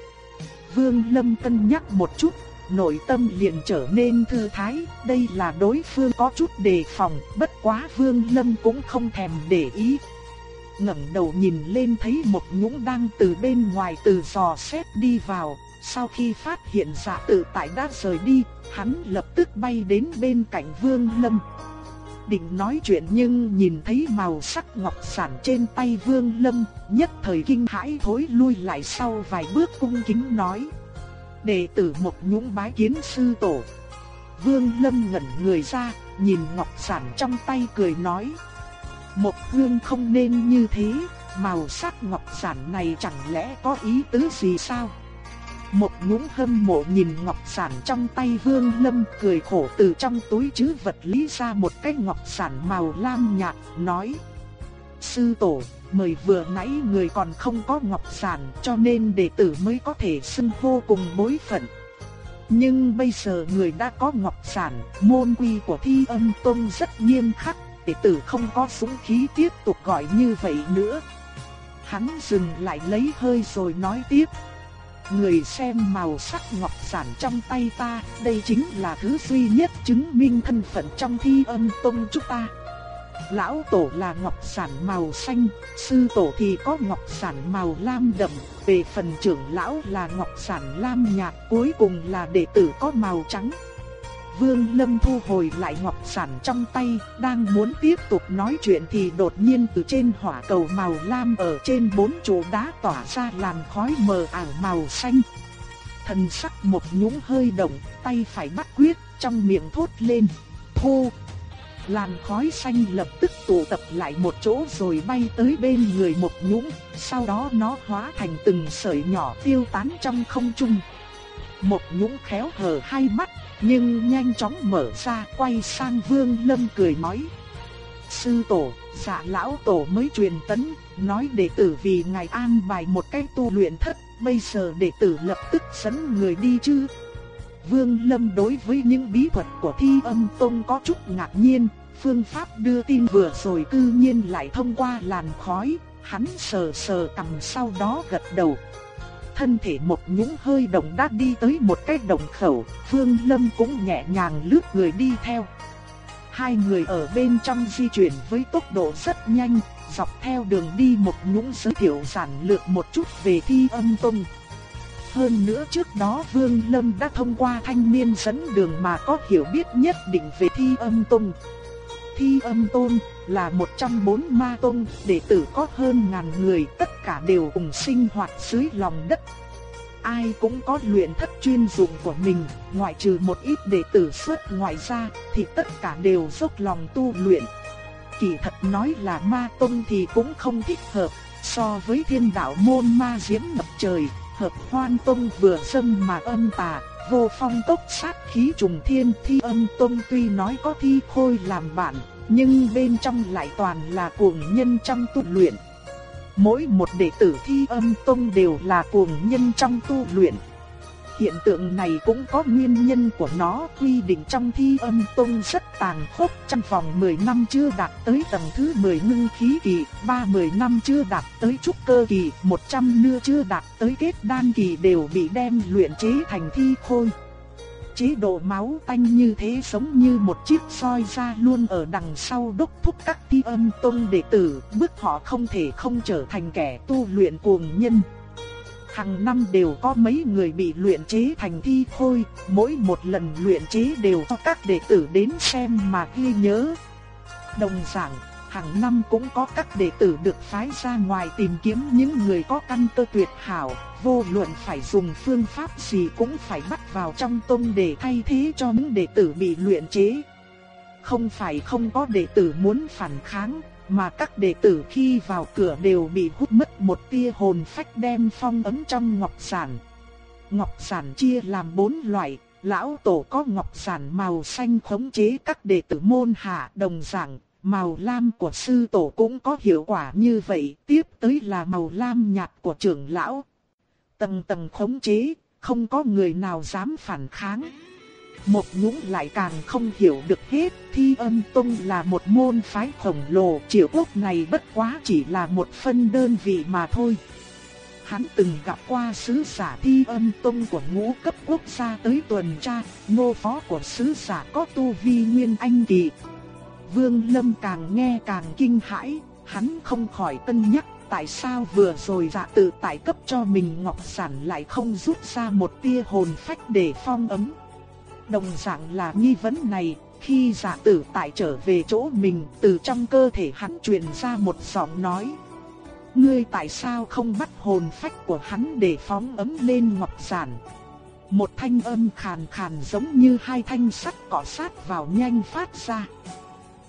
Vương Lâm cân nhắc một chút, nội tâm liền trở nên thư thái, đây là đối phương có chút đề phòng, bất quá Vương Lâm cũng không thèm để ý ngẩng đầu nhìn lên thấy một nhũng đang từ bên ngoài từ dò xét đi vào, sau khi phát hiện giả tự tại đã rời đi, hắn lập tức bay đến bên cạnh Vương Lâm. Định nói chuyện nhưng nhìn thấy màu sắc ngọc sản trên tay Vương Lâm, nhất thời kinh hãi thối lui lại sau vài bước cung kính nói. Đệ tử một nhũng bái kiến sư tổ. Vương Lâm ngẩn người ra, nhìn ngọc sản trong tay cười nói. Một hương không nên như thế, màu sắc ngọc sản này chẳng lẽ có ý tứ gì sao? Một ngũng hâm mộ nhìn ngọc sản trong tay Vương Lâm cười khổ từ trong túi chứ vật lý ra một cái ngọc sản màu lam nhạt, nói Sư tổ, mời vừa nãy người còn không có ngọc sản cho nên đệ tử mới có thể xưng hô cùng bối phận. Nhưng bây giờ người đã có ngọc sản, môn quy của thi âm tông rất nghiêm khắc, đệ tử không có súng khí tiếp tục gọi như vậy nữa. Hắn dừng lại lấy hơi rồi nói tiếp, Người xem màu sắc ngọc sản trong tay ta, đây chính là thứ duy nhất chứng minh thân phận trong thi âm tông chúng ta. Lão tổ là ngọc sản màu xanh, sư tổ thì có ngọc sản màu lam đậm, về phần trưởng lão là ngọc sản lam nhạt, cuối cùng là đệ tử có màu trắng. Vương Lâm thu hồi lại ngọc sản trong tay, đang muốn tiếp tục nói chuyện thì đột nhiên từ trên hỏa cầu màu lam ở trên bốn chỗ đá tỏa ra làn khói mờ ảo màu xanh. Thần sắc một nhũng hơi động, tay phải bắt quyết, trong miệng thốt lên, thu. Làn khói xanh lập tức tụ tập lại một chỗ rồi bay tới bên người một nhũng, sau đó nó hóa thành từng sợi nhỏ tiêu tán trong không trung. Một nhũng khéo hở hai mắt, nhưng nhanh chóng mở ra quay sang Vương Lâm cười nói. Sư tổ, dạ lão tổ mới truyền tấn, nói đệ tử vì ngài an bài một cách tu luyện thất, bây giờ đệ tử lập tức dẫn người đi chứ. Vương Lâm đối với những bí thuật của thi âm tông có chút ngạc nhiên, phương pháp đưa tin vừa rồi cư nhiên lại thông qua làn khói, hắn sờ sờ cầm sau đó gật đầu thân thể một nhũng hơi động đã đi tới một cái động khẩu, Phương Lâm cũng nhẹ nhàng lướt người đi theo. Hai người ở bên trong di chuyển với tốc độ rất nhanh, dọc theo đường đi một nhũng giới thiệu giản lược một chút về thi âm tông. Hơn nữa trước đó Vương Lâm đã thông qua thanh niên dẫn đường mà có hiểu biết nhất định về thi âm tông. Thi âm tôn là 104 ma tôn đệ tử có hơn ngàn người, tất cả đều cùng sinh hoạt dưới lòng đất. Ai cũng có luyện thất chuyên dụng của mình, ngoại trừ một ít đệ tử xuất ngoại ra, thì tất cả đều dốc lòng tu luyện. Kỳ thật nói là ma tôn thì cũng không thích hợp, so với thiên đạo môn ma diễm ngập trời, hợp hoan tôn vừa sâm mà âm tà, vô phong tốc sát khí trùng thiên thi âm tông tuy nói có thi khôi làm bạn, nhưng bên trong lại toàn là cuồng nhân trong tu luyện. Mỗi một đệ tử thi âm tông đều là cuồng nhân trong tu luyện. Hiện tượng này cũng có nguyên nhân của nó, quy định trong thi âm tông rất tàn khốc, trong vòng 10 năm chưa đạt tới tầng thứ 10 ngưng khí kỳ, 30 năm chưa đạt tới trúc cơ kỳ, 100 nưa chưa đạt tới kết đan kỳ đều bị đem luyện chế thành thi khôi. Chế độ máu tanh như thế giống như một chiếc soi ra luôn ở đằng sau đốc thúc các thi âm tông đệ tử, bước họ không thể không trở thành kẻ tu luyện cuồng nhân. Hàng năm đều có mấy người bị luyện chế thành thi khôi, mỗi một lần luyện chế đều cho các đệ tử đến xem mà ghi nhớ. Đồng dạng, hàng năm cũng có các đệ tử được phái ra ngoài tìm kiếm những người có căn cơ tuyệt hảo, vô luận phải dùng phương pháp gì cũng phải bắt vào trong tông để thay thế cho những đệ tử bị luyện chế. Không phải không có đệ tử muốn phản kháng, mà các đệ tử khi vào cửa đều bị hút mất một tia hồn phách đem phong ấn trong ngọc sản. Ngọc sản chia làm bốn loại, lão tổ có ngọc giản màu xanh khống chế các đệ tử môn hạ đồng dạng, màu lam của sư tổ cũng có hiệu quả như vậy, tiếp tới là màu lam nhạt của trưởng lão. Tầng tầng khống chế, không có người nào dám phản kháng. Một nhũng lại càng không hiểu được hết, thi âm tông là một môn phái khổng lồ, triệu quốc này bất quá chỉ là một phân đơn vị mà thôi. Hắn từng gặp qua sứ giả thi âm tông của ngũ cấp quốc gia tới tuần tra, ngô phó của sứ giả có tu vi nguyên anh kỳ. Vương Lâm càng nghe càng kinh hãi, hắn không khỏi cân nhắc tại sao vừa rồi dạ tự tại cấp cho mình ngọc sản lại không rút ra một tia hồn phách để phong ấm. Đồng dạng là nghi vấn này, khi giả tử tại trở về chỗ mình, từ trong cơ thể hắn truyền ra một giọng nói. Ngươi tại sao không bắt hồn phách của hắn để phóng ấm lên ngọc giản? Một thanh âm khàn khàn giống như hai thanh sắt cọ sát vào nhanh phát ra.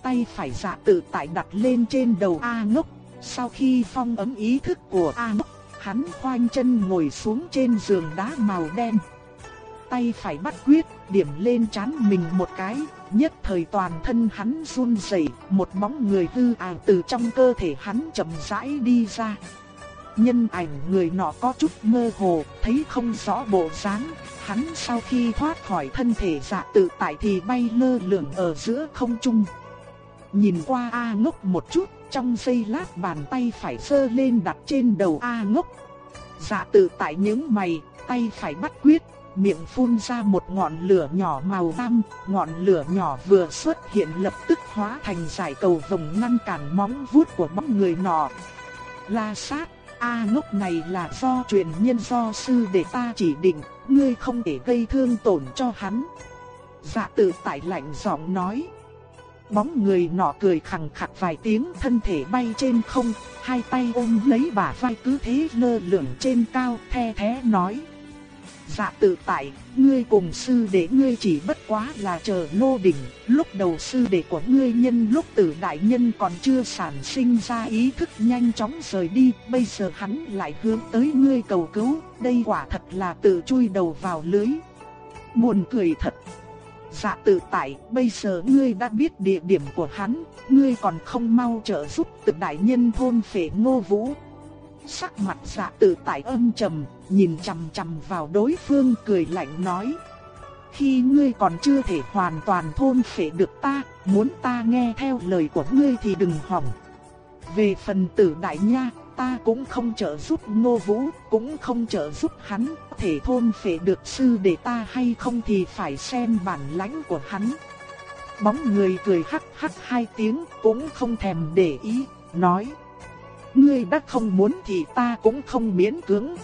Tay phải giả tự tại đặt lên trên đầu A ngốc. Sau khi phong ấm ý thức của A ngốc, hắn khoanh chân ngồi xuống trên giường đá màu đen tay phải bắt quyết, điểm lên chán mình một cái, nhất thời toàn thân hắn run rẩy, một bóng người hư ảo từ trong cơ thể hắn chậm rãi đi ra. Nhân ảnh người nọ có chút mơ hồ, thấy không rõ bộ dáng, hắn sau khi thoát khỏi thân thể dạ tự tại thì bay lơ lửng ở giữa không trung. Nhìn qua A ngốc một chút, trong giây lát bàn tay phải sơ lên đặt trên đầu A ngốc. Dạ tự tại những mày, tay phải bắt quyết, miệng phun ra một ngọn lửa nhỏ màu lam, ngọn lửa nhỏ vừa xuất hiện lập tức hóa thành giải cầu vòng ngăn cản móng vuốt của bóng người nọ. La sát, A ngốc này là do truyền nhân do sư để ta chỉ định, ngươi không thể gây thương tổn cho hắn. Dạ tự tại lạnh giọng nói. Bóng người nọ cười khẳng khặc vài tiếng thân thể bay trên không, hai tay ôm lấy bả vai cứ thế lơ lửng trên cao, the thế nói. Dạ tự tại, ngươi cùng sư đệ ngươi chỉ bất quá là chờ lô đỉnh, lúc đầu sư đệ của ngươi nhân lúc tử đại nhân còn chưa sản sinh ra ý thức nhanh chóng rời đi, bây giờ hắn lại hướng tới ngươi cầu cứu, đây quả thật là tự chui đầu vào lưới. Buồn cười thật. Dạ tự tại, bây giờ ngươi đã biết địa điểm của hắn, ngươi còn không mau trợ giúp tự đại nhân thôn phệ ngô vũ. Sắc mặt dạ tự tại âm trầm, nhìn chằm chằm vào đối phương cười lạnh nói. Khi ngươi còn chưa thể hoàn toàn thôn phệ được ta, muốn ta nghe theo lời của ngươi thì đừng hỏng. Về phần tử đại nha, ta cũng không trợ giúp ngô vũ, cũng không trợ giúp hắn, thể thôn phệ được sư để ta hay không thì phải xem bản lãnh của hắn. Bóng người cười hắc hắc hai tiếng, cũng không thèm để ý, nói. Ngươi đã không muốn thì ta cũng không miễn cưỡng,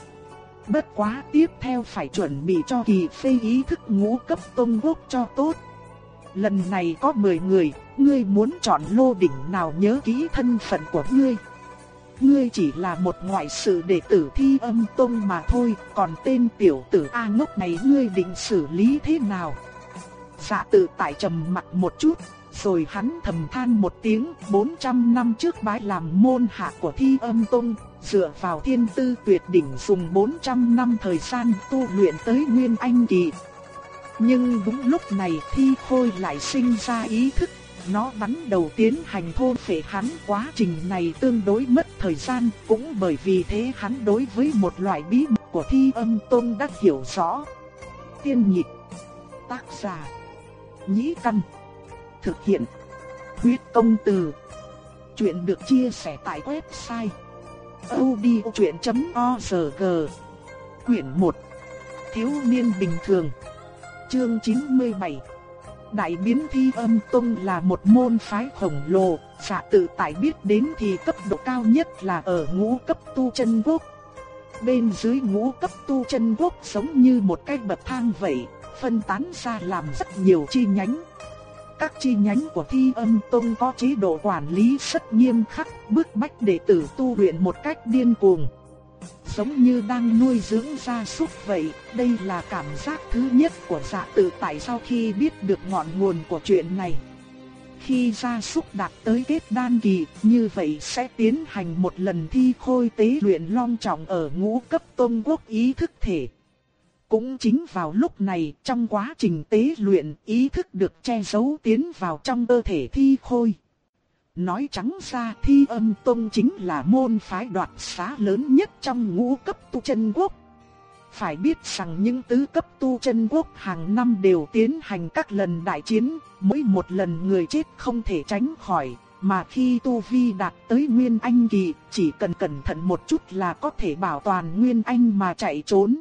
Bất quá tiếp theo phải chuẩn bị cho kỳ phê ý thức ngũ cấp tôn quốc cho tốt. Lần này có 10 người, ngươi muốn chọn lô đỉnh nào nhớ kỹ thân phận của ngươi. Ngươi chỉ là một ngoại sự đệ tử thi âm tông mà thôi, còn tên tiểu tử A ngốc này ngươi định xử lý thế nào? Dạ tự tại trầm mặt một chút, rồi hắn thầm than một tiếng 400 năm trước bái làm môn hạ của thi âm tông, dựa vào thiên tư tuyệt đỉnh dùng 400 năm thời gian tu luyện tới Nguyên Anh Kỳ. Nhưng đúng lúc này thi khôi lại sinh ra ý thức, nó bắn đầu tiến hành thôn phệ hắn quá trình này tương đối mất thời gian, cũng bởi vì thế hắn đối với một loại bí mật của thi âm tôn đã hiểu rõ. Tiên nhịp, tác giả, nhĩ căn, thực hiện, huyết công từ. Chuyện được chia sẻ tại website audiochuyện.org Quyển 1 Thiếu niên bình thường. Chương 97 Đại biến thi âm tông là một môn phái khổng lồ, giả tự tại biết đến thì cấp độ cao nhất là ở ngũ cấp tu chân quốc. Bên dưới ngũ cấp tu chân quốc giống như một cái bậc thang vậy, phân tán ra làm rất nhiều chi nhánh các chi nhánh của Thi Âm Tông có chế độ quản lý rất nghiêm khắc, bức bách đệ tử tu luyện một cách điên cuồng. Giống như đang nuôi dưỡng gia súc vậy, đây là cảm giác thứ nhất của dạ tự tại sau khi biết được ngọn nguồn của chuyện này. Khi gia súc đạt tới kết đan kỳ, như vậy sẽ tiến hành một lần thi khôi tế luyện long trọng ở ngũ cấp tôn quốc ý thức thể. Cũng chính vào lúc này, trong quá trình tế luyện, ý thức được che giấu tiến vào trong cơ thể thi khôi. Nói trắng ra thi âm tông chính là môn phái đoạt xá lớn nhất trong ngũ cấp tu chân quốc. Phải biết rằng những tứ cấp tu chân quốc hàng năm đều tiến hành các lần đại chiến, mỗi một lần người chết không thể tránh khỏi, mà khi tu vi đạt tới Nguyên Anh kỳ, chỉ cần cẩn thận một chút là có thể bảo toàn Nguyên Anh mà chạy trốn.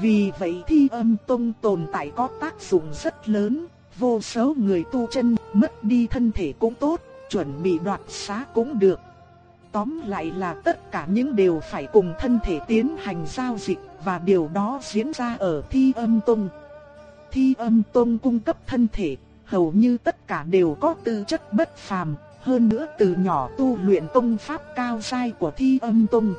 Vì vậy thi âm tông tồn tại có tác dụng rất lớn, vô số người tu chân mất đi thân thể cũng tốt, chuẩn bị đoạt xá cũng được. Tóm lại là tất cả những điều phải cùng thân thể tiến hành giao dịch và điều đó diễn ra ở thi âm tông. Thi âm tông cung cấp thân thể, hầu như tất cả đều có tư chất bất phàm, hơn nữa từ nhỏ tu luyện tông pháp cao sai của thi âm tông.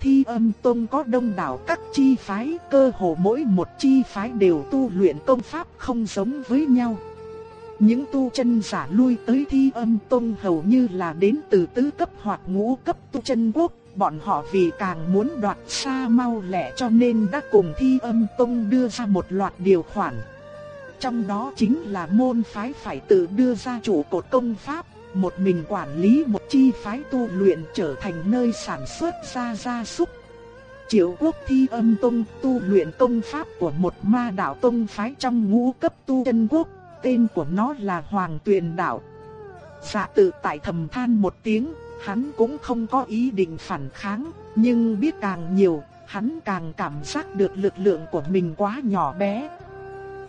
Thi âm tông có đông đảo các chi phái, cơ hồ mỗi một chi phái đều tu luyện công pháp không giống với nhau. Những tu chân giả lui tới thi âm tông hầu như là đến từ tứ cấp hoặc ngũ cấp tu chân quốc, bọn họ vì càng muốn đoạt xa mau lẹ cho nên đã cùng thi âm tông đưa ra một loạt điều khoản. Trong đó chính là môn phái phải tự đưa ra chủ cột công pháp, một mình quản lý một chi phái tu luyện trở thành nơi sản xuất ra gia súc. Triệu quốc thi âm tông tu luyện công pháp của một ma đạo tông phái trong ngũ cấp tu chân quốc, tên của nó là Hoàng Tuyền Đạo. Dạ tự tại thầm than một tiếng, hắn cũng không có ý định phản kháng, nhưng biết càng nhiều, hắn càng cảm giác được lực lượng của mình quá nhỏ bé.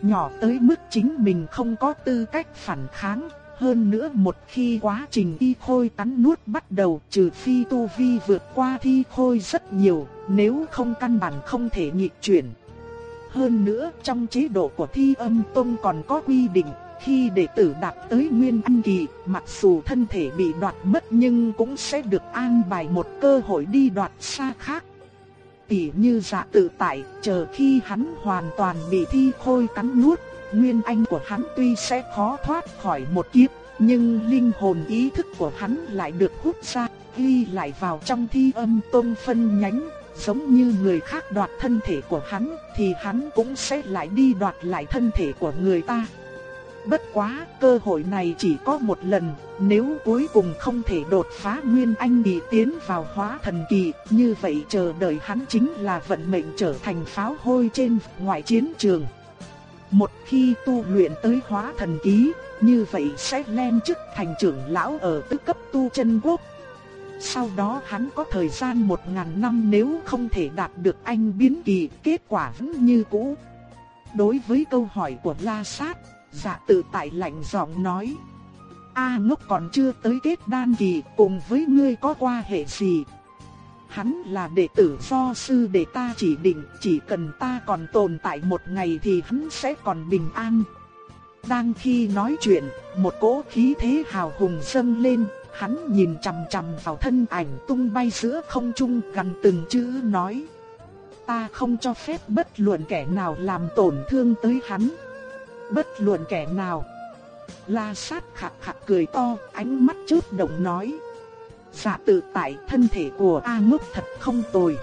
Nhỏ tới mức chính mình không có tư cách phản kháng, hơn nữa một khi quá trình thi khôi cắn nuốt bắt đầu trừ phi tu vi vượt qua thi khôi rất nhiều, nếu không căn bản không thể nhịp chuyển. Hơn nữa trong chế độ của thi âm tông còn có quy định, khi đệ tử đạt tới nguyên anh kỳ, mặc dù thân thể bị đoạt mất nhưng cũng sẽ được an bài một cơ hội đi đoạt xa khác. Tỷ như dạ tự tại, chờ khi hắn hoàn toàn bị thi khôi cắn nuốt, nguyên anh của hắn tuy sẽ khó thoát khỏi một kiếp, nhưng linh hồn ý thức của hắn lại được hút ra, ghi lại vào trong thi âm tôn phân nhánh, giống như người khác đoạt thân thể của hắn, thì hắn cũng sẽ lại đi đoạt lại thân thể của người ta. Bất quá, cơ hội này chỉ có một lần, nếu cuối cùng không thể đột phá Nguyên Anh bị tiến vào hóa thần kỳ, như vậy chờ đợi hắn chính là vận mệnh trở thành pháo hôi trên ngoại chiến trường. Một khi tu luyện tới hóa thần ký, như vậy sẽ lên chức thành trưởng lão ở tứ cấp tu chân quốc. Sau đó hắn có thời gian một ngàn năm nếu không thể đạt được anh biến kỳ, kết quả vẫn như cũ. Đối với câu hỏi của La Sát, dạ tự tại lạnh giọng nói. A ngốc còn chưa tới kết đan kỳ, cùng với ngươi có qua hệ gì? Hắn là đệ tử do sư để ta chỉ định, chỉ cần ta còn tồn tại một ngày thì hắn sẽ còn bình an. Đang khi nói chuyện, một cỗ khí thế hào hùng dâng lên, hắn nhìn chằm chằm vào thân ảnh tung bay giữa không trung gần từng chữ nói. Ta không cho phép bất luận kẻ nào làm tổn thương tới hắn. Bất luận kẻ nào. La sát khạc khạc cười to, ánh mắt chớp động nói. Dạ tự tại thân thể của A ngốc thật không tồi.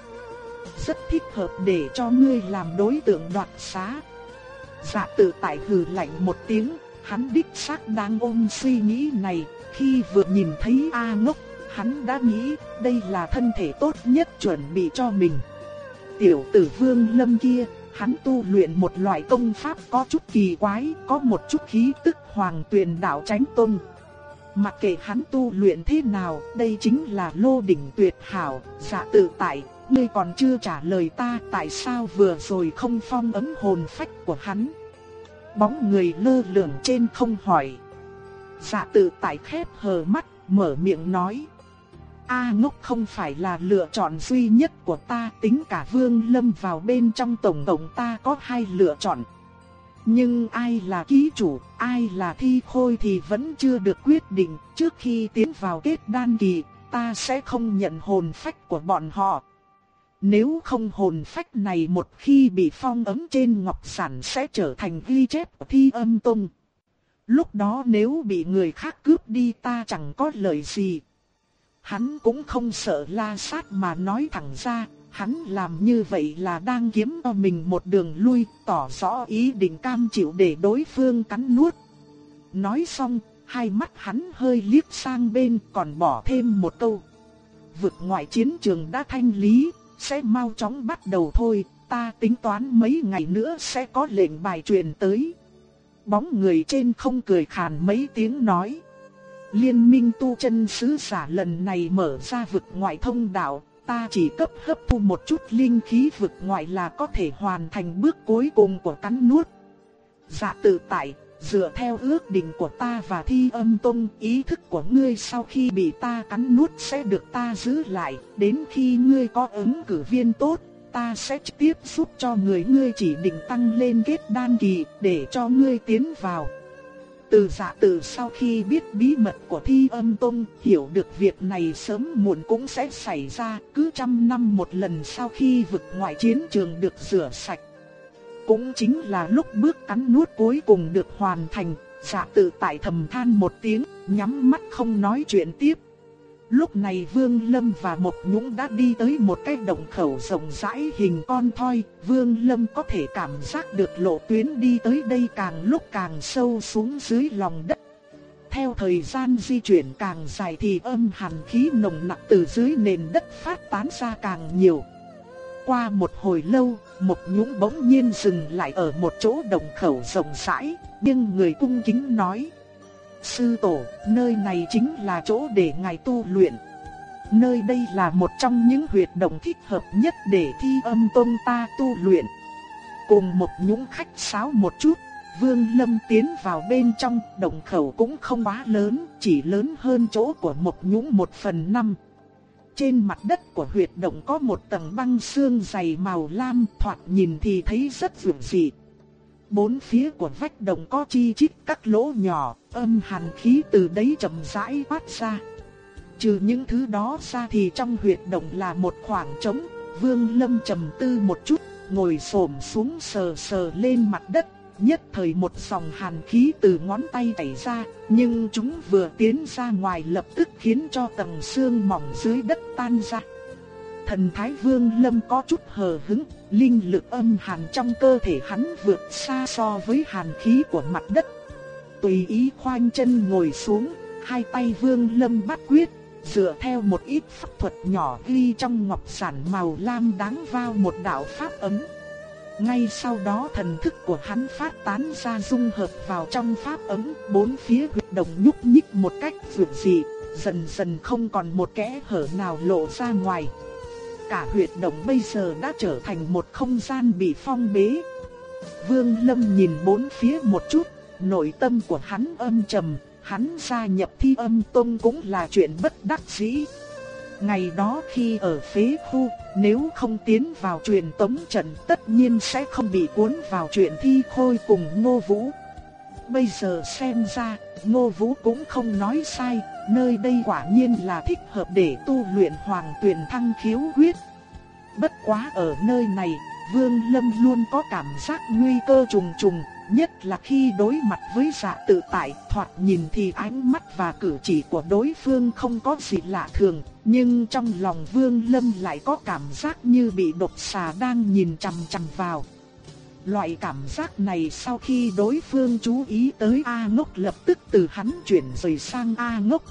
Rất thích hợp để cho ngươi làm đối tượng đoạt xá. Dạ tự tại hừ lạnh một tiếng, hắn đích xác đang ôm suy nghĩ này, khi vừa nhìn thấy A ngốc, hắn đã nghĩ đây là thân thể tốt nhất chuẩn bị cho mình. Tiểu tử vương lâm kia, hắn tu luyện một loại công pháp có chút kỳ quái, có một chút khí tức hoàng tuyền đạo tránh tôn. Mặc kệ hắn tu luyện thế nào, đây chính là lô đỉnh tuyệt hảo, dạ tự tại, ngươi còn chưa trả lời ta tại sao vừa rồi không phong ấm hồn phách của hắn. Bóng người lơ lửng trên không hỏi. Dạ tự tại khép hờ mắt, mở miệng nói. A ngốc không phải là lựa chọn duy nhất của ta tính cả vương lâm vào bên trong tổng tổng ta có hai lựa chọn. Nhưng ai là ký chủ, ai là thi khôi thì vẫn chưa được quyết định. Trước khi tiến vào kết đan kỳ, ta sẽ không nhận hồn phách của bọn họ. Nếu không hồn phách này một khi bị phong ấm trên ngọc sản sẽ trở thành ghi chép của thi âm tung. Lúc đó nếu bị người khác cướp đi ta chẳng có lời gì. Hắn cũng không sợ la sát mà nói thẳng ra, hắn làm như vậy là đang kiếm cho mình một đường lui, tỏ rõ ý định cam chịu để đối phương cắn nuốt. Nói xong, hai mắt hắn hơi liếc sang bên còn bỏ thêm một câu. Vực ngoại chiến trường đã thanh lý, sẽ mau chóng bắt đầu thôi, ta tính toán mấy ngày nữa sẽ có lệnh bài truyền tới. Bóng người trên không cười khàn mấy tiếng nói. Liên minh tu chân sứ giả lần này mở ra vực ngoại thông đạo, ta chỉ cấp hấp thu một chút linh khí vực ngoại là có thể hoàn thành bước cuối cùng của cắn nuốt. Dạ tự tại, dựa theo ước định của ta và thi âm tông, ý thức của ngươi sau khi bị ta cắn nuốt sẽ được ta giữ lại, đến khi ngươi có ứng cử viên tốt, ta sẽ trực tiếp giúp cho người ngươi chỉ định tăng lên kết đan kỳ để cho ngươi tiến vào. Từ giả tử sau khi biết bí mật của thi âm tông, hiểu được việc này sớm muộn cũng sẽ xảy ra, cứ trăm năm một lần sau khi vực ngoại chiến trường được rửa sạch. Cũng chính là lúc bước cắn nuốt cuối cùng được hoàn thành, giả tử tại thầm than một tiếng, nhắm mắt không nói chuyện tiếp. Lúc này Vương Lâm và Mộc Nhũng đã đi tới một cái động khẩu rộng rãi hình con thoi, Vương Lâm có thể cảm giác được lộ tuyến đi tới đây càng lúc càng sâu xuống dưới lòng đất. Theo thời gian di chuyển càng dài thì âm hàn khí nồng nặc từ dưới nền đất phát tán ra càng nhiều. Qua một hồi lâu, Mộc Nhũng bỗng nhiên dừng lại ở một chỗ động khẩu rộng rãi, nhưng người cung kính nói: Sư tổ, nơi này chính là chỗ để ngài tu luyện. Nơi đây là một trong những huyệt động thích hợp nhất để thi âm tôn ta tu luyện. Cùng một nhũng khách sáo một chút, Vương Lâm tiến vào bên trong, động khẩu cũng không quá lớn, chỉ lớn hơn chỗ của một nhũng một phần năm. Trên mặt đất của huyệt động có một tầng băng xương dày màu lam thoạt nhìn thì thấy rất vượng dị. Bốn phía của vách đồng có chi chít các lỗ nhỏ, âm hàn khí từ đấy chậm rãi phát ra. Trừ những thứ đó ra thì trong huyệt động là một khoảng trống, Vương Lâm trầm tư một chút, ngồi xổm xuống sờ sờ lên mặt đất, nhất thời một dòng hàn khí từ ngón tay chảy ra, nhưng chúng vừa tiến ra ngoài lập tức khiến cho tầng xương mỏng dưới đất tan ra thần thái vương lâm có chút hờ hững, linh lực âm hàn trong cơ thể hắn vượt xa so với hàn khí của mặt đất. Tùy ý khoanh chân ngồi xuống, hai tay vương lâm bắt quyết, dựa theo một ít pháp thuật nhỏ ghi trong ngọc sản màu lam đáng vào một đạo pháp ấm. Ngay sau đó thần thức của hắn phát tán ra dung hợp vào trong pháp ấm, bốn phía huyệt động nhúc nhích một cách vượt dị, dần dần không còn một kẽ hở nào lộ ra ngoài cả huyệt động bây giờ đã trở thành một không gian bị phong bế. Vương Lâm nhìn bốn phía một chút, nội tâm của hắn âm trầm, hắn gia nhập thi âm tông cũng là chuyện bất đắc dĩ. Ngày đó khi ở phế khu, nếu không tiến vào truyền tống trận tất nhiên sẽ không bị cuốn vào chuyện thi khôi cùng ngô vũ. Bây giờ xem ra, ngô vũ cũng không nói sai, nơi đây quả nhiên là thích hợp để tu luyện hoàng tuyển thăng khiếu huyết. Bất quá ở nơi này, Vương Lâm luôn có cảm giác nguy cơ trùng trùng, nhất là khi đối mặt với dạ tự tại, thoạt nhìn thì ánh mắt và cử chỉ của đối phương không có gì lạ thường, nhưng trong lòng Vương Lâm lại có cảm giác như bị độc xà đang nhìn chằm chằm vào. Loại cảm giác này sau khi đối phương chú ý tới A ngốc lập tức từ hắn chuyển rời sang A ngốc.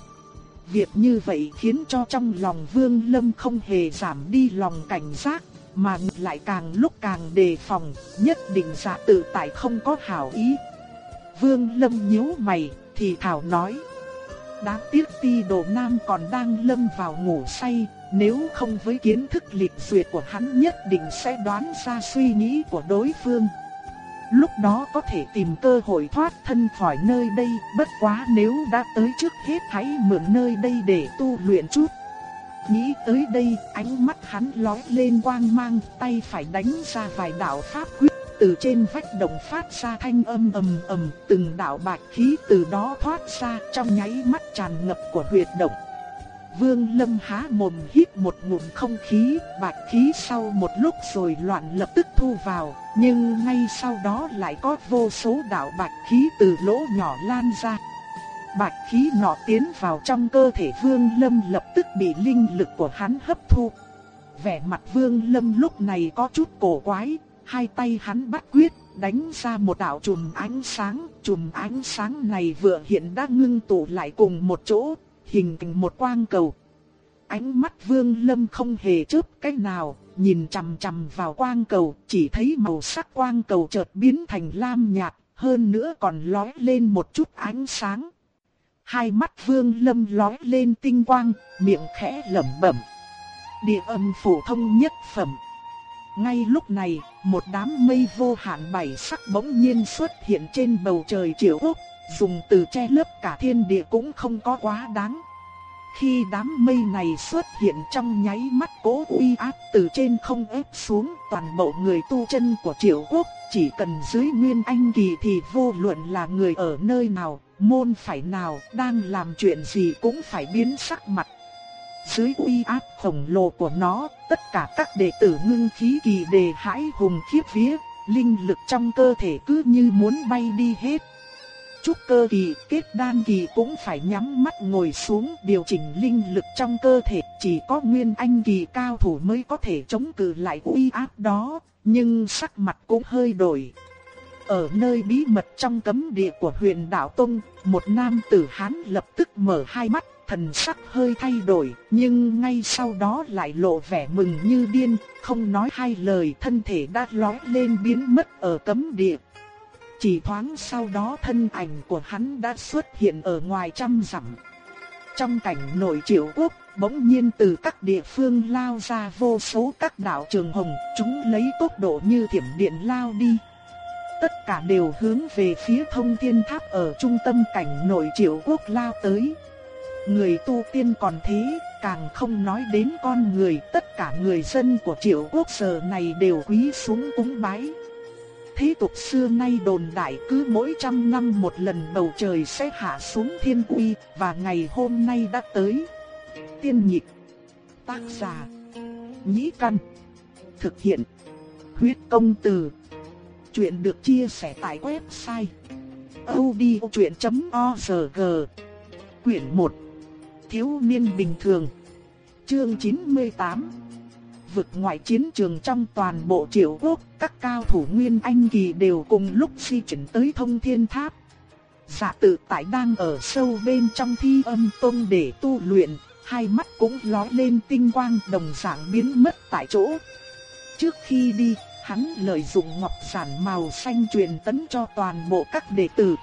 Việc như vậy khiến cho trong lòng Vương Lâm không hề giảm đi lòng cảnh giác, mà lại càng lúc càng đề phòng, nhất định giả tự tại không có hảo ý. Vương Lâm nhíu mày, thì thảo nói. Đáng tiếc ti đồ nam còn đang lâm vào ngủ say, nếu không với kiến thức lịch duyệt của hắn nhất định sẽ đoán ra suy nghĩ của đối phương. Lúc đó có thể tìm cơ hội thoát thân khỏi nơi đây, bất quá nếu đã tới trước hết hãy mượn nơi đây để tu luyện chút. Nghĩ tới đây, ánh mắt hắn lóe lên quang mang, tay phải đánh ra vài đạo pháp quyết, từ trên vách động phát ra thanh âm ầm ầm, từng đạo bạch khí từ đó thoát ra trong nháy mắt tràn ngập của huyệt động. Vương Lâm há mồm hít một ngụm không khí, bạch khí sau một lúc rồi loạn lập tức thu vào, nhưng ngay sau đó lại có vô số đạo bạch khí từ lỗ nhỏ lan ra. Bạch khí nọ tiến vào trong cơ thể Vương Lâm lập tức bị linh lực của hắn hấp thu. Vẻ mặt Vương Lâm lúc này có chút cổ quái, hai tay hắn bắt quyết, đánh ra một đạo chùm ánh sáng, chùm ánh sáng này vừa hiện đã ngưng tụ lại cùng một chỗ, hình thành một quang cầu. Ánh mắt Vương Lâm không hề chớp cái nào, nhìn chằm chằm vào quang cầu, chỉ thấy màu sắc quang cầu chợt biến thành lam nhạt, hơn nữa còn lóe lên một chút ánh sáng. Hai mắt Vương Lâm lóe lên tinh quang, miệng khẽ lẩm bẩm. Địa âm phổ thông nhất phẩm. Ngay lúc này, một đám mây vô hạn bảy sắc bỗng nhiên xuất hiện trên bầu trời triệu quốc, dùng từ che lớp cả thiên địa cũng không có quá đáng. Khi đám mây này xuất hiện trong nháy mắt cố uy áp từ trên không ép xuống toàn bộ người tu chân của triệu quốc, chỉ cần dưới nguyên anh kỳ thì vô luận là người ở nơi nào, môn phải nào, đang làm chuyện gì cũng phải biến sắc mặt. Dưới uy áp khổng lồ của nó, tất cả các đệ tử ngưng khí kỳ đề hãi hùng khiếp vía, linh lực trong cơ thể cứ như muốn bay đi hết. Trúc cơ kỳ, kết đan kỳ cũng phải nhắm mắt ngồi xuống điều chỉnh linh lực trong cơ thể. Chỉ có nguyên anh kỳ cao thủ mới có thể chống cự lại uy áp đó, nhưng sắc mặt cũng hơi đổi. Ở nơi bí mật trong cấm địa của huyền đạo Tông, một nam tử Hán lập tức mở hai mắt, thần sắc hơi thay đổi, nhưng ngay sau đó lại lộ vẻ mừng như điên, không nói hai lời thân thể đã lói lên biến mất ở cấm địa. Chỉ thoáng sau đó thân ảnh của hắn đã xuất hiện ở ngoài trăm dặm. Trong cảnh nội triệu quốc, bỗng nhiên từ các địa phương lao ra vô số các đạo trường hồng, chúng lấy tốc độ như thiểm điện lao đi. Tất cả đều hướng về phía thông thiên tháp ở trung tâm cảnh nội triệu quốc lao tới. Người tu tiên còn thế, càng không nói đến con người, tất cả người dân của triệu quốc giờ này đều quý xuống cúng bái thế tục xưa nay đồn đại cứ mỗi trăm năm một lần bầu trời sẽ hạ xuống thiên quy và ngày hôm nay đã tới. Tiên nhịp, tác giả, nhĩ căn, thực hiện, huyết công từ. Chuyện được chia sẻ tại website odchuyện.org Quyển 1 Thiếu niên bình thường Chương 98 vực ngoại chiến trường trong toàn bộ triệu quốc, các cao thủ Nguyên Anh Kỳ đều cùng lúc di chuyển tới thông thiên tháp. giả tự tại đang ở sâu bên trong thi âm tông để tu luyện, hai mắt cũng lói lên tinh quang đồng dạng biến mất tại chỗ. Trước khi đi, hắn lợi dụng ngọc giản màu xanh truyền tấn cho toàn bộ các đệ tử.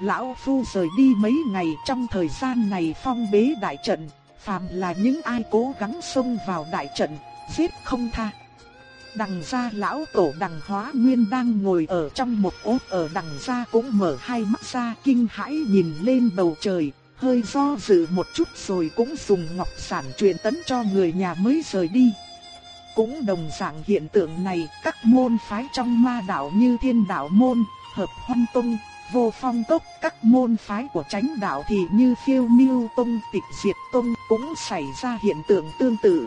Lão Phu rời đi mấy ngày trong thời gian này phong bế đại trận, phàm là những ai cố gắng xông vào đại trận, giết không tha. Đằng gia lão tổ đằng hóa nguyên đang ngồi ở trong một ốp ở đằng gia cũng mở hai mắt ra kinh hãi nhìn lên bầu trời, hơi do dự một chút rồi cũng dùng ngọc sản truyền tấn cho người nhà mới rời đi. Cũng đồng dạng hiện tượng này, các môn phái trong ma đạo như thiên đạo môn, hợp hoan tông, vô phong tốc, các môn phái của chánh đạo thì như phiêu miêu tông, tịch diệt tông cũng xảy ra hiện tượng tương tự.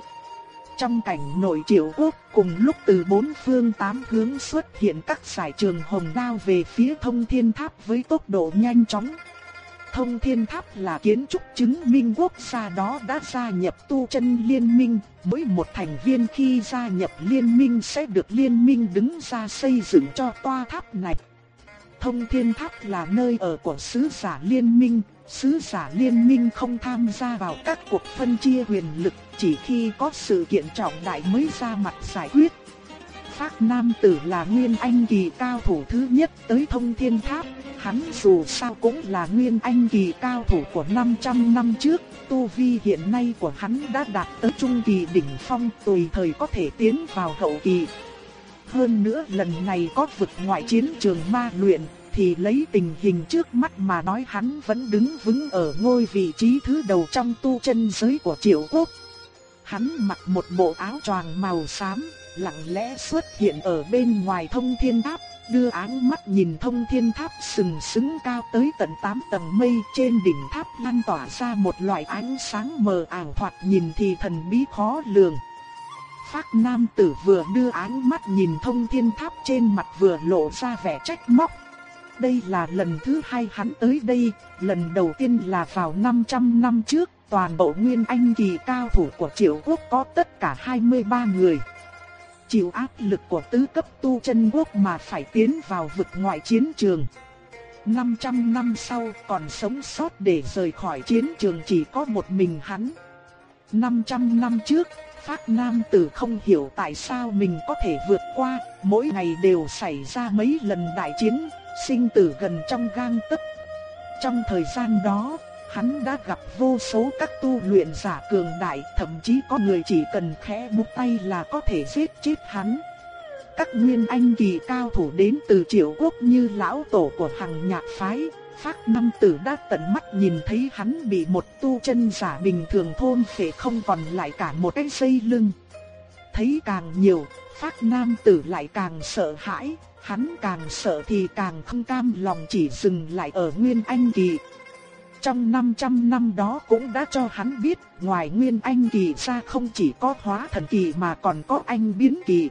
Trong cảnh nội triệu quốc cùng lúc từ bốn phương tám hướng xuất hiện các giải trường hồng đao về phía thông thiên tháp với tốc độ nhanh chóng. Thông thiên tháp là kiến trúc chứng minh quốc gia đó đã gia nhập tu chân liên minh, mỗi một thành viên khi gia nhập liên minh sẽ được liên minh đứng ra xây dựng cho toa tháp này. Thông thiên tháp là nơi ở của sứ giả liên minh, sứ giả liên minh không tham gia vào các cuộc phân chia quyền lực, chỉ khi có sự kiện trọng đại mới ra mặt giải quyết. Phác Nam Tử là nguyên anh kỳ cao thủ thứ nhất tới thông thiên tháp, hắn dù sao cũng là nguyên anh kỳ cao thủ của 500 năm trước, tu vi hiện nay của hắn đã đạt tới trung kỳ đỉnh phong tùy thời có thể tiến vào hậu kỳ. Hơn nữa lần này có vực ngoại chiến trường ma luyện, thì lấy tình hình trước mắt mà nói hắn vẫn đứng vững ở ngôi vị trí thứ đầu trong tu chân giới của triệu quốc. Hắn mặc một bộ áo choàng màu xám, lặng lẽ xuất hiện ở bên ngoài thông thiên tháp, đưa áng mắt nhìn thông thiên tháp sừng sững cao tới tận 8 tầng mây trên đỉnh tháp lan tỏa ra một loại ánh sáng mờ ảo thoạt nhìn thì thần bí khó lường. Phác nam tử vừa đưa ánh mắt nhìn thông thiên tháp trên mặt vừa lộ ra vẻ trách móc. Đây là lần thứ hai hắn tới đây, lần đầu tiên là vào 500 năm trước, toàn bộ nguyên anh kỳ cao thủ của triệu quốc có tất cả 23 người. Chịu áp lực của tứ cấp tu chân quốc mà phải tiến vào vực ngoại chiến trường. 500 năm sau còn sống sót để rời khỏi chiến trường chỉ có một mình hắn. 500 năm trước, Phát Nam Tử không hiểu tại sao mình có thể vượt qua, mỗi ngày đều xảy ra mấy lần đại chiến, sinh tử gần trong gang tấc. Trong thời gian đó, hắn đã gặp vô số các tu luyện giả cường đại, thậm chí có người chỉ cần khẽ búng tay là có thể giết chết hắn. Các nguyên anh kỳ cao thủ đến từ triệu quốc như lão tổ của hàng nhạc phái, Phát năm tử đã tận mắt nhìn thấy hắn bị một tu chân giả bình thường thôn phệ không còn lại cả một cái dây lưng. Thấy càng nhiều, Phát nam tử lại càng sợ hãi, hắn càng sợ thì càng không cam lòng chỉ dừng lại ở Nguyên Anh Kỳ. Trong 500 năm đó cũng đã cho hắn biết, ngoài Nguyên Anh Kỳ ra không chỉ có hóa thần kỳ mà còn có anh biến kỳ.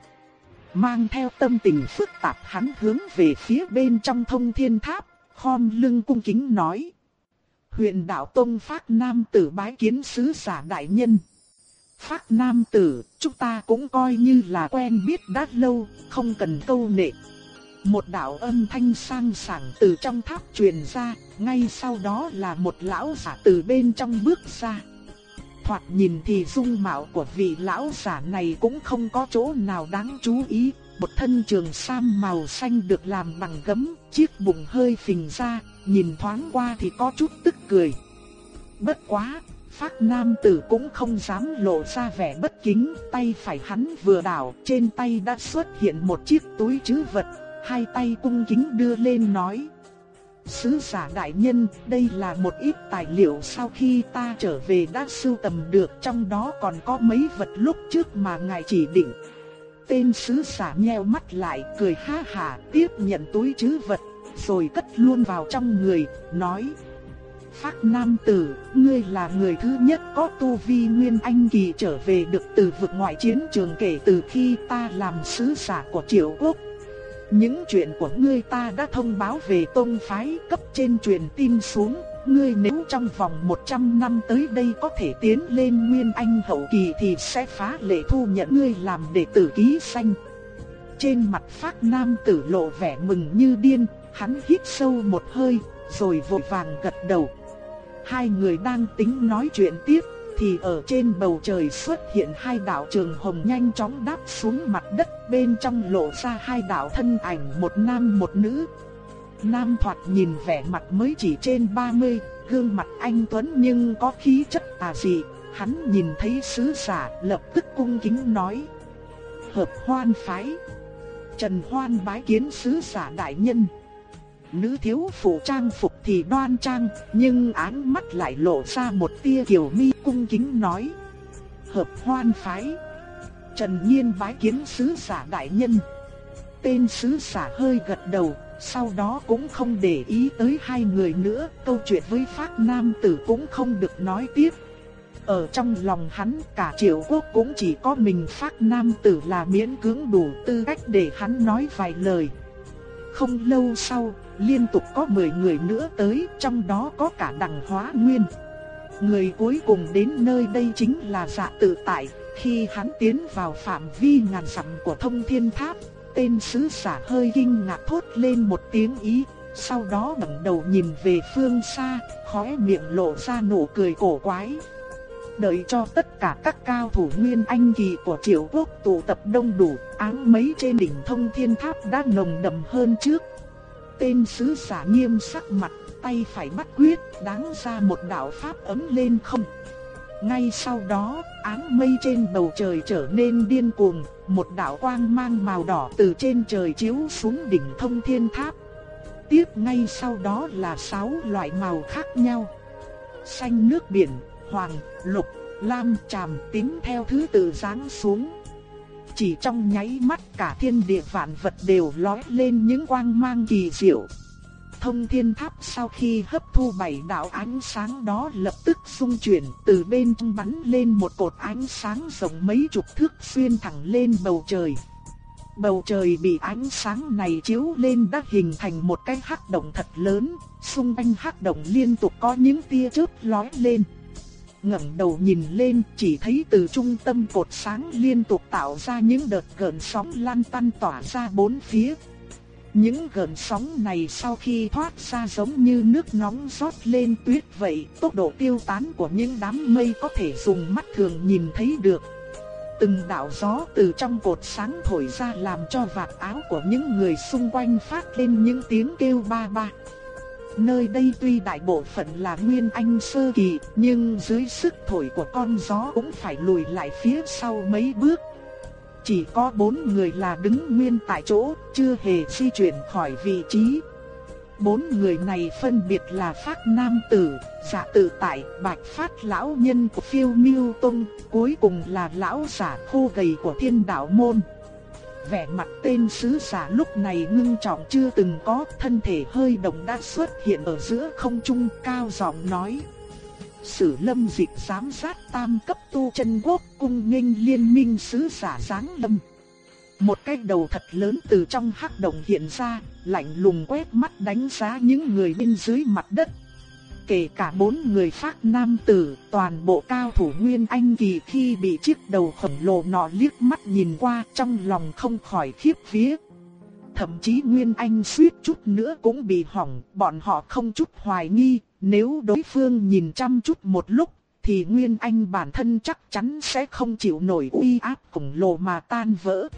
Mang theo tâm tình phức tạp hắn hướng về phía bên trong thông thiên tháp, khom lưng cung kính nói. Huyện đạo Tông Phát Nam tử bái kiến sứ giả đại nhân. Phát Nam tử, chúng ta cũng coi như là quen biết đã lâu, không cần câu nệ. Một đạo âm thanh sang sảng từ trong tháp truyền ra, ngay sau đó là một lão giả từ bên trong bước ra. Thoạt nhìn thì dung mạo của vị lão giả này cũng không có chỗ nào đáng chú ý, một thân trường sam màu xanh được làm bằng gấm, chiếc bụng hơi phình ra, nhìn thoáng qua thì có chút tức cười. Bất quá, Phác Nam tử cũng không dám lộ ra vẻ bất kính, tay phải hắn vừa đảo, trên tay đã xuất hiện một chiếc túi trữ vật, hai tay cung kính đưa lên nói. Sứ giả đại nhân, đây là một ít tài liệu sau khi ta trở về đã sưu tầm được, trong đó còn có mấy vật lúc trước mà ngài chỉ định. Tên sứ giả nheo mắt lại cười ha hà tiếp nhận túi chứ vật, rồi cất luôn vào trong người, nói. phác Nam Tử, ngươi là người thứ nhất có tu vi Nguyên Anh Kỳ trở về được từ vực ngoại chiến trường kể từ khi ta làm sứ giả của triệu quốc. Những chuyện của ngươi ta đã thông báo về tôn phái cấp trên truyền tin xuống, ngươi nếu trong vòng 100 năm tới đây có thể tiến lên Nguyên Anh hậu kỳ thì sẽ phá lệ thu nhận ngươi làm đệ tử ký sanh. Trên mặt Phác Nam tử lộ vẻ mừng như điên, hắn hít sâu một hơi, rồi vội vàng gật đầu. Hai người đang tính nói chuyện tiếp, thì ở trên bầu trời xuất hiện hai đạo trường hồng nhanh chóng đáp xuống mặt đất, bên trong lộ ra hai đạo thân ảnh một nam một nữ, Nam thoạt nhìn vẻ mặt mới chỉ trên 30, gương mặt anh Tuấn nhưng có khí chất tà dị. Hắn nhìn thấy sứ giả lập tức cung kính nói. Hợp hoan phái. Trần Hoan bái kiến sứ giả đại nhân. Nữ thiếu phụ trang phục thì đoan trang, nhưng ánh mắt lại lộ ra một tia kiều mi cung kính nói. Hợp hoan phái. Trần Nhiên bái kiến sứ giả đại nhân. Tên sứ giả hơi gật đầu, sau đó cũng không để ý tới hai người nữa, câu chuyện với phác Nam Tử cũng không được nói tiếp. Ở trong lòng hắn cả triệu quốc cũng chỉ có mình phác Nam Tử là miễn cưỡng đủ tư cách để hắn nói vài lời. Không lâu sau, liên tục có 10 người nữa tới, trong đó có cả đằng hóa nguyên. Người cuối cùng đến nơi đây chính là dạ tự tại, khi hắn tiến vào phạm vi ngàn dặm của thông thiên tháp, tên sứ giả hơi kinh ngạc thốt lên một tiếng ý, sau đó ngẩng đầu nhìn về phương xa, khóe miệng lộ ra nụ cười cổ quái. Đợi cho tất cả các cao thủ nguyên anh kỳ của triệu quốc tụ tập đông đủ, áng mấy trên đỉnh thông thiên tháp đã nồng đậm hơn trước. Tên sứ giả nghiêm sắc mặt, tay phải bắt quyết, đáng ra một đạo pháp ấm lên không. Ngay sau đó, áng mây trên bầu trời trở nên điên cuồng, một đạo quang mang màu đỏ từ trên trời chiếu xuống đỉnh thông thiên tháp. Tiếp ngay sau đó là sáu loại màu khác nhau. Xanh nước biển, hoàng, lục, lam, tràm, tím theo thứ tự ráng xuống. Chỉ trong nháy mắt cả thiên địa vạn vật đều lóe lên những quang mang kỳ diệu. Thông thiên tháp sau khi hấp thu bảy đạo ánh sáng đó lập tức xung chuyển từ bên trong bắn lên một cột ánh sáng rộng mấy chục thước xuyên thẳng lên bầu trời. Bầu trời bị ánh sáng này chiếu lên đã hình thành một cái hắc động thật lớn, xung quanh hắc động liên tục có những tia chớp lóe lên ngẩng đầu nhìn lên chỉ thấy từ trung tâm cột sáng liên tục tạo ra những đợt gợn sóng lan tăn tỏa ra bốn phía. Những gợn sóng này sau khi thoát ra giống như nước nóng rót lên tuyết vậy, tốc độ tiêu tán của những đám mây có thể dùng mắt thường nhìn thấy được. Từng đạo gió từ trong cột sáng thổi ra làm cho vạt áo của những người xung quanh phát lên những tiếng kêu ba ba. Nơi đây tuy đại bộ phận là nguyên anh sơ kỳ, nhưng dưới sức thổi của con gió cũng phải lùi lại phía sau mấy bước. Chỉ có bốn người là đứng nguyên tại chỗ, chưa hề di chuyển khỏi vị trí. Bốn người này phân biệt là Phát Nam Tử, dạ Giả tử Tại, Bạch Phát Lão Nhân của Phiêu Miêu Tông, cuối cùng là Lão Giả Khô Gầy của Thiên Đạo Môn. Vẻ mặt tên sứ giả lúc này ngưng trọng chưa từng có, thân thể hơi động đã xuất hiện ở giữa không trung cao giọng nói. Sử lâm dịch giám sát tam cấp tu chân quốc cung nghênh liên minh sứ giả giáng lâm. Một cái đầu thật lớn từ trong hắc động hiện ra, lạnh lùng quét mắt đánh giá những người bên dưới mặt đất. Kể cả bốn người phát nam tử, toàn bộ cao thủ Nguyên Anh kỳ khi bị chiếc đầu khổng lồ nọ liếc mắt nhìn qua trong lòng không khỏi khiếp vía. Thậm chí Nguyên Anh suýt chút nữa cũng bị hỏng, bọn họ không chút hoài nghi, nếu đối phương nhìn chăm chút một lúc, thì Nguyên Anh bản thân chắc chắn sẽ không chịu nổi uy áp khổng lồ mà tan vỡ.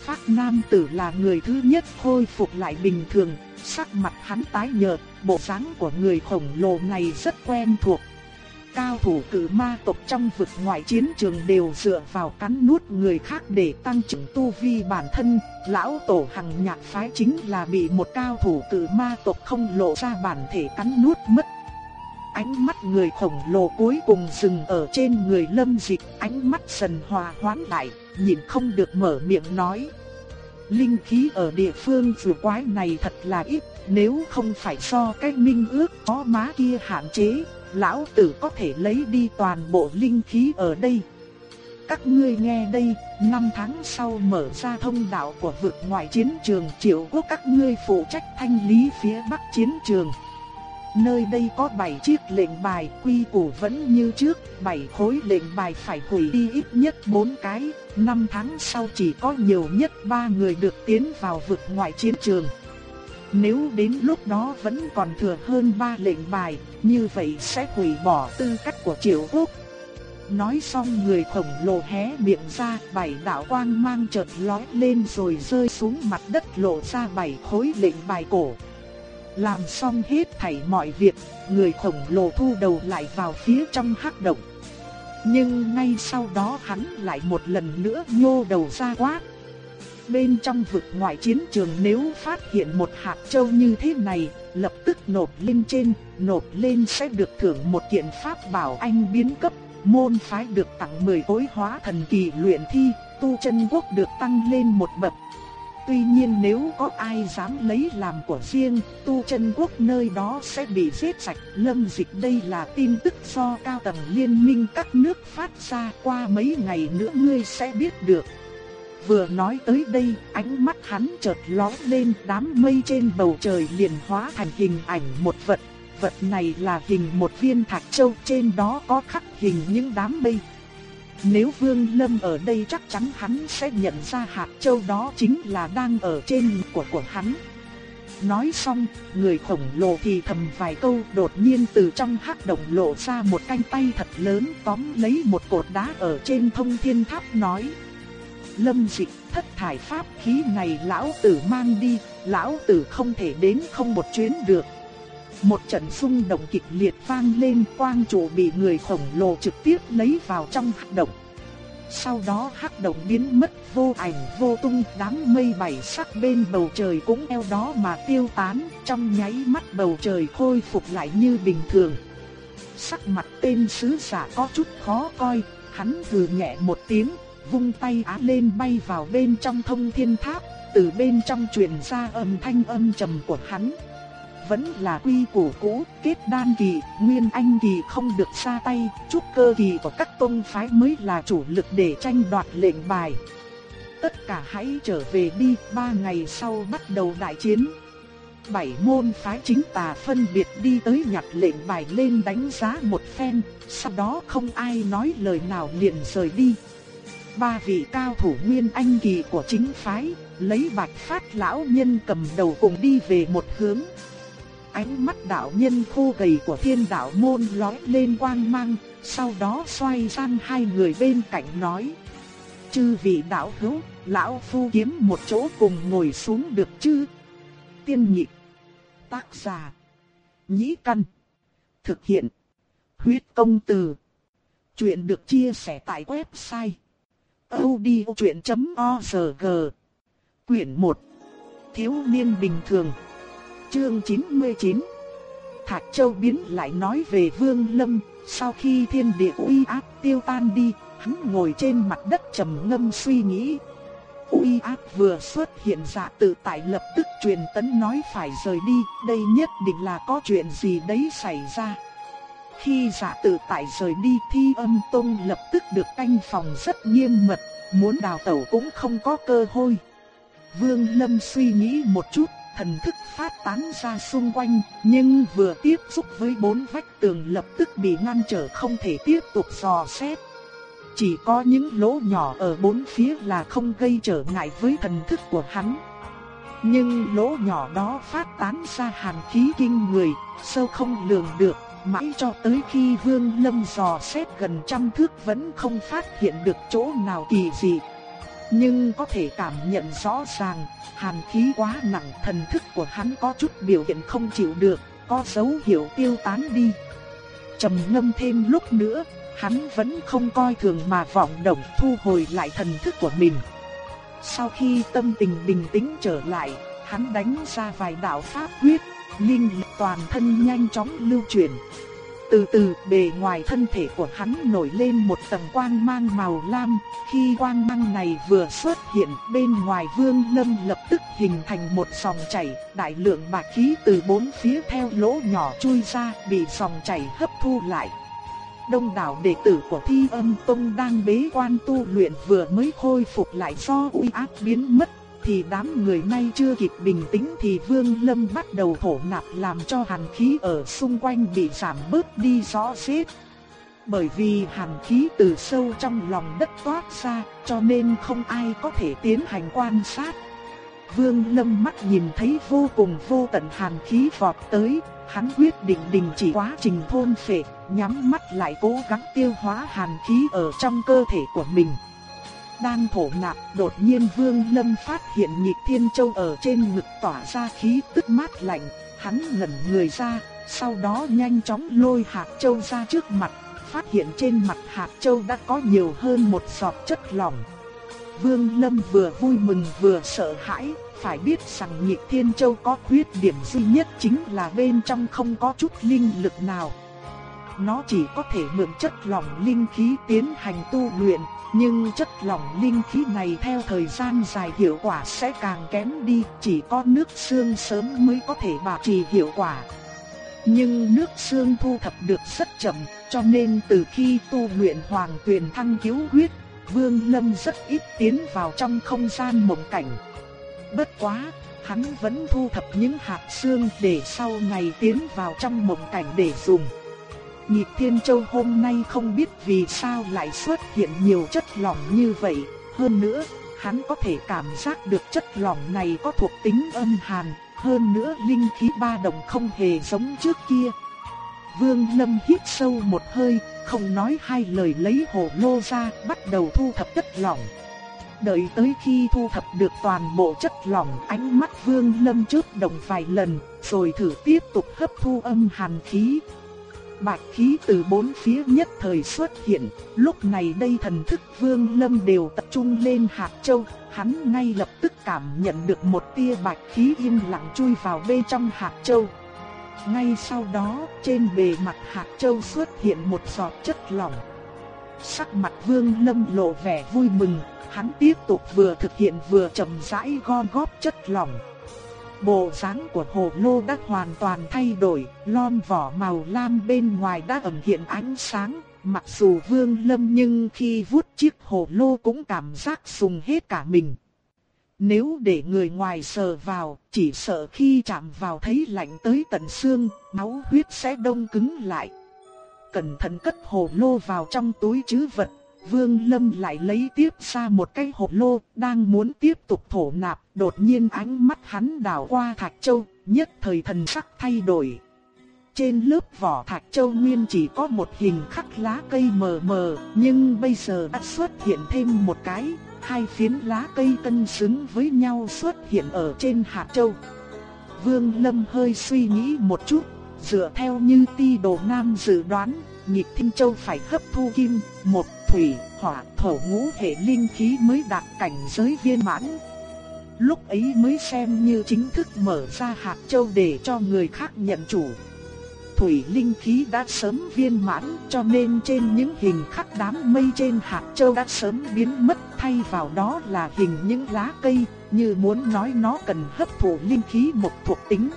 Phát Nam Tử là người thứ nhất khôi phục lại bình thường, sắc mặt hắn tái nhợt, bộ dáng của người khổng lồ này rất quen thuộc. Cao thủ cử ma tộc trong vực ngoại chiến trường đều dựa vào cắn nuốt người khác để tăng trưởng tu vi bản thân, lão tổ hằng nhạc phái chính là bị một cao thủ cử ma tộc không lộ ra bản thể cắn nuốt mất. Ánh mắt người khổng lồ cuối cùng dừng ở trên người lâm dịch, ánh mắt dần hòa hoãn lại, nhìn không được mở miệng nói. Linh khí ở địa phương vừa quái này thật là ít, nếu không phải do cái minh ước có má kia hạn chế, lão tử có thể lấy đi toàn bộ linh khí ở đây. Các ngươi nghe đây, năm tháng sau mở ra thông đạo của vực ngoại chiến trường triệu quốc các ngươi phụ trách thanh lý phía bắc chiến trường. Nơi đây có 7 chiếc lệnh bài, quy củ vẫn như trước, 7 khối lệnh bài phải hủy đi ít nhất 4 cái, năm tháng sau chỉ có nhiều nhất ba người được tiến vào vực ngoại chiến trường. Nếu đến lúc đó vẫn còn thừa hơn ba lệnh bài, như vậy sẽ hủy bỏ tư cách của triệu quốc. Nói xong người khổng lồ hé miệng ra, bảy đạo quang mang chợt lói lên rồi rơi xuống mặt đất lộ ra bảy khối lệnh bài cổ. Làm xong hết thảy mọi việc, người khổng lồ thu đầu lại vào phía trong hắc động. Nhưng ngay sau đó hắn lại một lần nữa nhô đầu ra quát. Bên trong vực ngoại chiến trường nếu phát hiện một hạt châu như thế này, lập tức nộp lên trên, nộp lên sẽ được thưởng một kiện pháp bảo anh biến cấp, môn phái được tặng 10 khối hóa thần kỳ luyện thi, tu chân quốc được tăng lên một bậc, Tuy nhiên nếu có ai dám lấy làm của riêng, tu chân quốc nơi đó sẽ bị giết sạch. Lâm dịch đây là tin tức do cao tầng liên minh các nước phát ra qua mấy ngày nữa ngươi sẽ biết được. Vừa nói tới đây, ánh mắt hắn chợt lóe lên đám mây trên bầu trời liền hóa thành hình ảnh một vật. Vật này là hình một viên thạch châu trên đó có khắc hình những đám mây. Nếu Vương Lâm ở đây chắc chắn hắn sẽ nhận ra hạt châu đó chính là đang ở trên của của hắn. Nói xong, người khổng lồ thì thầm vài câu đột nhiên từ trong hắc động lộ ra một cánh tay thật lớn tóm lấy một cột đá ở trên thông thiên tháp nói. Lâm dịch thất thải pháp khí này lão tử mang đi, lão tử không thể đến không một chuyến được. Một trận xung động kịch liệt vang lên quang trụ bị người khổng lồ trực tiếp lấy vào trong hắc động. Sau đó hắc động biến mất vô ảnh vô tung đám mây bảy sắc bên bầu trời cũng eo đó mà tiêu tán trong nháy mắt bầu trời khôi phục lại như bình thường. Sắc mặt tên sứ giả có chút khó coi, hắn vừa nhẹ một tiếng, vung tay á lên bay vào bên trong thông thiên tháp, từ bên trong truyền ra âm thanh âm trầm của hắn vẫn là quy củ cũ, kết đan kỳ, nguyên anh kỳ không được xa tay, trúc cơ kỳ của các tôn phái mới là chủ lực để tranh đoạt lệnh bài. Tất cả hãy trở về đi, ba ngày sau bắt đầu đại chiến. bảy môn phái chính tà phân biệt đi tới nhặt lệnh bài lên đánh giá một phen, sau đó không ai nói lời nào liền rời đi. Ba vị cao thủ nguyên anh kỳ của chính phái, lấy bạch phát lão nhân cầm đầu cùng đi về một hướng. Ánh mắt đạo nhân khô gầy của thiên đạo môn lóe lên quang mang, sau đó xoay sang hai người bên cạnh nói. Chư vị đạo hữu, lão phu kiếm một chỗ cùng ngồi xuống được chứ? Tiên nhị Tác giả. Nhĩ căn. Thực hiện. Huyết công từ. Chuyện được chia sẻ tại website. odchuyện.org Quyển 1. Thiếu niên bình thường. Chương 99. Thạch Châu biến lại nói về Vương Lâm, sau khi thiên địa uy áp tiêu tan đi, hắn ngồi trên mặt đất trầm ngâm suy nghĩ. Uy áp vừa xuất hiện dạ tự tại lập tức truyền tấn nói phải rời đi, đây nhất định là có chuyện gì đấy xảy ra. Khi giả tự tại rời đi thi âm tông lập tức được canh phòng rất nghiêm mật, muốn đào tẩu cũng không có cơ hội. Vương Lâm suy nghĩ một chút, thần thức phát tán ra xung quanh, nhưng vừa tiếp xúc với bốn vách tường lập tức bị ngăn trở không thể tiếp tục dò xét. Chỉ có những lỗ nhỏ ở bốn phía là không gây trở ngại với thần thức của hắn. Nhưng lỗ nhỏ đó phát tán ra hàn khí kinh người, sâu không lường được, mãi cho tới khi Vương Lâm dò xét gần trăm thước vẫn không phát hiện được chỗ nào kỳ dị. Nhưng có thể cảm nhận rõ ràng, hàn khí quá nặng thần thức của hắn có chút biểu hiện không chịu được, có dấu hiệu tiêu tán đi. trầm ngâm thêm lúc nữa, hắn vẫn không coi thường mà vọng động thu hồi lại thần thức của mình. Sau khi tâm tình bình tĩnh trở lại, hắn đánh ra vài đạo pháp quyết, linh toàn thân nhanh chóng lưu chuyển. Từ từ bề ngoài thân thể của hắn nổi lên một tầng quang mang màu lam, khi quang mang này vừa xuất hiện bên ngoài vương lâm lập tức hình thành một dòng chảy, đại lượng bạc khí từ bốn phía theo lỗ nhỏ chui ra bị dòng chảy hấp thu lại. Đông đảo đệ tử của Thi Âm Tông đang bế quan tu luyện vừa mới khôi phục lại do uy áp biến mất, thì đám người nay chưa kịp bình tĩnh thì Vương Lâm bắt đầu thổ nạp làm cho hàn khí ở xung quanh bị giảm bớt đi rõ rệt. Bởi vì hàn khí từ sâu trong lòng đất toát ra, cho nên không ai có thể tiến hành quan sát. Vương Lâm mắt nhìn thấy vô cùng vô tận hàn khí vọt tới, hắn quyết định đình chỉ quá trình thôn phệ, nhắm mắt lại cố gắng tiêu hóa hàn khí ở trong cơ thể của mình. Đang thổ nạp, đột nhiên Vương Lâm phát hiện nhị thiên châu ở trên ngực tỏa ra khí tức mát lạnh, hắn ngẩn người ra, sau đó nhanh chóng lôi hạt châu ra trước mặt, phát hiện trên mặt hạt châu đã có nhiều hơn một giọt chất lỏng. Vương Lâm vừa vui mừng vừa sợ hãi, phải biết rằng nhị thiên châu có khuyết điểm duy nhất chính là bên trong không có chút linh lực nào. Nó chỉ có thể mượn chất lỏng linh khí tiến hành tu luyện, nhưng chất lỏng linh khí này theo thời gian dài hiệu quả sẽ càng kém đi, chỉ có nước xương sớm mới có thể bảo trì hiệu quả. Nhưng nước xương thu thập được rất chậm, cho nên từ khi tu luyện hoàng tuyền thăng cứu huyết, Vương Lâm rất ít tiến vào trong không gian mộng cảnh. Bất quá, hắn vẫn thu thập những hạt xương để sau này tiến vào trong mộng cảnh để dùng. Nhịp Thiên Châu hôm nay không biết vì sao lại xuất hiện nhiều chất lỏng như vậy, hơn nữa, hắn có thể cảm giác được chất lỏng này có thuộc tính âm hàn, hơn nữa linh khí ba đồng không hề giống trước kia. Vương Lâm hít sâu một hơi, không nói hai lời lấy hồ lô ra, bắt đầu thu thập chất lỏng. Đợi tới khi thu thập được toàn bộ chất lỏng, ánh mắt Vương Lâm chớp động vài lần, rồi thử tiếp tục hấp thu âm hàn khí, bạch khí từ bốn phía nhất thời xuất hiện, lúc này đây thần thức Vương Lâm đều tập trung lên hạt châu, hắn ngay lập tức cảm nhận được một tia bạch khí im lặng chui vào bên trong hạt châu. Ngay sau đó, trên bề mặt hạt châu xuất hiện một giọt chất lỏng. Sắc mặt Vương Lâm lộ vẻ vui mừng, hắn tiếp tục vừa thực hiện vừa chậm rãi gom góp chất lỏng. Bộ dáng của hồ lô đã hoàn toàn thay đổi, lon vỏ màu lam bên ngoài đã ẩn hiện ánh sáng, mặc dù vương lâm nhưng khi vuốt chiếc hồ lô cũng cảm giác sùng hết cả mình. nếu để người ngoài sờ vào, chỉ sợ khi chạm vào thấy lạnh tới tận xương, máu huyết sẽ đông cứng lại. Cẩn thận cất hồ lô vào trong túi chứ vật, Vương Lâm lại lấy tiếp ra một cái hộp lô, đang muốn tiếp tục thổ nạp, đột nhiên ánh mắt hắn đảo qua Thạch Châu, nhất thời thần sắc thay đổi. Trên lớp vỏ Thạch Châu nguyên chỉ có một hình khắc lá cây mờ mờ, nhưng bây giờ đã xuất hiện thêm một cái, hai phiến lá cây cân xứng với nhau xuất hiện ở trên hạt châu. Vương Lâm hơi suy nghĩ một chút, dựa theo như ti đồ nam dự đoán, nhịp thiên châu phải hấp thu kim, một thủy, hỏa, thổ ngũ hệ linh khí mới đạt cảnh giới viên mãn. Lúc ấy mới xem như chính thức mở ra hạt châu để cho người khác nhận chủ. Thủy linh khí đã sớm viên mãn cho nên trên những hình khắc đám mây trên hạt châu đã sớm biến mất thay vào đó là hình những lá cây như muốn nói nó cần hấp thụ linh khí một thuộc tính.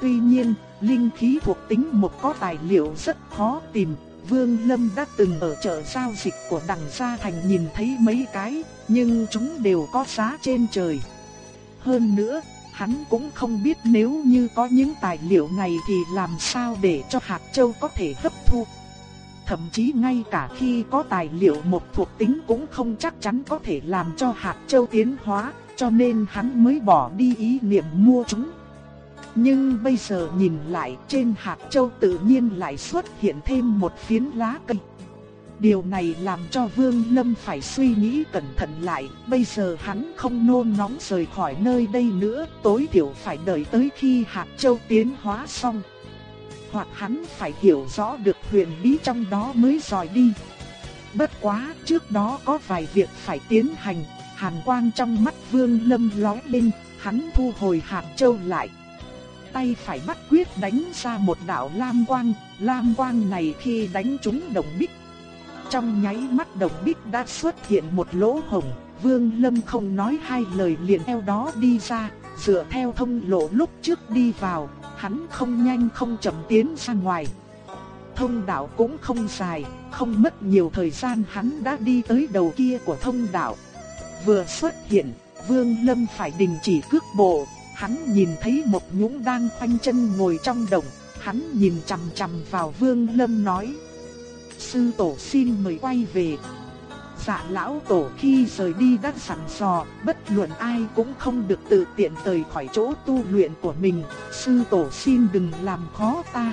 Tuy nhiên, linh khí thuộc tính một có tài liệu rất khó tìm Vương Lâm đã từng ở chợ giao dịch của đằng gia thành nhìn thấy mấy cái, nhưng chúng đều có giá trên trời. Hơn nữa, hắn cũng không biết nếu như có những tài liệu này thì làm sao để cho hạt châu có thể hấp thu. Thậm chí ngay cả khi có tài liệu một thuộc tính cũng không chắc chắn có thể làm cho hạt châu tiến hóa, cho nên hắn mới bỏ đi ý niệm mua chúng. Nhưng bây giờ nhìn lại trên hạt châu tự nhiên lại xuất hiện thêm một phiến lá cây. Điều này làm cho Vương Lâm phải suy nghĩ cẩn thận lại, bây giờ hắn không nôn nóng rời khỏi nơi đây nữa, tối thiểu phải đợi tới khi hạt châu tiến hóa xong. Hoặc hắn phải hiểu rõ được huyền bí trong đó mới dòi đi. Bất quá, trước đó có vài việc phải tiến hành, hàn quang trong mắt Vương Lâm lóe lên, hắn thu hồi hạt châu lại tay phải bắt quyết đánh ra một đạo lam quang, lam quang này khi đánh trúng đồng bích. Trong nháy mắt đồng bích đã xuất hiện một lỗ hổng, Vương Lâm không nói hai lời liền theo đó đi ra, dựa theo thông lộ lúc trước đi vào, hắn không nhanh không chậm tiến ra ngoài. Thông đạo cũng không dài, không mất nhiều thời gian hắn đã đi tới đầu kia của thông đạo. Vừa xuất hiện, Vương Lâm phải đình chỉ cước bộ, Hắn nhìn thấy một nhũng đang khoanh chân ngồi trong đồng, hắn nhìn chằm chằm vào Vương Lâm nói: "Sư tổ xin mời quay về." Dạ lão tổ khi rời đi đã sẵn sò, bất luận ai cũng không được tự tiện rời khỏi chỗ tu luyện của mình, sư tổ xin đừng làm khó ta.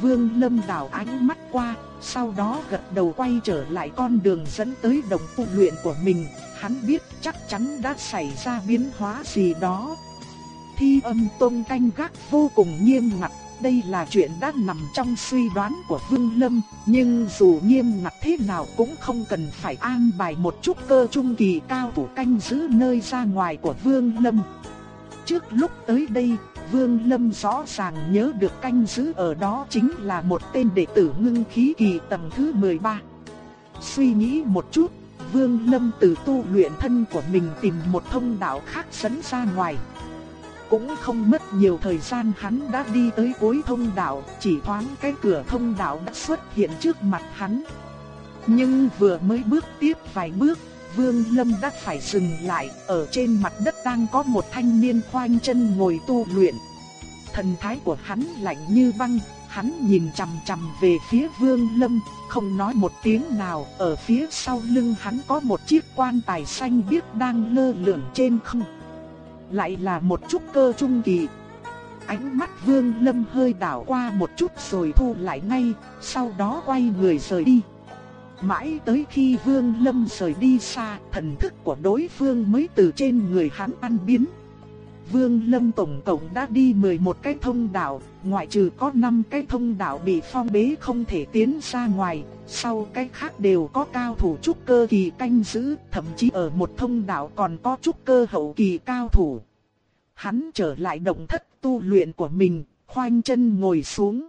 Vương Lâm đảo ánh mắt qua, sau đó gật đầu quay trở lại con đường dẫn tới đồng tu luyện của mình, hắn biết chắc chắn đã xảy ra biến hóa gì đó, Thi âm tôn canh gác vô cùng nghiêm ngặt, đây là chuyện đã nằm trong suy đoán của Vương Lâm, nhưng dù nghiêm ngặt thế nào cũng không cần phải an bài một chút cơ trung kỳ cao thủ canh giữ nơi ra ngoài của Vương Lâm. Trước lúc tới đây, Vương Lâm rõ ràng nhớ được canh giữ ở đó chính là một tên đệ tử ngưng khí kỳ tầng thứ 13. Suy nghĩ một chút, Vương Lâm từ tu luyện thân của mình tìm một thông đạo khác dẫn ra ngoài. Cũng không mất nhiều thời gian hắn đã đi tới cuối thông đạo, chỉ thoáng cái cửa thông đạo đã xuất hiện trước mặt hắn. Nhưng vừa mới bước tiếp vài bước, Vương Lâm đã phải dừng lại, ở trên mặt đất đang có một thanh niên khoanh chân ngồi tu luyện. Thần thái của hắn lạnh như băng, hắn nhìn chằm chằm về phía Vương Lâm, không nói một tiếng nào, ở phía sau lưng hắn có một chiếc quan tài xanh biếc đang lơ lửng trên không lại là một chút cơ trung kỳ. Ánh mắt Vương Lâm hơi đảo qua một chút rồi thu lại ngay, sau đó quay người rời đi. Mãi tới khi Vương Lâm rời đi xa, thần thức của đối phương mới từ trên người hắn ăn biến. Vương Lâm tổng cộng đã đi 11 cái thông đạo, ngoại trừ có 5 cái thông đạo bị phong bế không thể tiến ra ngoài, sau cái khác đều có cao thủ trúc cơ kỳ canh giữ, thậm chí ở một thông đạo còn có trúc cơ hậu kỳ cao thủ. Hắn trở lại động thất tu luyện của mình, khoanh chân ngồi xuống.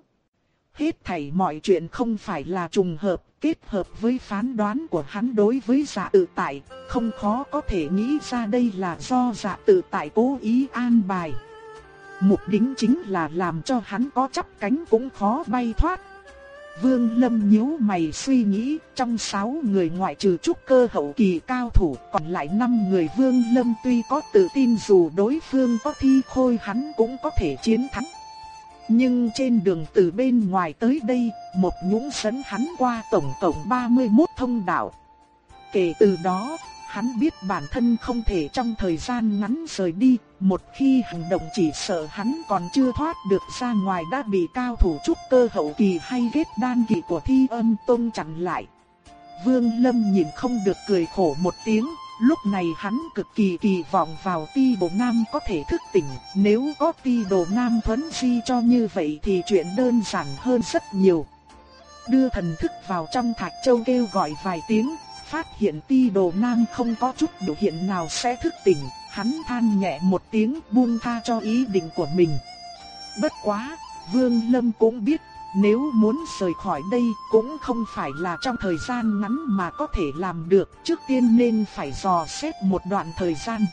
Hết thảy mọi chuyện không phải là trùng hợp, kết hợp với phán đoán của hắn đối với dạ tự tại, không khó có thể nghĩ ra đây là do dạ tự tại cố ý an bài. Mục đích chính là làm cho hắn có chắp cánh cũng khó bay thoát. Vương Lâm nhíu mày suy nghĩ, trong 6 người ngoại trừ trúc cơ hậu kỳ cao thủ, còn lại 5 người Vương Lâm tuy có tự tin dù đối phương có thi khôi hắn cũng có thể chiến thắng. Nhưng trên đường từ bên ngoài tới đây, một nhũng sấn hắn qua tổng tổng 31 thông đạo. Kể từ đó, hắn biết bản thân không thể trong thời gian ngắn rời đi, một khi hành động chỉ sợ hắn còn chưa thoát được ra ngoài đã bị cao thủ trúc cơ hậu kỳ hay kết đan kỳ của thi âm tông chặn lại. Vương Lâm nhìn không được cười khổ một tiếng, lúc này hắn cực kỳ kỳ vọng vào ti bộ nam có thể thức tỉnh, nếu có ti đồ nam thuấn di cho như vậy thì chuyện đơn giản hơn rất nhiều. Đưa thần thức vào trong thạch châu kêu gọi vài tiếng, phát hiện ti đồ nam không có chút biểu hiện nào sẽ thức tỉnh, hắn than nhẹ một tiếng buông tha cho ý định của mình. Bất quá, Vương Lâm cũng biết, nếu muốn rời khỏi đây cũng không phải là trong thời gian ngắn mà có thể làm được, trước tiên nên phải dò xét một đoạn thời gian.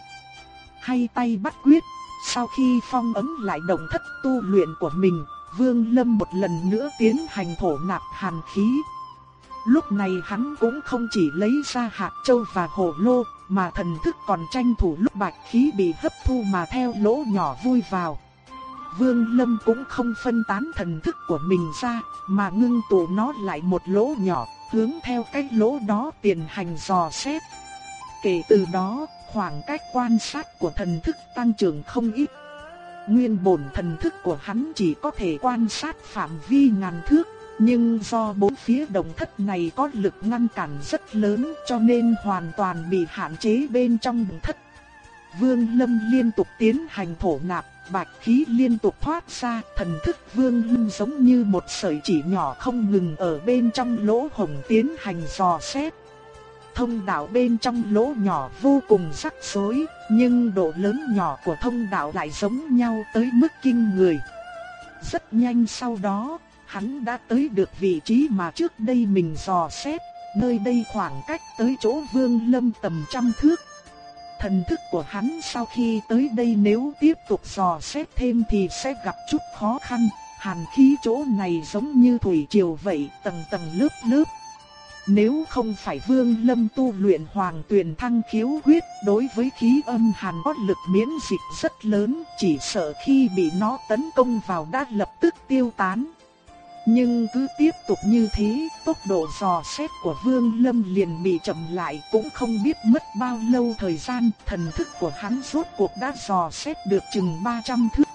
Hay tay bắt quyết, sau khi phong ấn lại động thất tu luyện của mình, Vương Lâm một lần nữa tiến hành thổ nạp hàn khí, Lúc này hắn cũng không chỉ lấy ra hạt châu và hồ lô, mà thần thức còn tranh thủ lúc bạch khí bị hấp thu mà theo lỗ nhỏ vui vào. Vương Lâm cũng không phân tán thần thức của mình ra, mà ngưng tụ nó lại một lỗ nhỏ, hướng theo cái lỗ đó tiền hành dò xét. Kể từ đó, khoảng cách quan sát của thần thức tăng trưởng không ít. Nguyên bổn thần thức của hắn chỉ có thể quan sát phạm vi ngàn thước, nhưng do bốn phía đồng thất này có lực ngăn cản rất lớn cho nên hoàn toàn bị hạn chế bên trong đồng thất. Vương Lâm liên tục tiến hành thổ nạp, bạch khí liên tục thoát ra, thần thức Vương Lâm giống như một sợi chỉ nhỏ không ngừng ở bên trong lỗ hồng tiến hành dò xét. Thông đạo bên trong lỗ nhỏ vô cùng rắc rối, nhưng độ lớn nhỏ của thông đạo lại giống nhau tới mức kinh người. Rất nhanh sau đó, hắn đã tới được vị trí mà trước đây mình dò xét, nơi đây khoảng cách tới chỗ Vương Lâm tầm trăm thước. Thần thức của hắn sau khi tới đây nếu tiếp tục dò xét thêm thì sẽ gặp chút khó khăn, hàn khí chỗ này giống như thủy triều vậy, tầng tầng lớp lớp. Nếu không phải Vương Lâm tu luyện Hoàng Tuyền Thăng khiếu huyết, đối với khí âm hàn có lực miễn dịch rất lớn, chỉ sợ khi bị nó tấn công vào đã lập tức tiêu tán. Nhưng cứ tiếp tục như thế, tốc độ dò xét của Vương Lâm liền bị chậm lại cũng không biết mất bao lâu thời gian, thần thức của hắn rốt cuộc đã dò xét được chừng 300 thước.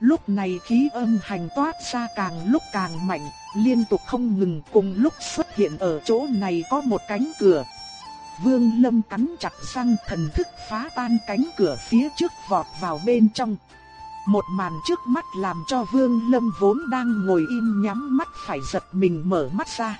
Lúc này khí âm hành toát ra càng lúc càng mạnh, liên tục không ngừng cùng lúc xuất hiện ở chỗ này có một cánh cửa. Vương Lâm cắn chặt răng thần thức phá tan cánh cửa phía trước vọt vào bên trong. Một màn trước mắt làm cho Vương Lâm vốn đang ngồi im nhắm mắt phải giật mình mở mắt ra.